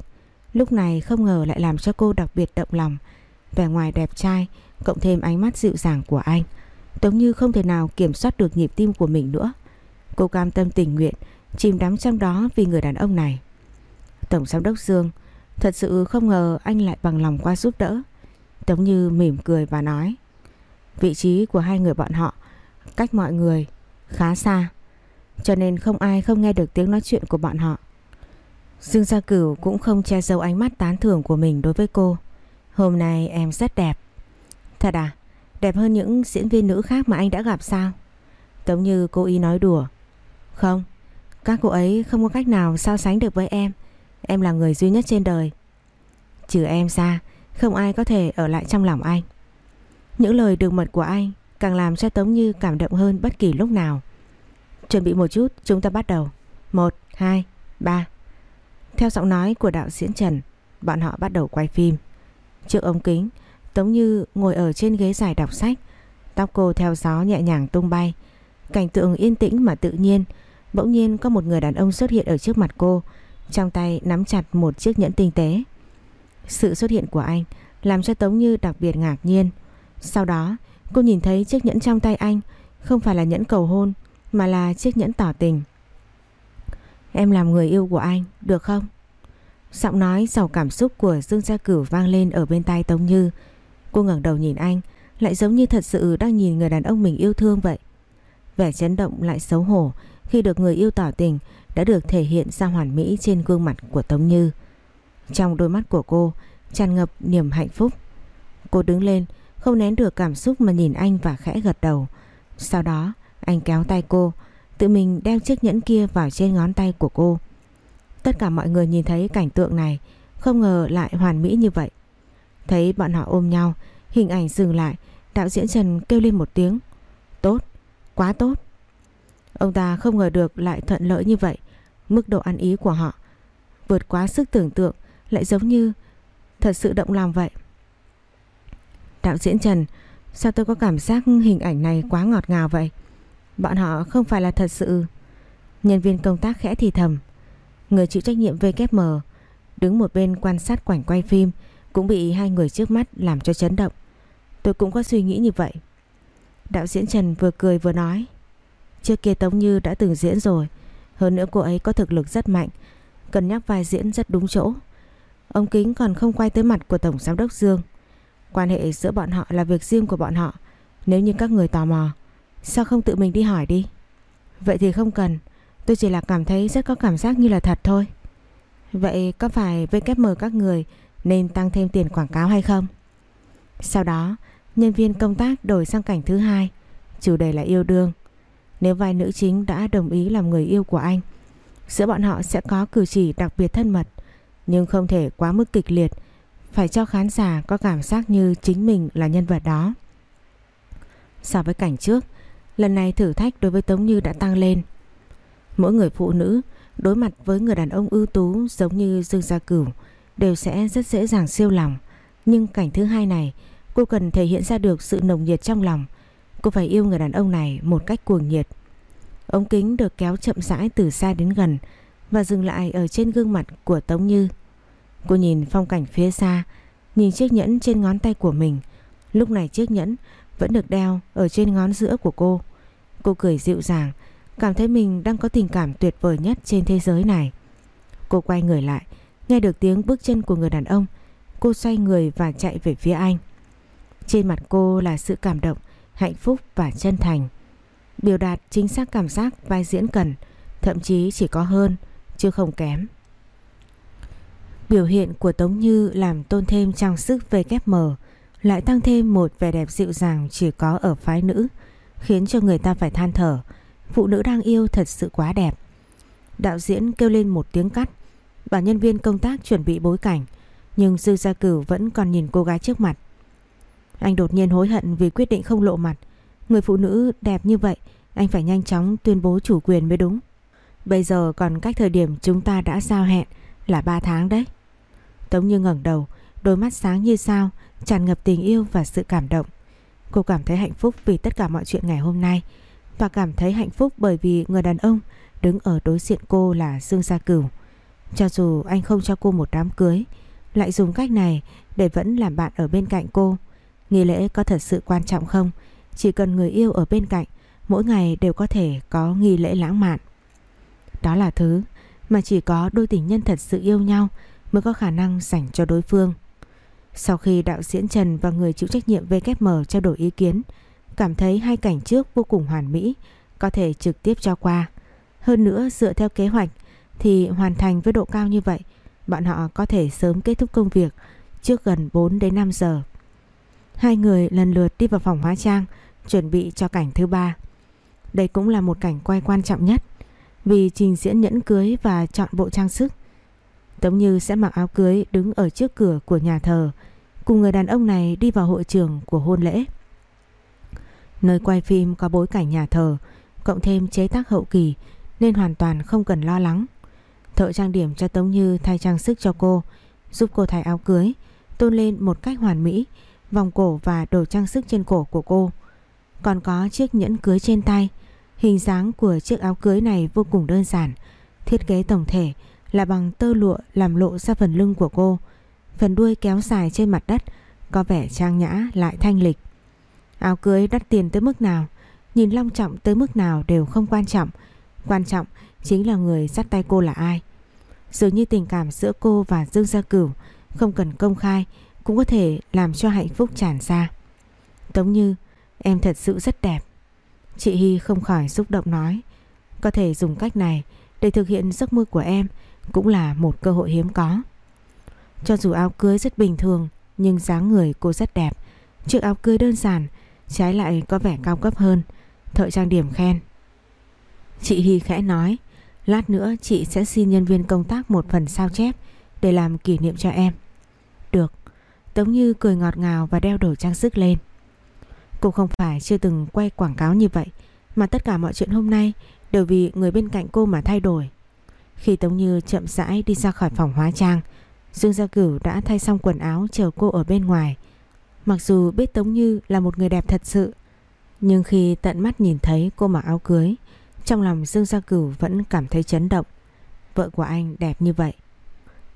S1: lúc này không ngờ lại làm cho cô đặc biệt động lòng. Vẻ ngoài đẹp trai, cộng thêm ánh mắt dịu dàng của anh, Tống Như không thể nào kiểm soát được nhịp tim của mình nữa. Cô cam tâm tình nguyện, chìm đắm trong đó vì người đàn ông này. Tổng giám đốc Dương, thật sự không ngờ anh lại bằng lòng qua giúp đỡ. Tống Như mỉm cười và nói, vị trí của hai người bọn họ cách mọi người khá xa, cho nên không ai không nghe được tiếng nói chuyện của bọn họ. Dương Gia Cửu cũng không che giấu ánh mắt tán thưởng của mình đối với cô. Hôm nay em rất đẹp. Thật à? Đẹp hơn những diễn viên nữ khác mà anh đã gặp sao? Tống như cô ý nói đùa. Không, các cô ấy không có cách nào so sánh được với em. Em là người duy nhất trên đời. Trừ em ra, không ai có thể ở lại trong lòng anh. Những lời đường mật của anh càng làm cho Tống Như cảm động hơn bất kỳ lúc nào. Chuẩn bị một chút, chúng ta bắt đầu. Một, hai, ba. Theo giọng nói của đạo diễn Trần, bọn họ bắt đầu quay phim. Trước ống kính, Tống Như ngồi ở trên ghế dài đọc sách, tóc cô theo gió nhẹ nhàng tung bay. Cảnh tượng yên tĩnh mà tự nhiên, bỗng nhiên có một người đàn ông xuất hiện ở trước mặt cô, trong tay nắm chặt một chiếc nhẫn tinh tế. Sự xuất hiện của anh làm cho Tống Như đặc biệt ngạc nhiên. Sau đó, cô nhìn thấy chiếc nhẫn trong tay anh không phải là nhẫn cầu hôn, mà là chiếc nhẫn tỏ tình. Em làm người yêu của anh, được không? Giọng nói giàu cảm xúc của Dương Gia Cửu vang lên ở bên tai Tống Như. Cô ngẩng đầu nhìn anh, lại giống như thật sự đang nhìn người đàn ông mình yêu thương vậy. Vẻ chấn động lại xấu hổ khi được người yêu tỏ tình đã được thể hiện ra hoàn mỹ trên gương mặt của Tống Như. Trong đôi mắt của cô tràn ngập niềm hạnh phúc. Cô đứng lên, không nén được cảm xúc mà nhìn anh và khẽ gật đầu. Sau đó, anh kéo tay cô, tự mình đeo chiếc nhẫn kia vào trên ngón tay của cô. Tất cả mọi người nhìn thấy cảnh tượng này, không ngờ lại hoàn mỹ như vậy. Thấy bọn họ ôm nhau, hình ảnh dừng lại, đạo diễn Trần kêu lên một tiếng. Tốt, quá tốt. Ông ta không ngờ được lại thuận lợi như vậy, mức độ ăn ý của họ vượt quá sức tưởng tượng, lại giống như thật sự động lòng vậy. Đạo diễn Trần, sao tôi có cảm giác hình ảnh này quá ngọt ngào vậy? Bọn họ không phải là thật sự. Nhân viên công tác khẽ thì thầm. Người chịu trách nhiệm VKM đứng một bên quan sát quảnh quay phim cũng bị hai người trước mắt làm cho chấn động. Tôi cũng có suy nghĩ như vậy. Đạo diễn Trần vừa cười vừa nói. Trước kia Tống Như đã từng diễn rồi, hơn nữa cô ấy có thực lực rất mạnh, cần nhắc vai diễn rất đúng chỗ. Ông Kính còn không quay tới mặt của Tổng Giám đốc Dương. Quan hệ giữa bọn họ là việc riêng của bọn họ. Nếu như các người tò mò, sao không tự mình đi hỏi đi? Vậy thì không cần, tôi chỉ là cảm thấy rất có cảm giác như là thật thôi. Vậy có phải VKM các người nên tăng thêm tiền quảng cáo hay không? Sau đó, nhân viên công tác đổi sang cảnh thứ hai, chủ đề là yêu đương. Nếu vai nữ chính đã đồng ý làm người yêu của anh, giữa bọn họ sẽ có cử chỉ đặc biệt thân mật, nhưng không thể quá mức kịch liệt, phải cho khán giả có cảm giác như chính mình là nhân vật đó. So với cảnh trước, lần này thử thách đối với Tống Như đã tăng lên. Mỗi người phụ nữ đối mặt với người đàn ông ưu tú giống như Dương Gia Cửu đều sẽ rất dễ dàng siêu lòng. Nhưng cảnh thứ hai này, cô cần thể hiện ra được sự nồng nhiệt trong lòng. Cô phải yêu người đàn ông này một cách cuồng nhiệt. Ống kính được kéo chậm rãi từ xa đến gần và dừng lại ở trên gương mặt của Tống Như. Cô nhìn phong cảnh phía xa, nhìn chiếc nhẫn trên ngón tay của mình. Lúc này chiếc nhẫn vẫn được đeo ở trên ngón giữa của cô. Cô cười dịu dàng, cảm thấy mình đang có tình cảm tuyệt vời nhất trên thế giới này. Cô quay người lại, nghe được tiếng bước chân của người đàn ông. Cô xoay người và chạy về phía anh. Trên mặt cô là sự cảm động, hạnh phúc và chân thành. Biểu đạt chính xác cảm giác vai diễn cần, thậm chí chỉ có hơn, chứ không kém. Biểu hiện của Tống Như làm tôn thêm trang sức VKM, lại tăng thêm một vẻ đẹp dịu dàng chỉ có ở phái nữ, khiến cho người ta phải than thở. Phụ nữ đang yêu thật sự quá đẹp. Đạo diễn kêu lên một tiếng cắt, bảo nhân viên công tác chuẩn bị bối cảnh, nhưng Dư Gia Cửu vẫn còn nhìn cô gái trước mặt. Anh đột nhiên hối hận vì quyết định không lộ mặt. Người phụ nữ đẹp như vậy, anh phải nhanh chóng tuyên bố chủ quyền mới đúng. Bây giờ còn cách thời điểm chúng ta đã giao hẹn là 3 tháng đấy. Tống Như ngẩng đầu, đôi mắt sáng như sao, tràn ngập tình yêu và sự cảm động. Cô cảm thấy hạnh phúc vì tất cả mọi chuyện ngày hôm nay và cảm thấy hạnh phúc bởi vì người đàn ông đứng ở đối diện cô là Dương Gia Cửu. Cho dù anh không cho cô một đám cưới, lại dùng cách này để vẫn làm bạn ở bên cạnh cô. Nghi lễ có thật sự quan trọng không? Chỉ cần người yêu ở bên cạnh, mỗi ngày đều có thể có nghi lễ lãng mạn. Đó là thứ mà chỉ có đôi tình nhân thật sự yêu nhau mới có khả năng dành cho đối phương. Sau khi đạo diễn Trần và người chịu trách nhiệm VKM trao đổi ý kiến, cảm thấy hai cảnh trước vô cùng hoàn mỹ, có thể trực tiếp cho qua. Hơn nữa dựa theo kế hoạch thì hoàn thành với độ cao như vậy, bọn họ có thể sớm kết thúc công việc trước gần 4 đến 5 giờ. Hai người lần lượt đi vào phòng hóa trang, chuẩn bị cho cảnh thứ ba. Đây cũng là một cảnh quay quan trọng nhất, vì trình diễn nhẫn cưới và chọn bộ trang sức. Tống Như sẽ mặc áo cưới đứng ở trước cửa của nhà thờ, cùng người đàn ông này đi vào hội trường của hôn lễ. Nơi quay phim có bối cảnh nhà thờ, cộng thêm chế tác hậu kỳ nên hoàn toàn không cần lo lắng. Thợ trang điểm cho Tống Như thay trang sức cho cô, giúp cô thay áo cưới, tôn lên một cách hoàn mỹ, vòng cổ và đồ trang sức trên cổ của cô. Còn có chiếc nhẫn cưới trên tay, hình dáng của chiếc áo cưới này vô cùng đơn giản, thiết kế tổng thể là bằng tơ lụa làm lộ ra phần lưng của cô, phần đuôi kéo dài trên mặt đất, có vẻ trang nhã lại thanh lịch. Áo cưới đắt tiền tới mức nào, nhìn long trọng tới mức nào đều không quan trọng, quan trọng chính là người dắt tay cô là ai. Dường như tình cảm giữa cô và Dương Gia Cửu không cần công khai cũng có thể làm cho hạnh phúc tràn ra. Tống Như, em thật sự rất đẹp. Chị Hy không khỏi xúc động nói, có thể dùng cách này để thực hiện giấc mơ của em cũng là một cơ hội hiếm có. Cho dù áo cưới rất bình thường, nhưng dáng người cô rất đẹp. Chiếc áo cưới đơn giản, trái lại có vẻ cao cấp hơn. Thợ trang điểm khen. Chị Hy khẽ nói, Lát nữa chị sẽ xin nhân viên công tác một phần sao chép Để làm kỷ niệm cho em Được Tống Như cười ngọt ngào và đeo đồ trang sức lên Cô không phải chưa từng quay quảng cáo như vậy, Mà tất cả mọi chuyện hôm nay Đều vì người bên cạnh cô mà thay đổi khi Tống Như chậm rãi đi ra khỏi phòng hóa trang Dương Gia Cửu đã thay xong quần áo chờ cô ở bên ngoài Mặc dù biết Tống Như là một người đẹp thật sự Nhưng khi tận mắt nhìn thấy cô mặc áo cưới trong lòng Dương Gia Cửu vẫn cảm thấy chấn động vợ của anh đẹp như vậy.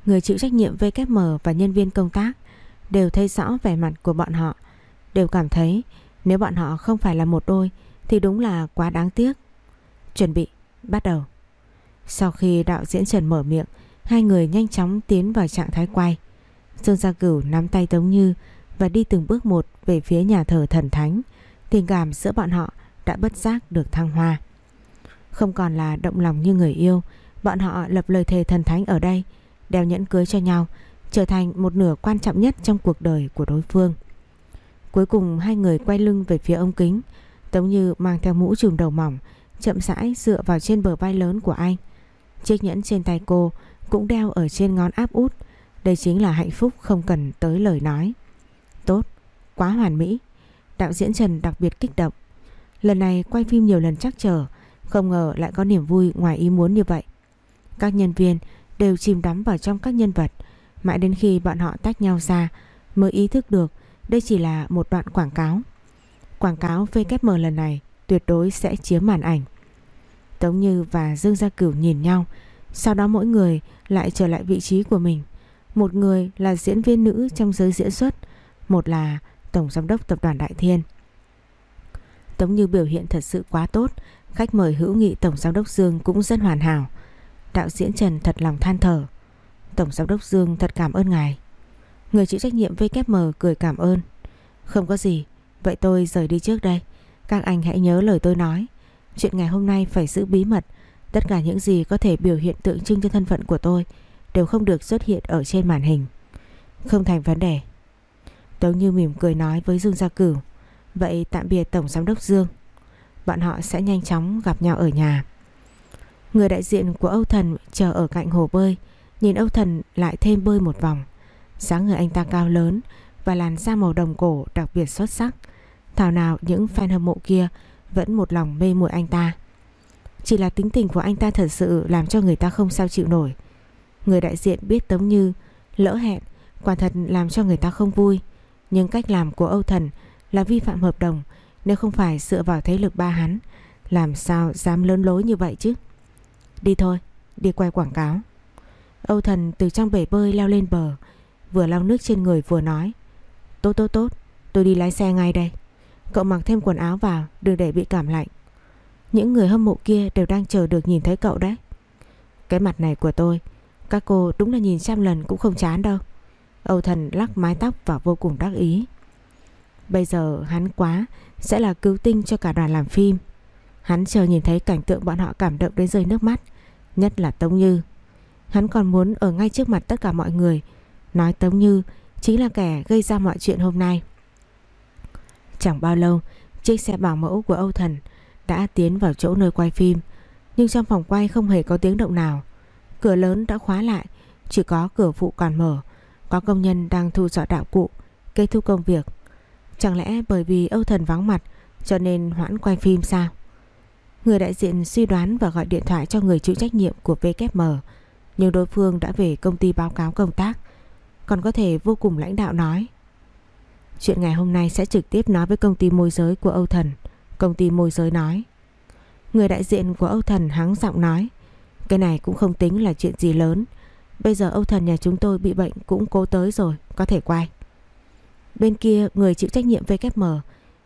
S1: Người chịu trách nhiệm VKM và nhân viên công tác đều thấy rõ vẻ mặt của bọn họ, đều cảm thấy nếu bọn họ không phải là một đôi thì đúng là quá đáng tiếc. Chuẩn bị, bắt đầu. Sau khi đạo diễn Trần mở miệng, hai người nhanh chóng tiến vào trạng thái quay. Dương Gia Cửu nắm tay Tống Như và đi từng bước một về phía nhà thờ thần thánh. Tình cảm giữa bọn họ đã bất giác được thăng hoa. Không còn là động lòng như người yêu, bọn họ lập lời thề thần thánh ở đây, đeo nhẫn cưới cho nhau, trở thành một nửa quan trọng nhất trong cuộc đời của đối phương. Cuối cùng hai người quay lưng về phía ông kính, Tống Như mang theo mũ trùm đầu mỏng, chậm rãi dựa vào trên bờ vai lớn của anh. Chiếc nhẫn trên tay cô cũng đeo ở trên ngón áp út, đây chính là hạnh phúc không cần tới lời nói. Tốt, quá hoàn mỹ. Đạo diễn Trần đặc biệt kích động. Lần này quay phim nhiều lần chắc chờ, không ngờ lại có niềm vui ngoài ý muốn như vậy. Các nhân viên đều chìm đắm vào trong các nhân vật, mãi đến khi bọn họ tách nhau ra mới ý thức được đây chỉ là một đoạn quảng cáo. Quảng cáo VKM lần này tuyệt đối sẽ chiếm màn ảnh. Tống Như và Dương Gia Cửu nhìn nhau, sau đó mỗi người lại trở lại vị trí của mình. Một người là diễn viên nữ trong giới diễn xuất, một là Tổng Giám đốc Tập đoàn Đại Thiên. Tống Như biểu hiện thật sự quá tốt, khách mời hữu nghị Tổng Giám đốc Dương cũng rất hoàn hảo. Đạo diễn Trần thật lòng than thở. Tổng Giám đốc Dương thật cảm ơn ngài. Người chịu trách nhiệm VKM cười cảm ơn. Không có gì, vậy tôi rời đi trước đây. Các anh hãy nhớ lời tôi nói. Chuyện ngày hôm nay phải giữ bí mật. Tất cả những gì có thể biểu hiện tượng trưng cho thân phận của tôi đều không được xuất hiện ở trên màn hình. Không thành vấn đề. Tống Như mỉm cười nói với Dương Gia Cửu. Vậy tạm biệt Tổng Giám đốc Dương. Bọn họ sẽ nhanh chóng gặp nhau ở nhà. Người đại diện của Âu Thần chờ ở cạnh hồ bơi. Nhìn Âu Thần lại thêm bơi một vòng. dáng người anh ta cao lớn và làn da màu đồng cổ đặc biệt xuất sắc. Thảo nào những fan hâm mộ kia vẫn một lòng mê muội anh ta. Chỉ là tính tình của anh ta thật sự làm cho người ta không sao chịu nổi. Người đại diện biết Tống Như lỡ hẹn, quả thật làm cho người ta không vui. Nhưng cách làm của Âu Thần là vi phạm hợp đồng nếu không phải dựa vào thế lực ba hắn. Làm sao dám lớn lối như vậy chứ? Đi thôi, đi quay quảng cáo. Âu Thần từ trong bể bơi leo lên bờ, vừa lau nước trên người vừa nói. Tốt tốt tốt, tôi đi lái xe ngay đây. Cậu mặc thêm quần áo vào, đừng để bị cảm lạnh. Những người hâm mộ kia đều đang chờ được nhìn thấy cậu đấy. Cái mặt này của tôi, các cô đúng là nhìn trăm lần cũng không chán đâu. Âu Thần lắc mái tóc và vô cùng đắc ý. Bây giờ hắn quá sẽ là cứu tinh cho cả đoàn làm phim. Hắn chờ nhìn thấy cảnh tượng bọn họ cảm động đến rơi nước mắt, nhất là Tống Như. Hắn còn muốn ở ngay trước mặt tất cả mọi người, nói Tống Như chính là kẻ gây ra mọi chuyện hôm nay. Chẳng bao lâu, chiếc xe bảo mẫu của Âu Thần đã tiến vào chỗ nơi quay phim, nhưng trong phòng quay không hề có tiếng động nào. Cửa lớn đã khóa lại, chỉ có cửa phụ còn mở, có công nhân đang thu dọn đạo cụ, kết thúc công việc. Chẳng lẽ bởi vì Âu Thần vắng mặt cho nên hoãn quay phim sao? Người đại diện suy đoán và gọi điện thoại cho người chịu trách nhiệm của VKM, nhưng đối phương đã về công ty báo cáo công tác, còn có thể vô cùng lãnh đạo nói. Chuyện ngày hôm nay sẽ trực tiếp nói với công ty môi giới của Âu Thần. Công ty môi giới nói. Người đại diện của Âu Thần hắng giọng nói. Cái này cũng không tính là chuyện gì lớn. Bây giờ Âu Thần nhà chúng tôi bị bệnh cũng cố tới rồi, có thể quay. Bên kia người chịu trách nhiệm VKM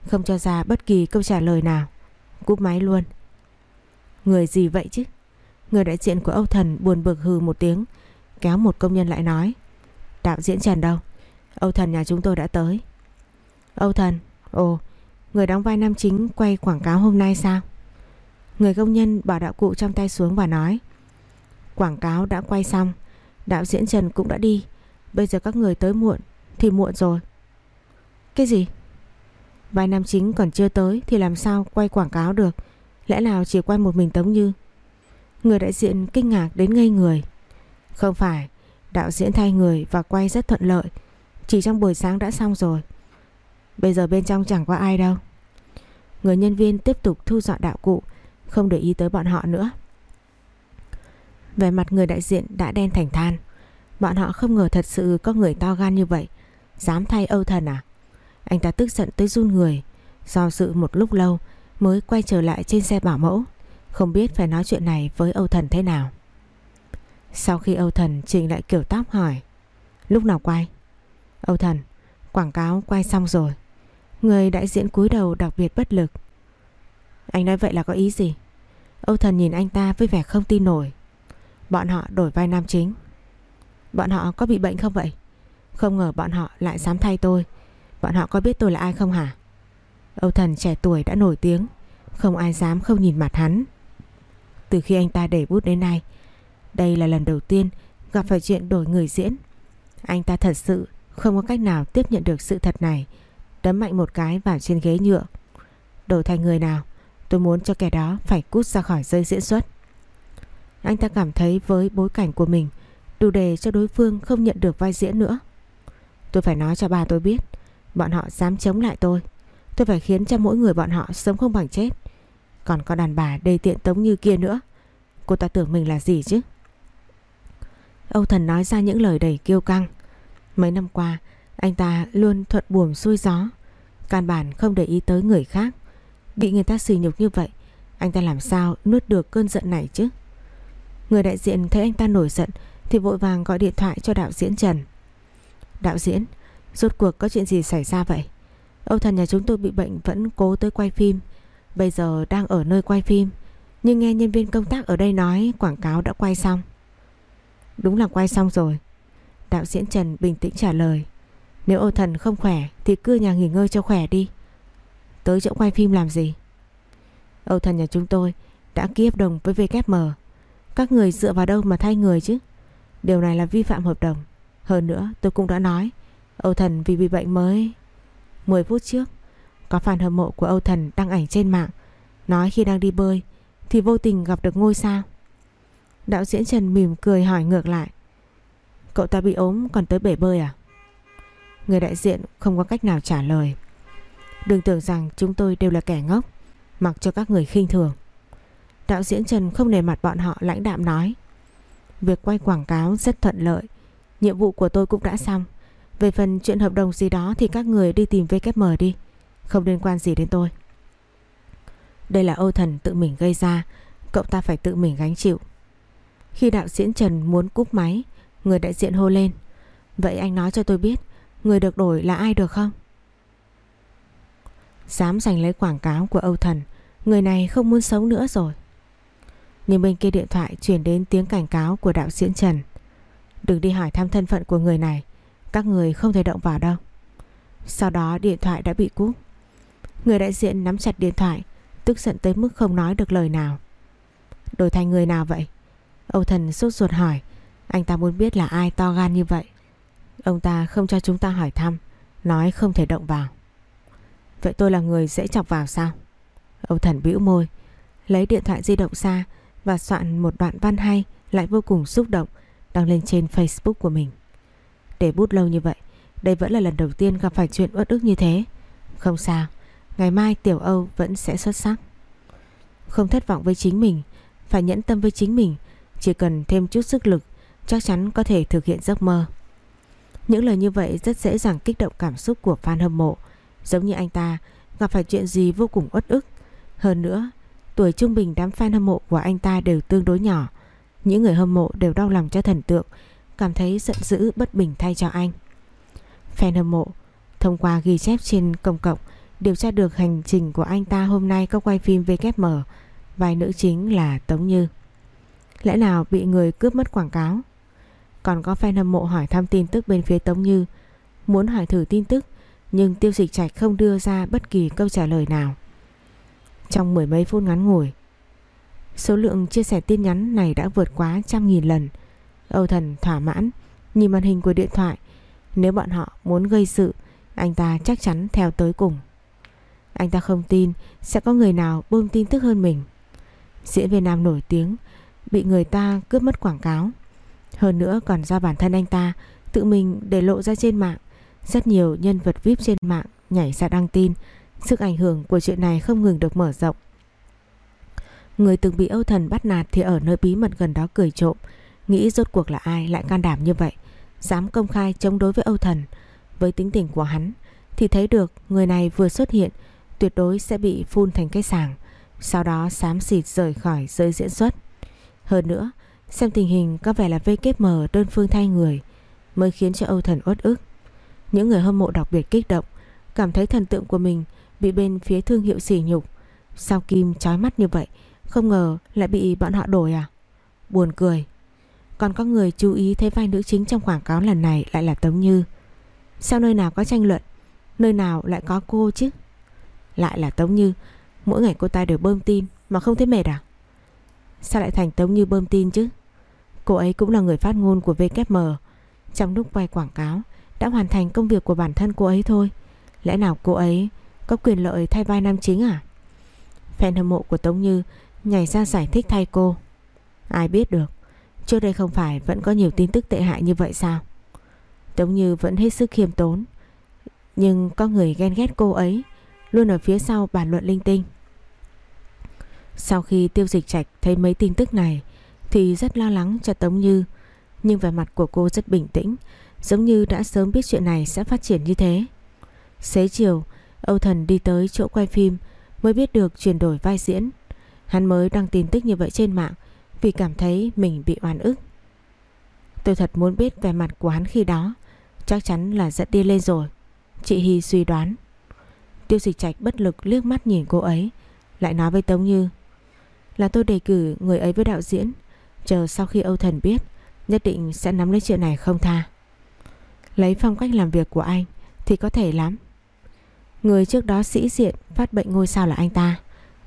S1: không cho ra bất kỳ câu trả lời nào. Cúp máy luôn. Người gì vậy chứ? Người đại diện của Âu Thần buồn bực hừ một tiếng, kéo một công nhân lại nói. Đạo diễn Trần đâu? Âu Thần nhà chúng tôi đã tới. Âu Thần, ồ, người đóng vai nam chính quay quảng cáo hôm nay sao? Người công nhân bỏ đạo cụ trong tay xuống và nói. Quảng cáo đã quay xong, đạo diễn Trần cũng đã đi. Bây giờ các người tới muộn, thì muộn rồi. Cái gì? Vai nam chính còn chưa tới thì làm sao quay quảng cáo được? Lẽ nào chỉ quay một mình Tống Như? Người đại diện kinh ngạc đến ngây người. Không phải, đạo diễn thay người và quay rất thuận lợi. Chỉ trong buổi sáng đã xong rồi. Bây giờ bên trong chẳng có ai đâu. Người nhân viên tiếp tục thu dọn đạo cụ, không để ý tới bọn họ nữa. Về mặt người đại diện đã đen thành than. Bọn họ không ngờ thật sự có người to gan như vậy. Dám thay Âu Thần à? Anh ta tức giận tới run người. Do sự một lúc lâu mới quay trở lại trên xe bảo mẫu. Không biết phải nói chuyện này với Âu Thần thế nào. Sau khi Âu Thần chỉnh lại kiểu tóc hỏi Lúc nào quay? Âu Thần Quảng cáo quay xong rồi Người đại diện cúi đầu đặc biệt bất lực. Anh nói vậy là có ý gì? Âu Thần nhìn anh ta với vẻ không tin nổi. Bọn họ đổi vai nam chính. Bọn họ có bị bệnh không vậy? Không ngờ bọn họ lại dám thay tôi. Bọn họ có biết tôi là ai không hả? Âu Thần trẻ tuổi đã nổi tiếng. Không ai dám không nhìn mặt hắn. Từ khi anh ta để bút đến nay, Đây là lần đầu tiên gặp phải chuyện đổi người diễn. Anh ta thật sự không có cách nào tiếp nhận được sự thật này. Đấm mạnh một cái vào trên ghế nhựa. Đổi thành người nào, Tôi muốn cho kẻ đó phải cút ra khỏi dây diễn xuất. Anh ta cảm thấy với bối cảnh của mình, Đủ để cho đối phương không nhận được vai diễn nữa. Tôi phải nói cho bà tôi biết, Bọn họ dám chống lại tôi. Tôi phải khiến cho mỗi người bọn họ sống không bằng chết. Còn có đàn bà đầy tiện tống như kia nữa, Cô ta tưởng mình là gì chứ? Âu Thần nói ra những lời đầy kiêu căng. Mấy năm qua anh ta luôn thuận buồm xuôi gió. Căn bản không để ý tới người khác. Bị người ta xì nhục như vậy, Anh ta làm sao nuốt được cơn giận này chứ? Người đại diện thấy anh ta nổi giận Thì vội vàng gọi điện thoại cho đạo diễn Trần. Đạo diễn, Rốt cuộc có chuyện gì xảy ra vậy? Âu thần nhà chúng tôi bị bệnh vẫn cố tới quay phim. Bây giờ đang ở nơi quay phim. Nhưng nghe nhân viên công tác ở đây nói Quảng cáo đã quay xong. Đúng là quay xong rồi. Đạo diễn Trần bình tĩnh trả lời. Nếu Âu thần không khỏe Thì cứ nhà nghỉ ngơi cho khỏe đi. Tới chỗ quay phim làm gì? Âu thần nhà chúng tôi Đã ký hợp đồng với VKM Các người dựa vào đâu mà thay người chứ? Điều này là vi phạm hợp đồng. Hơn nữa, tôi cũng đã nói, Âu thần vì bị bệnh mới. 10 phút trước, Có fan hâm mộ của Âu thần đăng ảnh trên mạng, Nói khi đang đi bơi Thì vô tình gặp được ngôi sao. Đạo diễn Trần mỉm cười hỏi ngược lại, Cậu ta bị ốm còn tới bể bơi à? Người đại diện không có cách nào trả lời. Đừng tưởng rằng chúng tôi đều là kẻ ngốc, Mặc cho các người khinh thường. Đạo diễn Trần không nề mặt bọn họ lãnh đạm nói. Việc quay quảng cáo rất thuận lợi. Nhiệm vụ của tôi cũng đã xong. Về phần chuyện hợp đồng gì đó Thì các người đi tìm VKM đi. Không liên quan gì đến tôi. Đây là Âu Thần tự mình gây ra. Cậu ta phải tự mình gánh chịu. Khi đạo diễn Trần muốn cúp máy, Người đại diện hô lên. Vậy anh nói cho tôi biết Người được đổi là ai được không? Dám giành lấy quảng cáo của Âu Thần, Người này không muốn sống nữa rồi. Nhưng bên kia điện thoại chuyển đến tiếng cảnh cáo của đạo diễn Trần. Đừng đi hỏi thăm thân phận của người này, Các người không thể động vào đâu. Sau đó điện thoại đã bị cúp. Người đại diện nắm chặt điện thoại, Tức giận tới mức không nói được lời nào. Đổi thành người nào vậy? Âu Thần sốt ruột hỏi, Anh ta muốn biết là ai to gan như vậy. Ông ta không cho chúng ta hỏi thăm, Nói không thể động vào. Vậy tôi là người dễ chọc vào sao? Âu thần bĩu môi, Lấy điện thoại di động ra Và soạn một đoạn văn hay Lại vô cùng xúc động, Đăng lên trên facebook của mình. Để bút lâu như vậy, Đây vẫn là lần đầu tiên gặp phải chuyện uất ức như thế. Không sao, Ngày mai Tiểu Âu vẫn sẽ xuất sắc. Không thất vọng với chính mình, Phải nhẫn tâm với chính mình, Chỉ cần thêm chút sức lực, Chắc chắn có thể thực hiện giấc mơ. Những lời như vậy rất dễ dàng kích động cảm xúc của fan hâm mộ Giống như anh ta gặp phải chuyện gì vô cùng uất ức. Hơn nữa, tuổi trung bình đám fan hâm mộ của anh ta đều tương đối nhỏ. Những người hâm mộ đều đau lòng cho thần tượng, cảm thấy giận dữ bất bình thay cho anh. Fan hâm mộ thông qua ghi chép trên công cộng điều tra được hành trình của anh ta hôm nay có quay phim VKM, vai nữ chính là Tống Như. Lẽ nào bị người cướp mất quảng cáo? Còn có fan hâm mộ hỏi thăm tin tức bên phía Tống Như, muốn hỏi thử tin tức nhưng tiêu dịch trạch không đưa ra bất kỳ câu trả lời nào. Trong mười mấy phút ngắn ngủi, số lượng chia sẻ tin nhắn này đã vượt quá trăm nghìn lần. Âu thần thỏa mãn, nhìn màn hình của điện thoại. Nếu bọn họ muốn gây sự, anh ta chắc chắn theo tới cùng. Anh ta không tin sẽ có người nào bơm tin tức hơn mình. Diễn viên nam nổi tiếng, bị người ta cướp mất quảng cáo. Hơn nữa còn do bản thân anh ta tự mình để lộ ra trên mạng rất nhiều nhân vật VIP trên mạng nhảy ra đăng tin, sức ảnh hưởng của chuyện này không ngừng được mở rộng. Người từng bị Âu Thần bắt nạt thì ở nơi bí mật gần đó cười trộm, nghĩ rốt cuộc là ai lại can đảm như vậy, dám công khai chống đối với Âu Thần. Với tính tình của hắn thì thấy được người này vừa xuất hiện tuyệt đối sẽ bị phun thành cái sàng, sau đó xám xịt rời khỏi giới diễn xuất. Hơn nữa, Xem tình hình có vẻ là VKM đơn phương thay người mới khiến cho Âu Thần uất ức. Những người hâm mộ đặc biệt kích động, cảm thấy thần tượng của mình bị bên phía thương hiệu sỉ nhục. Sao Kim chói mắt như vậy, không ngờ lại bị bọn họ đổi à? Buồn cười. Còn có người chú ý thấy vai nữ chính trong quảng cáo lần này lại là Tống Như. Sao nơi nào có tranh luận, nơi nào lại có cô chứ? Lại là Tống Như, mỗi ngày cô ta đều bơm tin mà không thấy mệt à? Sao lại thành Tống Như bơm tin chứ? Cô ấy cũng là người phát ngôn của VKM. Trong lúc quay quảng cáo đã hoàn thành công việc của bản thân cô ấy thôi. Lẽ nào cô ấy có quyền lợi thay vai nam chính à? Fan hâm mộ của Tống Như nhảy ra giải thích thay cô. Ai biết được, trước đây không phải vẫn có nhiều tin tức tệ hại như vậy sao? Tống Như vẫn hết sức khiêm tốn. Nhưng có người ghen ghét cô ấy, luôn ở phía sau bàn luận linh tinh. Sau khi tiêu dịch trạch thấy mấy tin tức này thì rất lo lắng cho Tống Như. Nhưng vẻ mặt của cô rất bình tĩnh, giống như đã sớm biết chuyện này sẽ phát triển như thế. Xế chiều, Âu Thần đi tới chỗ quay phim mới biết được chuyển đổi vai diễn. Hắn mới đăng tin tức như vậy trên mạng vì cảm thấy mình bị oan ức. Tôi thật muốn biết vẻ mặt của hắn khi đó, chắc chắn là giận đi lên rồi. Chị Hy suy đoán. Tiêu dịch trạch bất lực liếc mắt nhìn cô ấy, lại nói với Tống Như. Là tôi đề cử người ấy với đạo diễn, chờ sau khi Âu Thần biết, nhất định sẽ nắm lấy chuyện này không tha. Lấy phong cách làm việc của anh thì có thể lắm. Người trước đó sĩ diện phát bệnh ngôi sao là anh ta.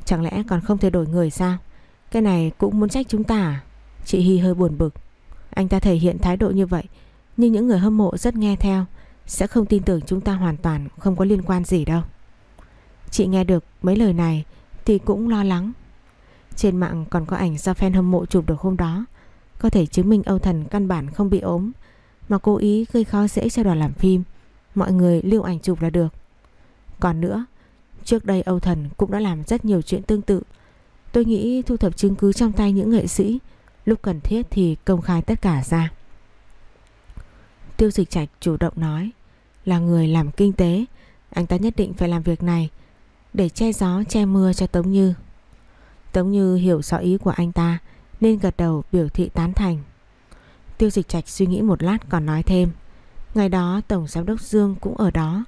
S1: Chẳng lẽ còn không thể đổi người sao? Cái này cũng muốn trách chúng ta à? Chị Hy hơi buồn bực. Anh ta thể hiện thái độ như vậy Nhưng những người hâm mộ rất nghe theo Sẽ không tin tưởng chúng ta hoàn toàn Không có liên quan gì đâu. Chị nghe được mấy lời này Thì cũng lo lắng. Trên mạng còn có ảnh do fan hâm mộ chụp được hôm đó Có thể chứng minh Âu Thần căn bản không bị ốm Mà cố ý gây khó dễ cho đoàn làm phim Mọi người lưu ảnh chụp là được còn nữa, trước đây Âu Thần cũng đã làm rất nhiều chuyện tương tự. Tôi nghĩ thu thập chứng cứ trong tay những nghệ sĩ, lúc cần thiết thì công khai tất cả ra. Tiêu dịch trạch chủ động nói, là người làm kinh tế, anh ta nhất định phải làm việc này để che gió che mưa cho Tống Như. Tống Như hiểu rõ ý của anh ta, nên gật đầu biểu thị tán thành. Tiêu dịch trạch suy nghĩ một lát còn nói thêm. Ngày đó Tổng Giám đốc Dương cũng ở đó.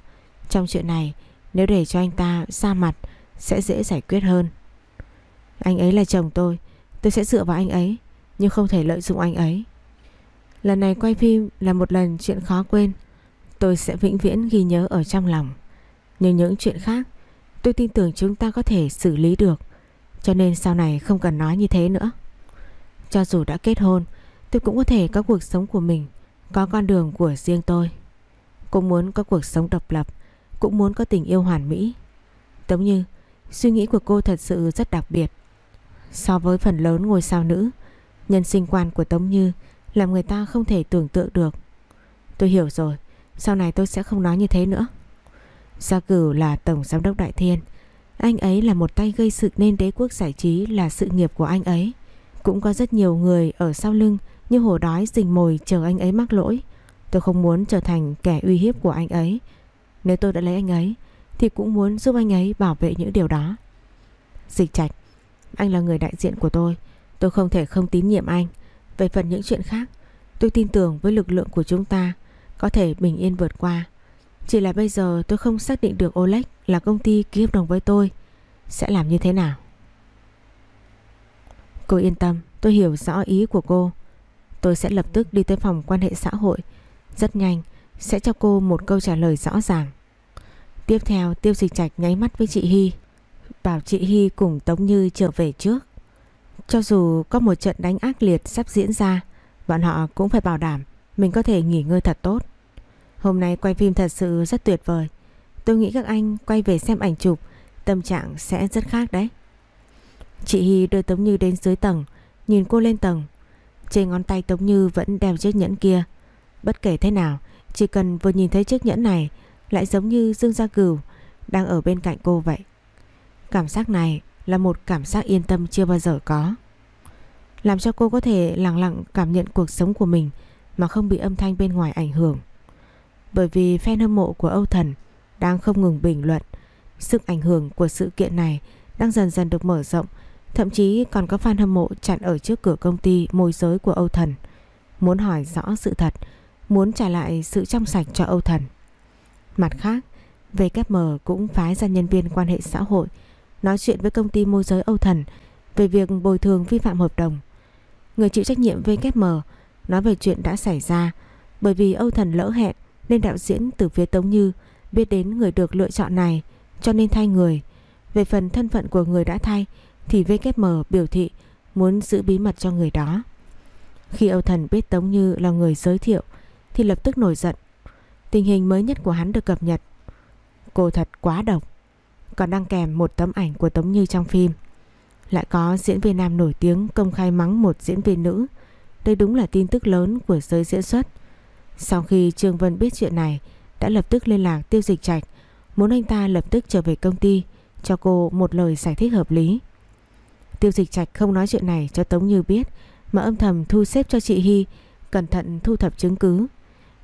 S1: Trong chuyện này, nếu để cho anh ta xa mặt, Sẽ dễ giải quyết hơn Anh ấy là chồng tôi Tôi sẽ dựa vào anh ấy, Nhưng không thể lợi dụng anh ấy Lần này quay phim là một lần chuyện khó quên, Tôi sẽ vĩnh viễn ghi nhớ ở trong lòng Nhưng những chuyện khác, Tôi tin tưởng chúng ta có thể xử lý được cho nên sau này không cần nói như thế nữa Cho dù đã kết hôn Tôi cũng có thể có cuộc sống của mình Có con đường của riêng tôi Cũng muốn có cuộc sống độc lập cũng muốn có tình yêu hoàn mỹ. Tống Như, suy nghĩ của cô thật sự rất đặc biệt. So với phần lớn ngôi sao nữ, nhân sinh quan của Tống Như làm người ta không thể tưởng tượng được. Tôi hiểu rồi, sau này tôi sẽ không nói như thế nữa. Gia Cửu là Tổng Giám đốc Đại Thiên. Anh ấy là một tay gây sự nên đế quốc giải trí là sự nghiệp của anh ấy. Cũng có rất nhiều người ở sau lưng như hổ đói rình mồi chờ anh ấy mắc lỗi. Tôi không muốn trở thành kẻ uy hiếp của anh ấy. Nếu tôi đã lấy anh ấy, Thì cũng muốn giúp anh ấy bảo vệ những điều đó. Dịch trạch, Anh là người đại diện của tôi. Tôi không thể không tín nhiệm anh. Về phần những chuyện khác, Tôi tin tưởng với lực lượng của chúng ta Có thể bình yên vượt qua. Chỉ là bây giờ tôi không xác định được Oleg Là công ty ký hợp đồng với tôi. Sẽ làm như thế nào? Cô yên tâm, Tôi hiểu rõ ý của cô. Tôi sẽ lập tức đi tới phòng quan hệ xã hội. Rất nhanh, Sẽ cho cô một câu trả lời rõ ràng. Tiếp theo, Tiêu Dịch Trạch nháy mắt với chị Hy, Bảo chị Hy cùng Tống Như trở về trước. Cho dù có một trận đánh ác liệt sắp diễn ra, Bọn họ cũng phải bảo đảm Mình có thể nghỉ ngơi thật tốt. Hôm nay quay phim thật sự rất tuyệt vời Tôi nghĩ các anh quay về xem ảnh chụp, Tâm trạng sẽ rất khác đấy Chị Hy đưa Tống Như đến dưới tầng, Nhìn cô lên tầng Trên ngón tay Tống Như vẫn đeo chiếc nhẫn kia Bất kể thế nào, Chỉ cần vừa nhìn thấy chiếc nhẫn này, lại giống như Dương Gia Cửu đang ở bên cạnh cô vậy. Cảm giác này là một cảm giác yên tâm chưa bao giờ có. Làm cho cô có thể lặng lặng cảm nhận cuộc sống của mình mà không bị âm thanh bên ngoài ảnh hưởng. Bởi vì fan hâm mộ của Âu Thần đang không ngừng bình luận, sức ảnh hưởng của sự kiện này đang dần dần được mở rộng Thậm chí còn có fan hâm mộ chặn ở trước cửa công ty môi giới của Âu Thần. Muốn hỏi rõ sự thật, muốn trả lại sự trong sạch cho Âu Thần. Mặt khác, VKM cũng phái ra nhân viên quan hệ xã hội nói chuyện với công ty môi giới Âu Thần về việc bồi thường vi phạm hợp đồng. Người chịu trách nhiệm VKM nói về chuyện đã xảy ra bởi vì Âu Thần lỡ hẹn nên đạo diễn từ phía Tống Như biết đến người được lựa chọn này, cho nên thay người. Về phần thân phận của người đã thay, thì VKM biểu thị muốn giữ bí mật cho người đó. Khi Âu Thần biết Tống Như là người giới thiệu, thì lập tức nổi giận. Tình hình mới nhất của hắn được cập nhật. Cô thật quá độc. Còn đăng kèm một tấm ảnh của Tống Như trong phim. Lại có diễn viên nam nổi tiếng công khai mắng một diễn viên nữ. Đây đúng là tin tức lớn của giới diễn xuất. Sau khi Trương Vân biết chuyện này, đã lập tức liên lạc tiêu dịch trạch muốn anh ta lập tức trở về công ty, cho cô một lời giải thích hợp lý. Tiêu dịch trạch không nói chuyện này cho Tống Như biết, mà âm thầm thu xếp cho chị Hy, cẩn thận thu thập chứng cứ.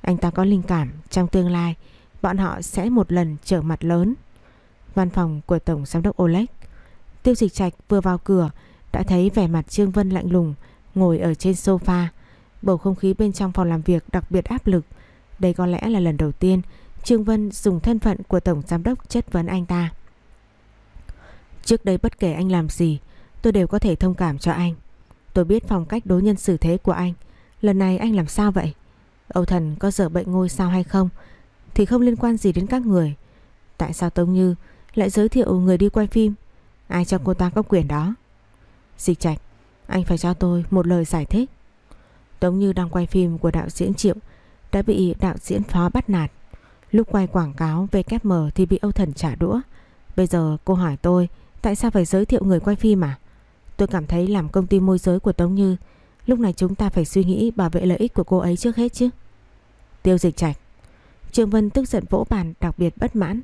S1: Anh ta có linh cảm trong tương lai, bọn họ sẽ một lần trở mặt lớn. Văn phòng của Tổng Giám đốc Oleg. Tiêu dịch trạch vừa vào cửa, đã thấy vẻ mặt Trương Vân lạnh lùng, ngồi ở trên sofa. Bầu không khí bên trong phòng làm việc đặc biệt áp lực. Đây có lẽ là lần đầu tiên Trương Vân dùng thân phận của Tổng Giám đốc chất vấn anh ta. Trước đây bất kể anh làm gì, tôi đều có thể thông cảm cho anh. Tôi biết phong cách đối nhân xử thế của anh. Lần này anh làm sao vậy? Âu Thần có dở bệnh ngôi sao hay không thì không liên quan gì đến các người. Tại sao Tống Như lại giới thiệu người đi quay phim? Ai cho cô ta có quyền đó? Dịch trạch, anh phải cho tôi một lời giải thích. Tống Như đang quay phim của đạo diễn Triệu, đã bị đạo diễn phó bắt nạt. Lúc quay quảng cáo VKM thì bị Âu Thần trả đũa. Bây giờ cô hỏi tôi, tại sao phải giới thiệu người quay phim à? Tôi cảm thấy làm công ty môi giới của Tống Như, Lúc này chúng ta phải suy nghĩ bảo vệ lợi ích của cô ấy trước hết chứ Tiêu dịch trạch, Trương Vân tức giận vỗ bàn đặc biệt bất mãn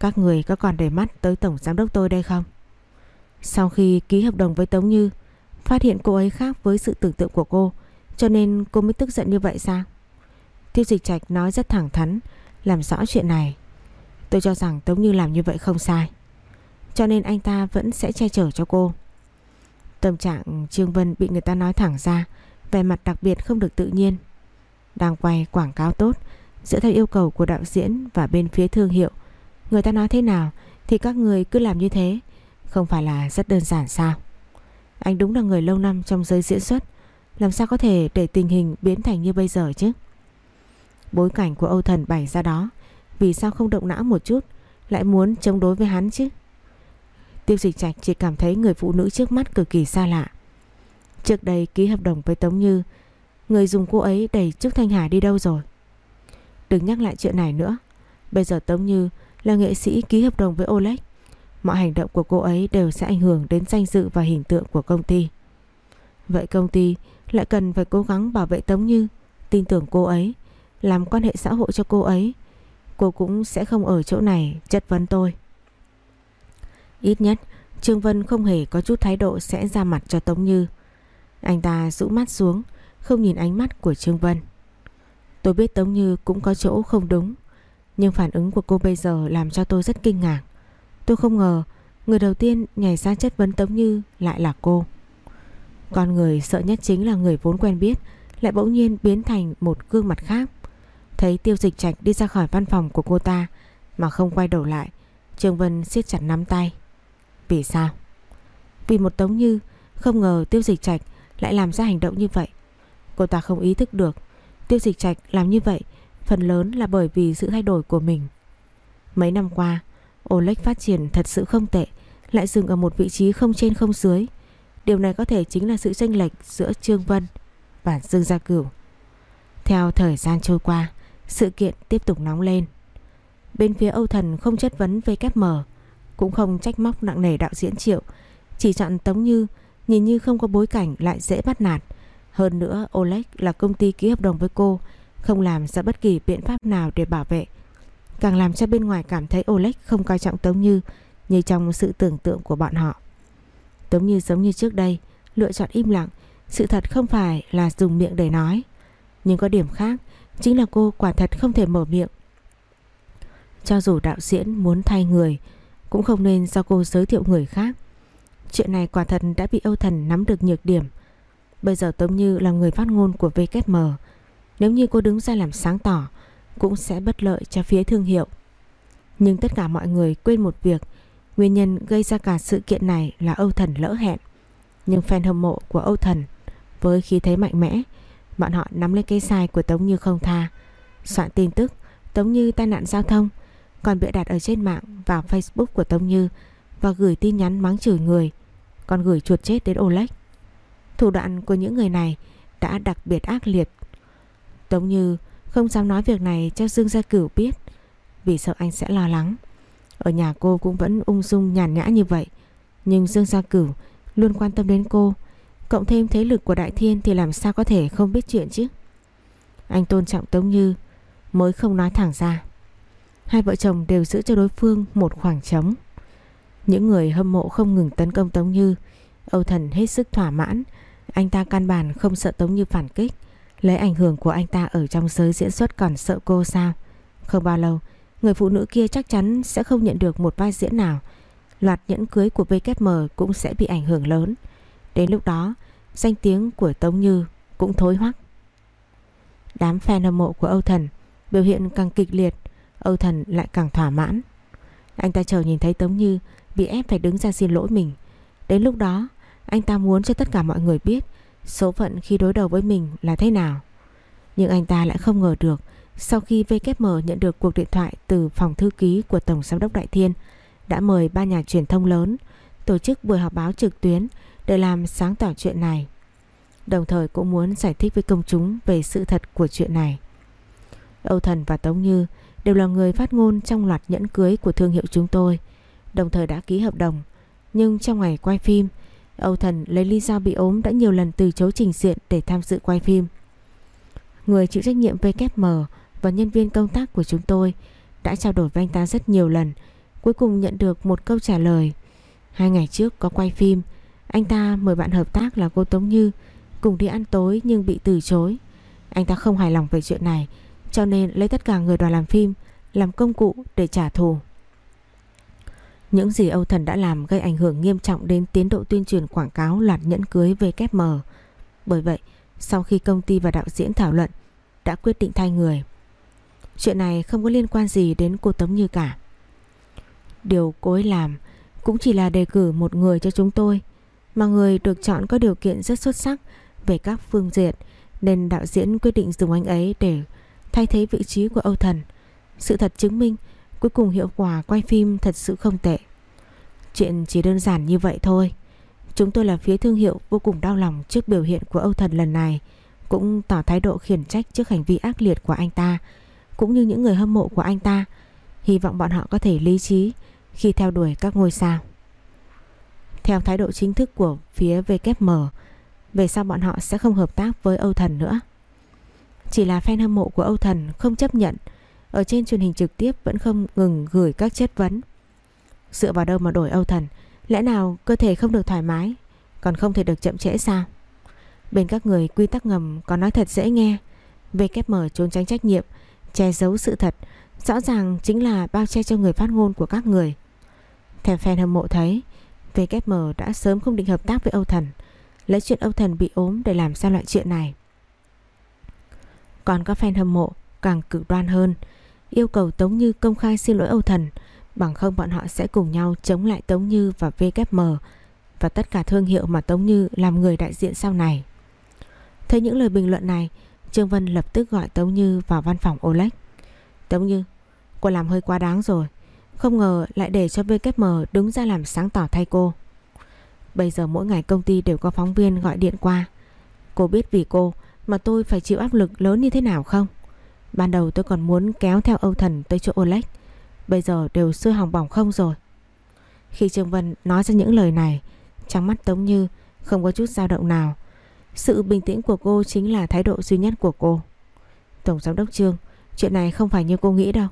S1: Các người có còn để mắt tới tổng giám đốc tôi đây không? Sau khi ký hợp đồng với Tống Như, Phát hiện cô ấy khác với sự tưởng tượng của cô cho nên cô mới tức giận như vậy sao? Tiêu dịch trạch nói rất thẳng thắn, Làm rõ chuyện này. Tôi cho rằng Tống Như làm như vậy không sai. Cho nên anh ta vẫn sẽ che chở cho cô. Tâm trạng Trương Vân bị người ta nói thẳng ra Về mặt đặc biệt không được tự nhiên. Đang quay quảng cáo tốt, Dựa theo yêu cầu của đạo diễn và bên phía thương hiệu, Người ta nói thế nào Thì các người cứ làm như thế, Không phải là rất đơn giản sao? Anh đúng là người lâu năm trong giới diễn xuất làm sao có thể để tình hình biến thành như bây giờ chứ Bối cảnh của Âu Thần bày ra đó Vì sao không động não một chút Lại muốn chống đối với hắn chứ Tiêu dịch trạch chỉ cảm thấy người phụ nữ trước mắt cực kỳ xa lạ. Trước đây ký hợp đồng với Tống Như, người dùng cô ấy đẩy Trúc Thanh Hà đi đâu rồi? Đừng nhắc lại chuyện này nữa. Bây giờ Tống Như là nghệ sĩ ký hợp đồng với Oleg. Mọi hành động của cô ấy đều sẽ ảnh hưởng đến danh dự và hình tượng của công ty. Vậy công ty lại cần phải cố gắng bảo vệ Tống Như, tin tưởng cô ấy, làm quan hệ xã hội cho cô ấy. Cô cũng sẽ không ở chỗ này chất vấn tôi. Ít nhất Trương Vân không hề có chút thái độ sẽ ra mặt cho Tống Như Anh ta rũ mắt xuống Không nhìn ánh mắt của Trương Vân Tôi biết Tống Như cũng có chỗ không đúng Nhưng phản ứng của cô bây giờ làm cho tôi rất kinh ngạc Tôi không ngờ Người đầu tiên nhảy ra chất vấn Tống Như lại là cô con người sợ nhất chính là người vốn quen biết Lại bỗng nhiên biến thành một gương mặt khác Thấy tiêu dịch trạch đi ra khỏi văn phòng của cô ta Mà không quay đầu lại Trương Vân siết chặt nắm tay vì sao? Vì một Tống Như không ngờ Tiêu Dịch Trạch lại làm ra hành động như vậy. Cô ta không ý thức được Tiêu Dịch Trạch làm như vậy phần lớn là bởi vì sự thay đổi của mình. Mấy năm qua, Oleg phát triển thật sự không tệ, lại dừng ở một vị trí không trên không dưới. Điều này có thể chính là sự chênh lệch giữa Trương Vân và Dương Gia Cửu. Theo thời gian trôi qua, sự kiện tiếp tục nóng lên. Bên phía Âu Thần không chất vấn VKM, cũng không trách móc nặng nề đạo diễn Triệu Chỉ chọn Tống Như Nhìn như không có bối cảnh lại dễ bắt nạt Hơn nữa Oleg là công ty ký hợp đồng với cô Không làm ra bất kỳ biện pháp nào để bảo vệ Càng làm cho bên ngoài cảm thấy Oleg không coi trọng Tống Như Như trong sự tưởng tượng của bọn họ Tống Như giống như trước đây Lựa chọn im lặng Sự thật không phải là dùng miệng để nói Nhưng có điểm khác Chính là cô quả thật không thể mở miệng Cho dù đạo diễn muốn thay người cũng không nên do cô giới thiệu người khác Chuyện này quả thật đã bị Âu Thần nắm được nhược điểm. Bây giờ Tống Như là người phát ngôn của VKM. Nếu như cô đứng ra làm sáng tỏ, cũng sẽ bất lợi cho phía thương hiệu. Nhưng tất cả mọi người quên một việc, nguyên nhân gây ra cả sự kiện này là Âu Thần lỡ hẹn. Nhưng fan hâm mộ của Âu Thần với khí thế mạnh mẽ, bọn họ nắm lấy cây sai của Tống Như không tha. Soạn tin tức Tống Như tai nạn giao thông, còn bịa đặt ở trên mạng và Facebook của Tống Như và gửi tin nhắn mắng chửi người, còn gửi chuột chết đến Oleg. Thủ đoạn của những người này đã đặc biệt ác liệt. Tống Như không dám nói việc này cho Dương Gia Cửu biết vì sợ anh sẽ lo lắng. Ở nhà cô cũng vẫn ung dung nhàn nhã như vậy, nhưng Dương Gia Cửu luôn quan tâm đến cô, cộng thêm thế lực của Đại Thiên thì làm sao có thể không biết chuyện chứ. Anh tôn trọng Tống Như mới không nói thẳng ra. Hai vợ chồng đều giữ cho đối phương một khoảng trống. Những người hâm mộ không ngừng tấn công Tống Như, Âu Thần hết sức thỏa mãn, anh ta căn bản không sợ Tống Như phản kích, lấy ảnh hưởng của anh ta ở trong giới diễn xuất còn sợ cô sao? Không bao lâu, người phụ nữ kia chắc chắn sẽ không nhận được một vai diễn nào. Loạt nhẫn cưới của VKM cũng sẽ bị ảnh hưởng lớn. Đến lúc đó, danh tiếng của Tống Như cũng thối hoắc. Đám fan hâm mộ của Âu Thần biểu hiện càng kịch liệt, Âu Thần lại càng thỏa mãn. Anh ta chờ nhìn thấy Tống Như bị ép phải đứng ra xin lỗi mình. Đến lúc đó, anh ta muốn cho tất cả mọi người biết số phận khi đối đầu với mình là thế nào. Nhưng anh ta lại không ngờ được sau khi VKM nhận được cuộc điện thoại từ phòng thư ký của Tổng Giám đốc Đại Thiên đã mời ba nhà truyền thông lớn tổ chức buổi họp báo trực tuyến để làm sáng tỏ chuyện này. Đồng thời cũng muốn giải thích với công chúng về sự thật của chuyện này. Âu Thần và Tống Như đều là người phát ngôn trong loạt nhẫn cưới của thương hiệu chúng tôi, đồng thời đã ký hợp đồng. Nhưng trong ngày quay phim, Âu Thần lấy lý do bị ốm đã nhiều lần từ chối trình diện để tham dự quay phim. Người chịu trách nhiệm VKM và nhân viên công tác của chúng tôi đã trao đổi với anh ta rất nhiều lần, cuối cùng nhận được một câu trả lời. Hai ngày trước có quay phim, anh ta mời bạn hợp tác là cô Tống Như cùng đi ăn tối nhưng bị từ chối. Anh ta không hài lòng về chuyện này, cho nên lấy tất cả người đoàn làm phim làm công cụ để trả thù. Những gì Âu Thần đã làm gây ảnh hưởng nghiêm trọng đến tiến độ tuyên truyền quảng cáo loạt nhẫn cưới VKM. Bởi vậy, sau khi công ty và đạo diễn thảo luận, đã quyết định thay người. Chuyện này không có liên quan gì đến cô Tống Như cả. Điều cô ấy làm cũng chỉ là đề cử một người cho chúng tôi, mà người được chọn có điều kiện rất xuất sắc về các phương diện, nên đạo diễn quyết định dùng anh ấy để thay thế vị trí của Âu Thần. Sự thật chứng minh cuối cùng hiệu quả quay phim thật sự không tệ. Chuyện chỉ đơn giản như vậy thôi. Chúng tôi là phía thương hiệu vô cùng đau lòng trước biểu hiện của Âu Thần lần này, cũng tỏ thái độ khiển trách trước hành vi ác liệt của anh ta, cũng như những người hâm mộ của anh ta. Hy vọng bọn họ có thể lý trí khi theo đuổi các ngôi sao. Theo thái độ chính thức của phía VKM, về sau bọn họ sẽ không hợp tác với Âu Thần nữa. Chỉ là fan hâm mộ của Âu Thần không chấp nhận Ở trên truyền hình trực tiếp vẫn không ngừng gửi các chất vấn Dựa vào đâu mà đổi Âu Thần Lẽ nào cơ thể không được thoải mái Còn không thể được chậm trễ sao Bên các người quy tắc ngầm có nói thật dễ nghe VKM trốn tránh trách nhiệm Che giấu sự thật, Rõ ràng chính là bao che cho người phát ngôn của các người. Theo fan hâm mộ thấy VKM đã sớm không định hợp tác với Âu Thần, Lấy chuyện Âu Thần bị ốm để làm ra loại chuyện này. Còn các fan hâm mộ càng cực đoan hơn, Yêu cầu Tống Như công khai xin lỗi Âu Thần, Bằng không bọn họ sẽ cùng nhau chống lại Tống Như và VKM Và tất cả thương hiệu mà Tống Như làm người đại diện sau này. Thấy những lời bình luận này Trương Vân lập tức gọi Tống Như vào văn phòng Oleg Tống Như, Cô làm hơi quá đáng rồi. Không ngờ lại để cho BKM đứng ra làm sáng tỏ thay cô. Bây giờ mỗi ngày công ty đều có phóng viên gọi điện qua. Cô biết vì cô mà tôi phải chịu áp lực lớn như thế nào không? Ban đầu tôi còn muốn kéo theo Âu Thần tới chỗ Oleg Bây giờ đều sôi hỏng bỏng không rồi. Khi Trương Vân nói ra những lời này, Trong mắt Tống Như không có chút dao động nào sự bình tĩnh của cô chính là thái độ duy nhất của cô. Tổng giám đốc Trương, Chuyện này không phải như cô nghĩ đâu.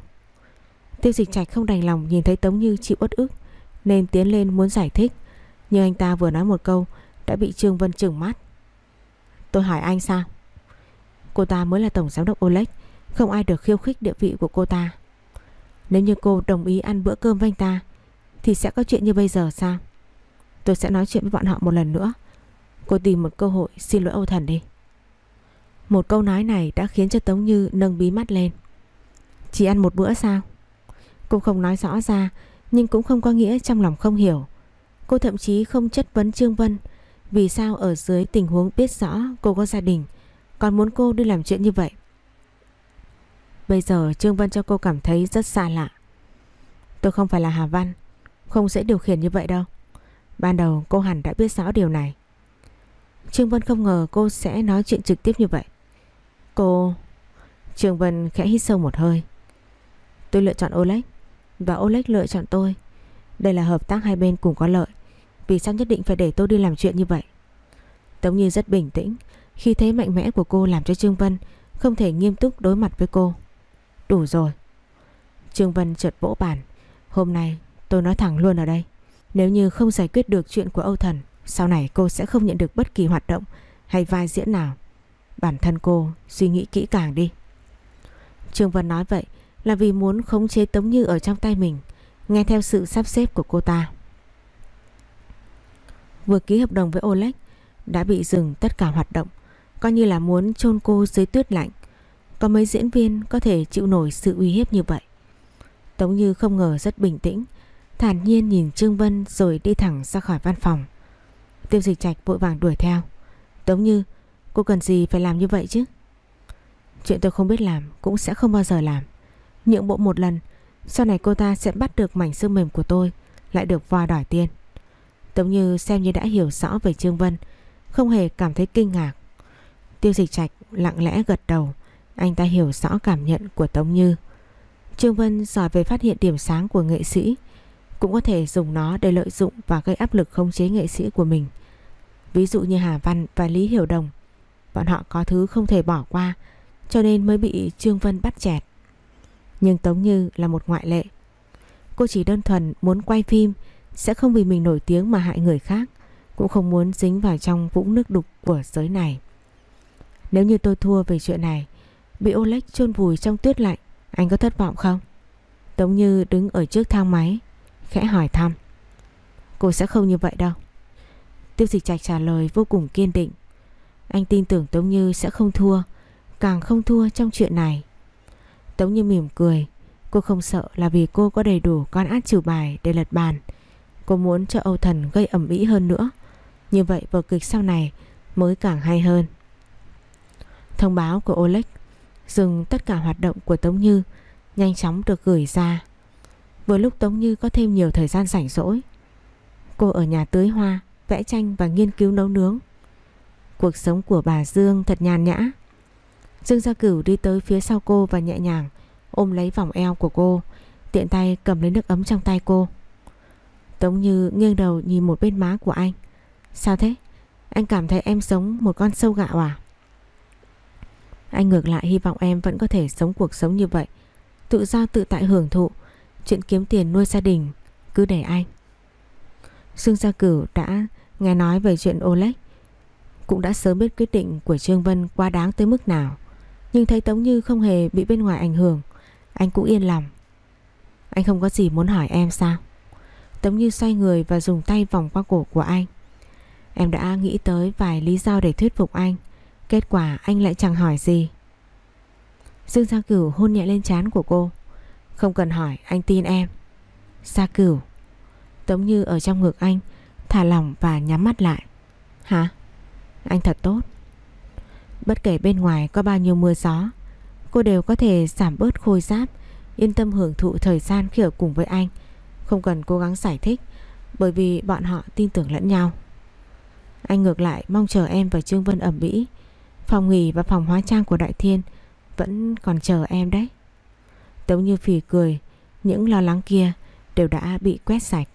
S1: Tiêu dịch trạch không đành lòng nhìn thấy Tống Như chịu uất ức, Nên tiến lên muốn giải thích. Nhưng anh ta vừa nói một câu, Đã bị Trương Vân trừng mắt. Tôi hỏi anh sao? Cô ta mới là tổng giám đốc Oleg Không ai được khiêu khích địa vị của cô ta. Nếu như cô đồng ý ăn bữa cơm với anh ta, Thì sẽ có chuyện như bây giờ sao? Tôi sẽ nói chuyện với bọn họ một lần nữa. Cô tìm một cơ hội, xin lỗi Âu Thần đi. Một câu nói này đã khiến cho Tống Như nâng bí mắt lên. Chỉ ăn một bữa sao? Cô không nói rõ ra, Nhưng cũng không có nghĩa trong lòng không hiểu. Cô thậm chí không chất vấn Trương Vân, Vì sao ở dưới tình huống biết rõ cô có gia đình, Còn muốn cô đi làm chuyện như vậy. Bây giờ Trương Vân cho cô cảm thấy rất xa lạ. Tôi không phải là Hà Văn, Không dễ điều khiển như vậy đâu. Ban đầu cô hẳn đã biết rõ điều này. Trương Vân không ngờ cô sẽ nói chuyện trực tiếp như vậy. Cô... Trương Vân khẽ hít sâu một hơi. Tôi lựa chọn Oleg, Và Oleg lựa chọn tôi. Đây là hợp tác hai bên cùng có lợi, Vì sao nhất định phải để tôi đi làm chuyện như vậy? Tống Như rất bình tĩnh, Khi thấy mạnh mẽ của cô làm cho Trương Vân Không thể nghiêm túc đối mặt với cô. Đủ rồi. Trương Vân chợt vỗ bàn. Hôm nay tôi nói thẳng luôn ở đây, Nếu như không giải quyết được chuyện của Âu Thần sau này cô sẽ không nhận được bất kỳ hoạt động Hay vai diễn nào. Bản thân cô suy nghĩ kỹ càng đi. Trương Vân nói vậy Là vì muốn khống chế Tống Như ở trong tay mình, Nghe theo sự sắp xếp của cô ta. Vừa ký hợp đồng với Oleg, Đã bị dừng tất cả hoạt động, Coi như là muốn chôn cô dưới tuyết lạnh. Có mấy diễn viên có thể chịu nổi sự uy hiếp như vậy. Tống Như không ngờ rất bình tĩnh, Thản nhiên nhìn Trương Vân rồi đi thẳng ra khỏi văn phòng. Tiêu dịch trạch vội vàng đuổi theo. Tống Như, Cô cần gì phải làm như vậy chứ? Chuyện tôi không biết làm Cũng sẽ không bao giờ làm. Nhượng bộ một lần, Sau này cô ta sẽ bắt được mảnh xương mềm của tôi, Lại được voi đòi tiền. Tống Như xem như đã hiểu rõ về Trương Vân, Không hề cảm thấy kinh ngạc. Tiêu dịch trạch lặng lẽ gật đầu, Anh ta hiểu rõ cảm nhận của Tống Như. Trương Vân giỏi về phát hiện điểm sáng của nghệ sĩ. Cũng có thể dùng nó để lợi dụng và gây áp lực khống chế nghệ sĩ của mình. Ví dụ như Hà Văn và Lý Hiểu Đồng, Bọn họ có thứ không thể bỏ qua, Cho nên mới bị Trương Vân bắt chẹt. Nhưng Tống Như là một ngoại lệ. Cô chỉ đơn thuần muốn quay phim, Sẽ không vì mình nổi tiếng mà hại người khác, Cũng không muốn dính vào trong vũng nước đục của giới này. Nếu như tôi thua về chuyện này, Bị Oleg chôn vùi trong tuyết lạnh, Anh có thất vọng không? Tống Như đứng ở trước thang máy Khẽ hỏi thăm. Cô sẽ không như vậy đâu. Tiêu dịch trạch trả lời vô cùng kiên định. Anh tin tưởng Tống Như sẽ không thua, Càng không thua trong chuyện này. Tống Như mỉm cười. Cô không sợ là vì cô có đầy đủ con át chủ bài để lật bàn. Cô muốn cho Âu Thần gây ẩm ý hơn nữa. Như vậy vở kịch sau này mới càng hay hơn. Thông báo của Oleg dừng tất cả hoạt động của Tống Như, nhanh chóng được gửi ra. Vừa lúc Tống Như có thêm nhiều thời gian rảnh rỗi, cô ở nhà tưới hoa, vẽ tranh và nghiên cứu nấu nướng. Cuộc sống của bà Dương thật nhàn nhã. Dương Gia Cửu đi tới phía sau cô và nhẹ nhàng ôm lấy vòng eo của cô, tiện tay cầm lấy nước ấm trong tay cô. Tống Như nghiêng đầu nhìn một bên má của anh. Sao thế? Anh cảm thấy em giống một con sâu gạo à? Anh ngược lại hy vọng em vẫn có thể sống cuộc sống như vậy Tự do tự tại hưởng thụ Chuyện kiếm tiền nuôi gia đình. Cứ để anh. Dương Gia Cửu đã nghe nói về chuyện Oleg. Cũng đã sớm biết quyết định của Trương Vân quá đáng tới mức nào. Nhưng thấy Tống Như không hề bị bên ngoài ảnh hưởng, Anh cũng yên lòng. Anh không có gì muốn hỏi em sao? Tống Như xoay người và dùng tay vòng qua cổ của anh. Em đã nghĩ tới vài lý do để thuyết phục anh. Kết quả anh lại chẳng hỏi gì. Dương Gia Cửu hôn nhẹ lên trán của cô. Không cần hỏi, anh tin em. Gia Cửu. Tống như ở trong ngực anh, Thả lỏng và nhắm mắt lại. Hả? Anh thật tốt. Bất kể bên ngoài có bao nhiêu mưa gió, Cô đều có thể giảm bớt khôi giáp, Yên tâm hưởng thụ thời gian khi ở cùng với anh. Không cần cố gắng giải thích, Bởi vì bọn họ tin tưởng lẫn nhau. Anh ngược lại mong chờ em và Trương Vân ẩm mỹ Phòng nghỉ và phòng hóa trang của Đại Thiên Vẫn còn chờ em đấy. Tống như phì cười Những lo lắng kia đều đã bị quét sạch.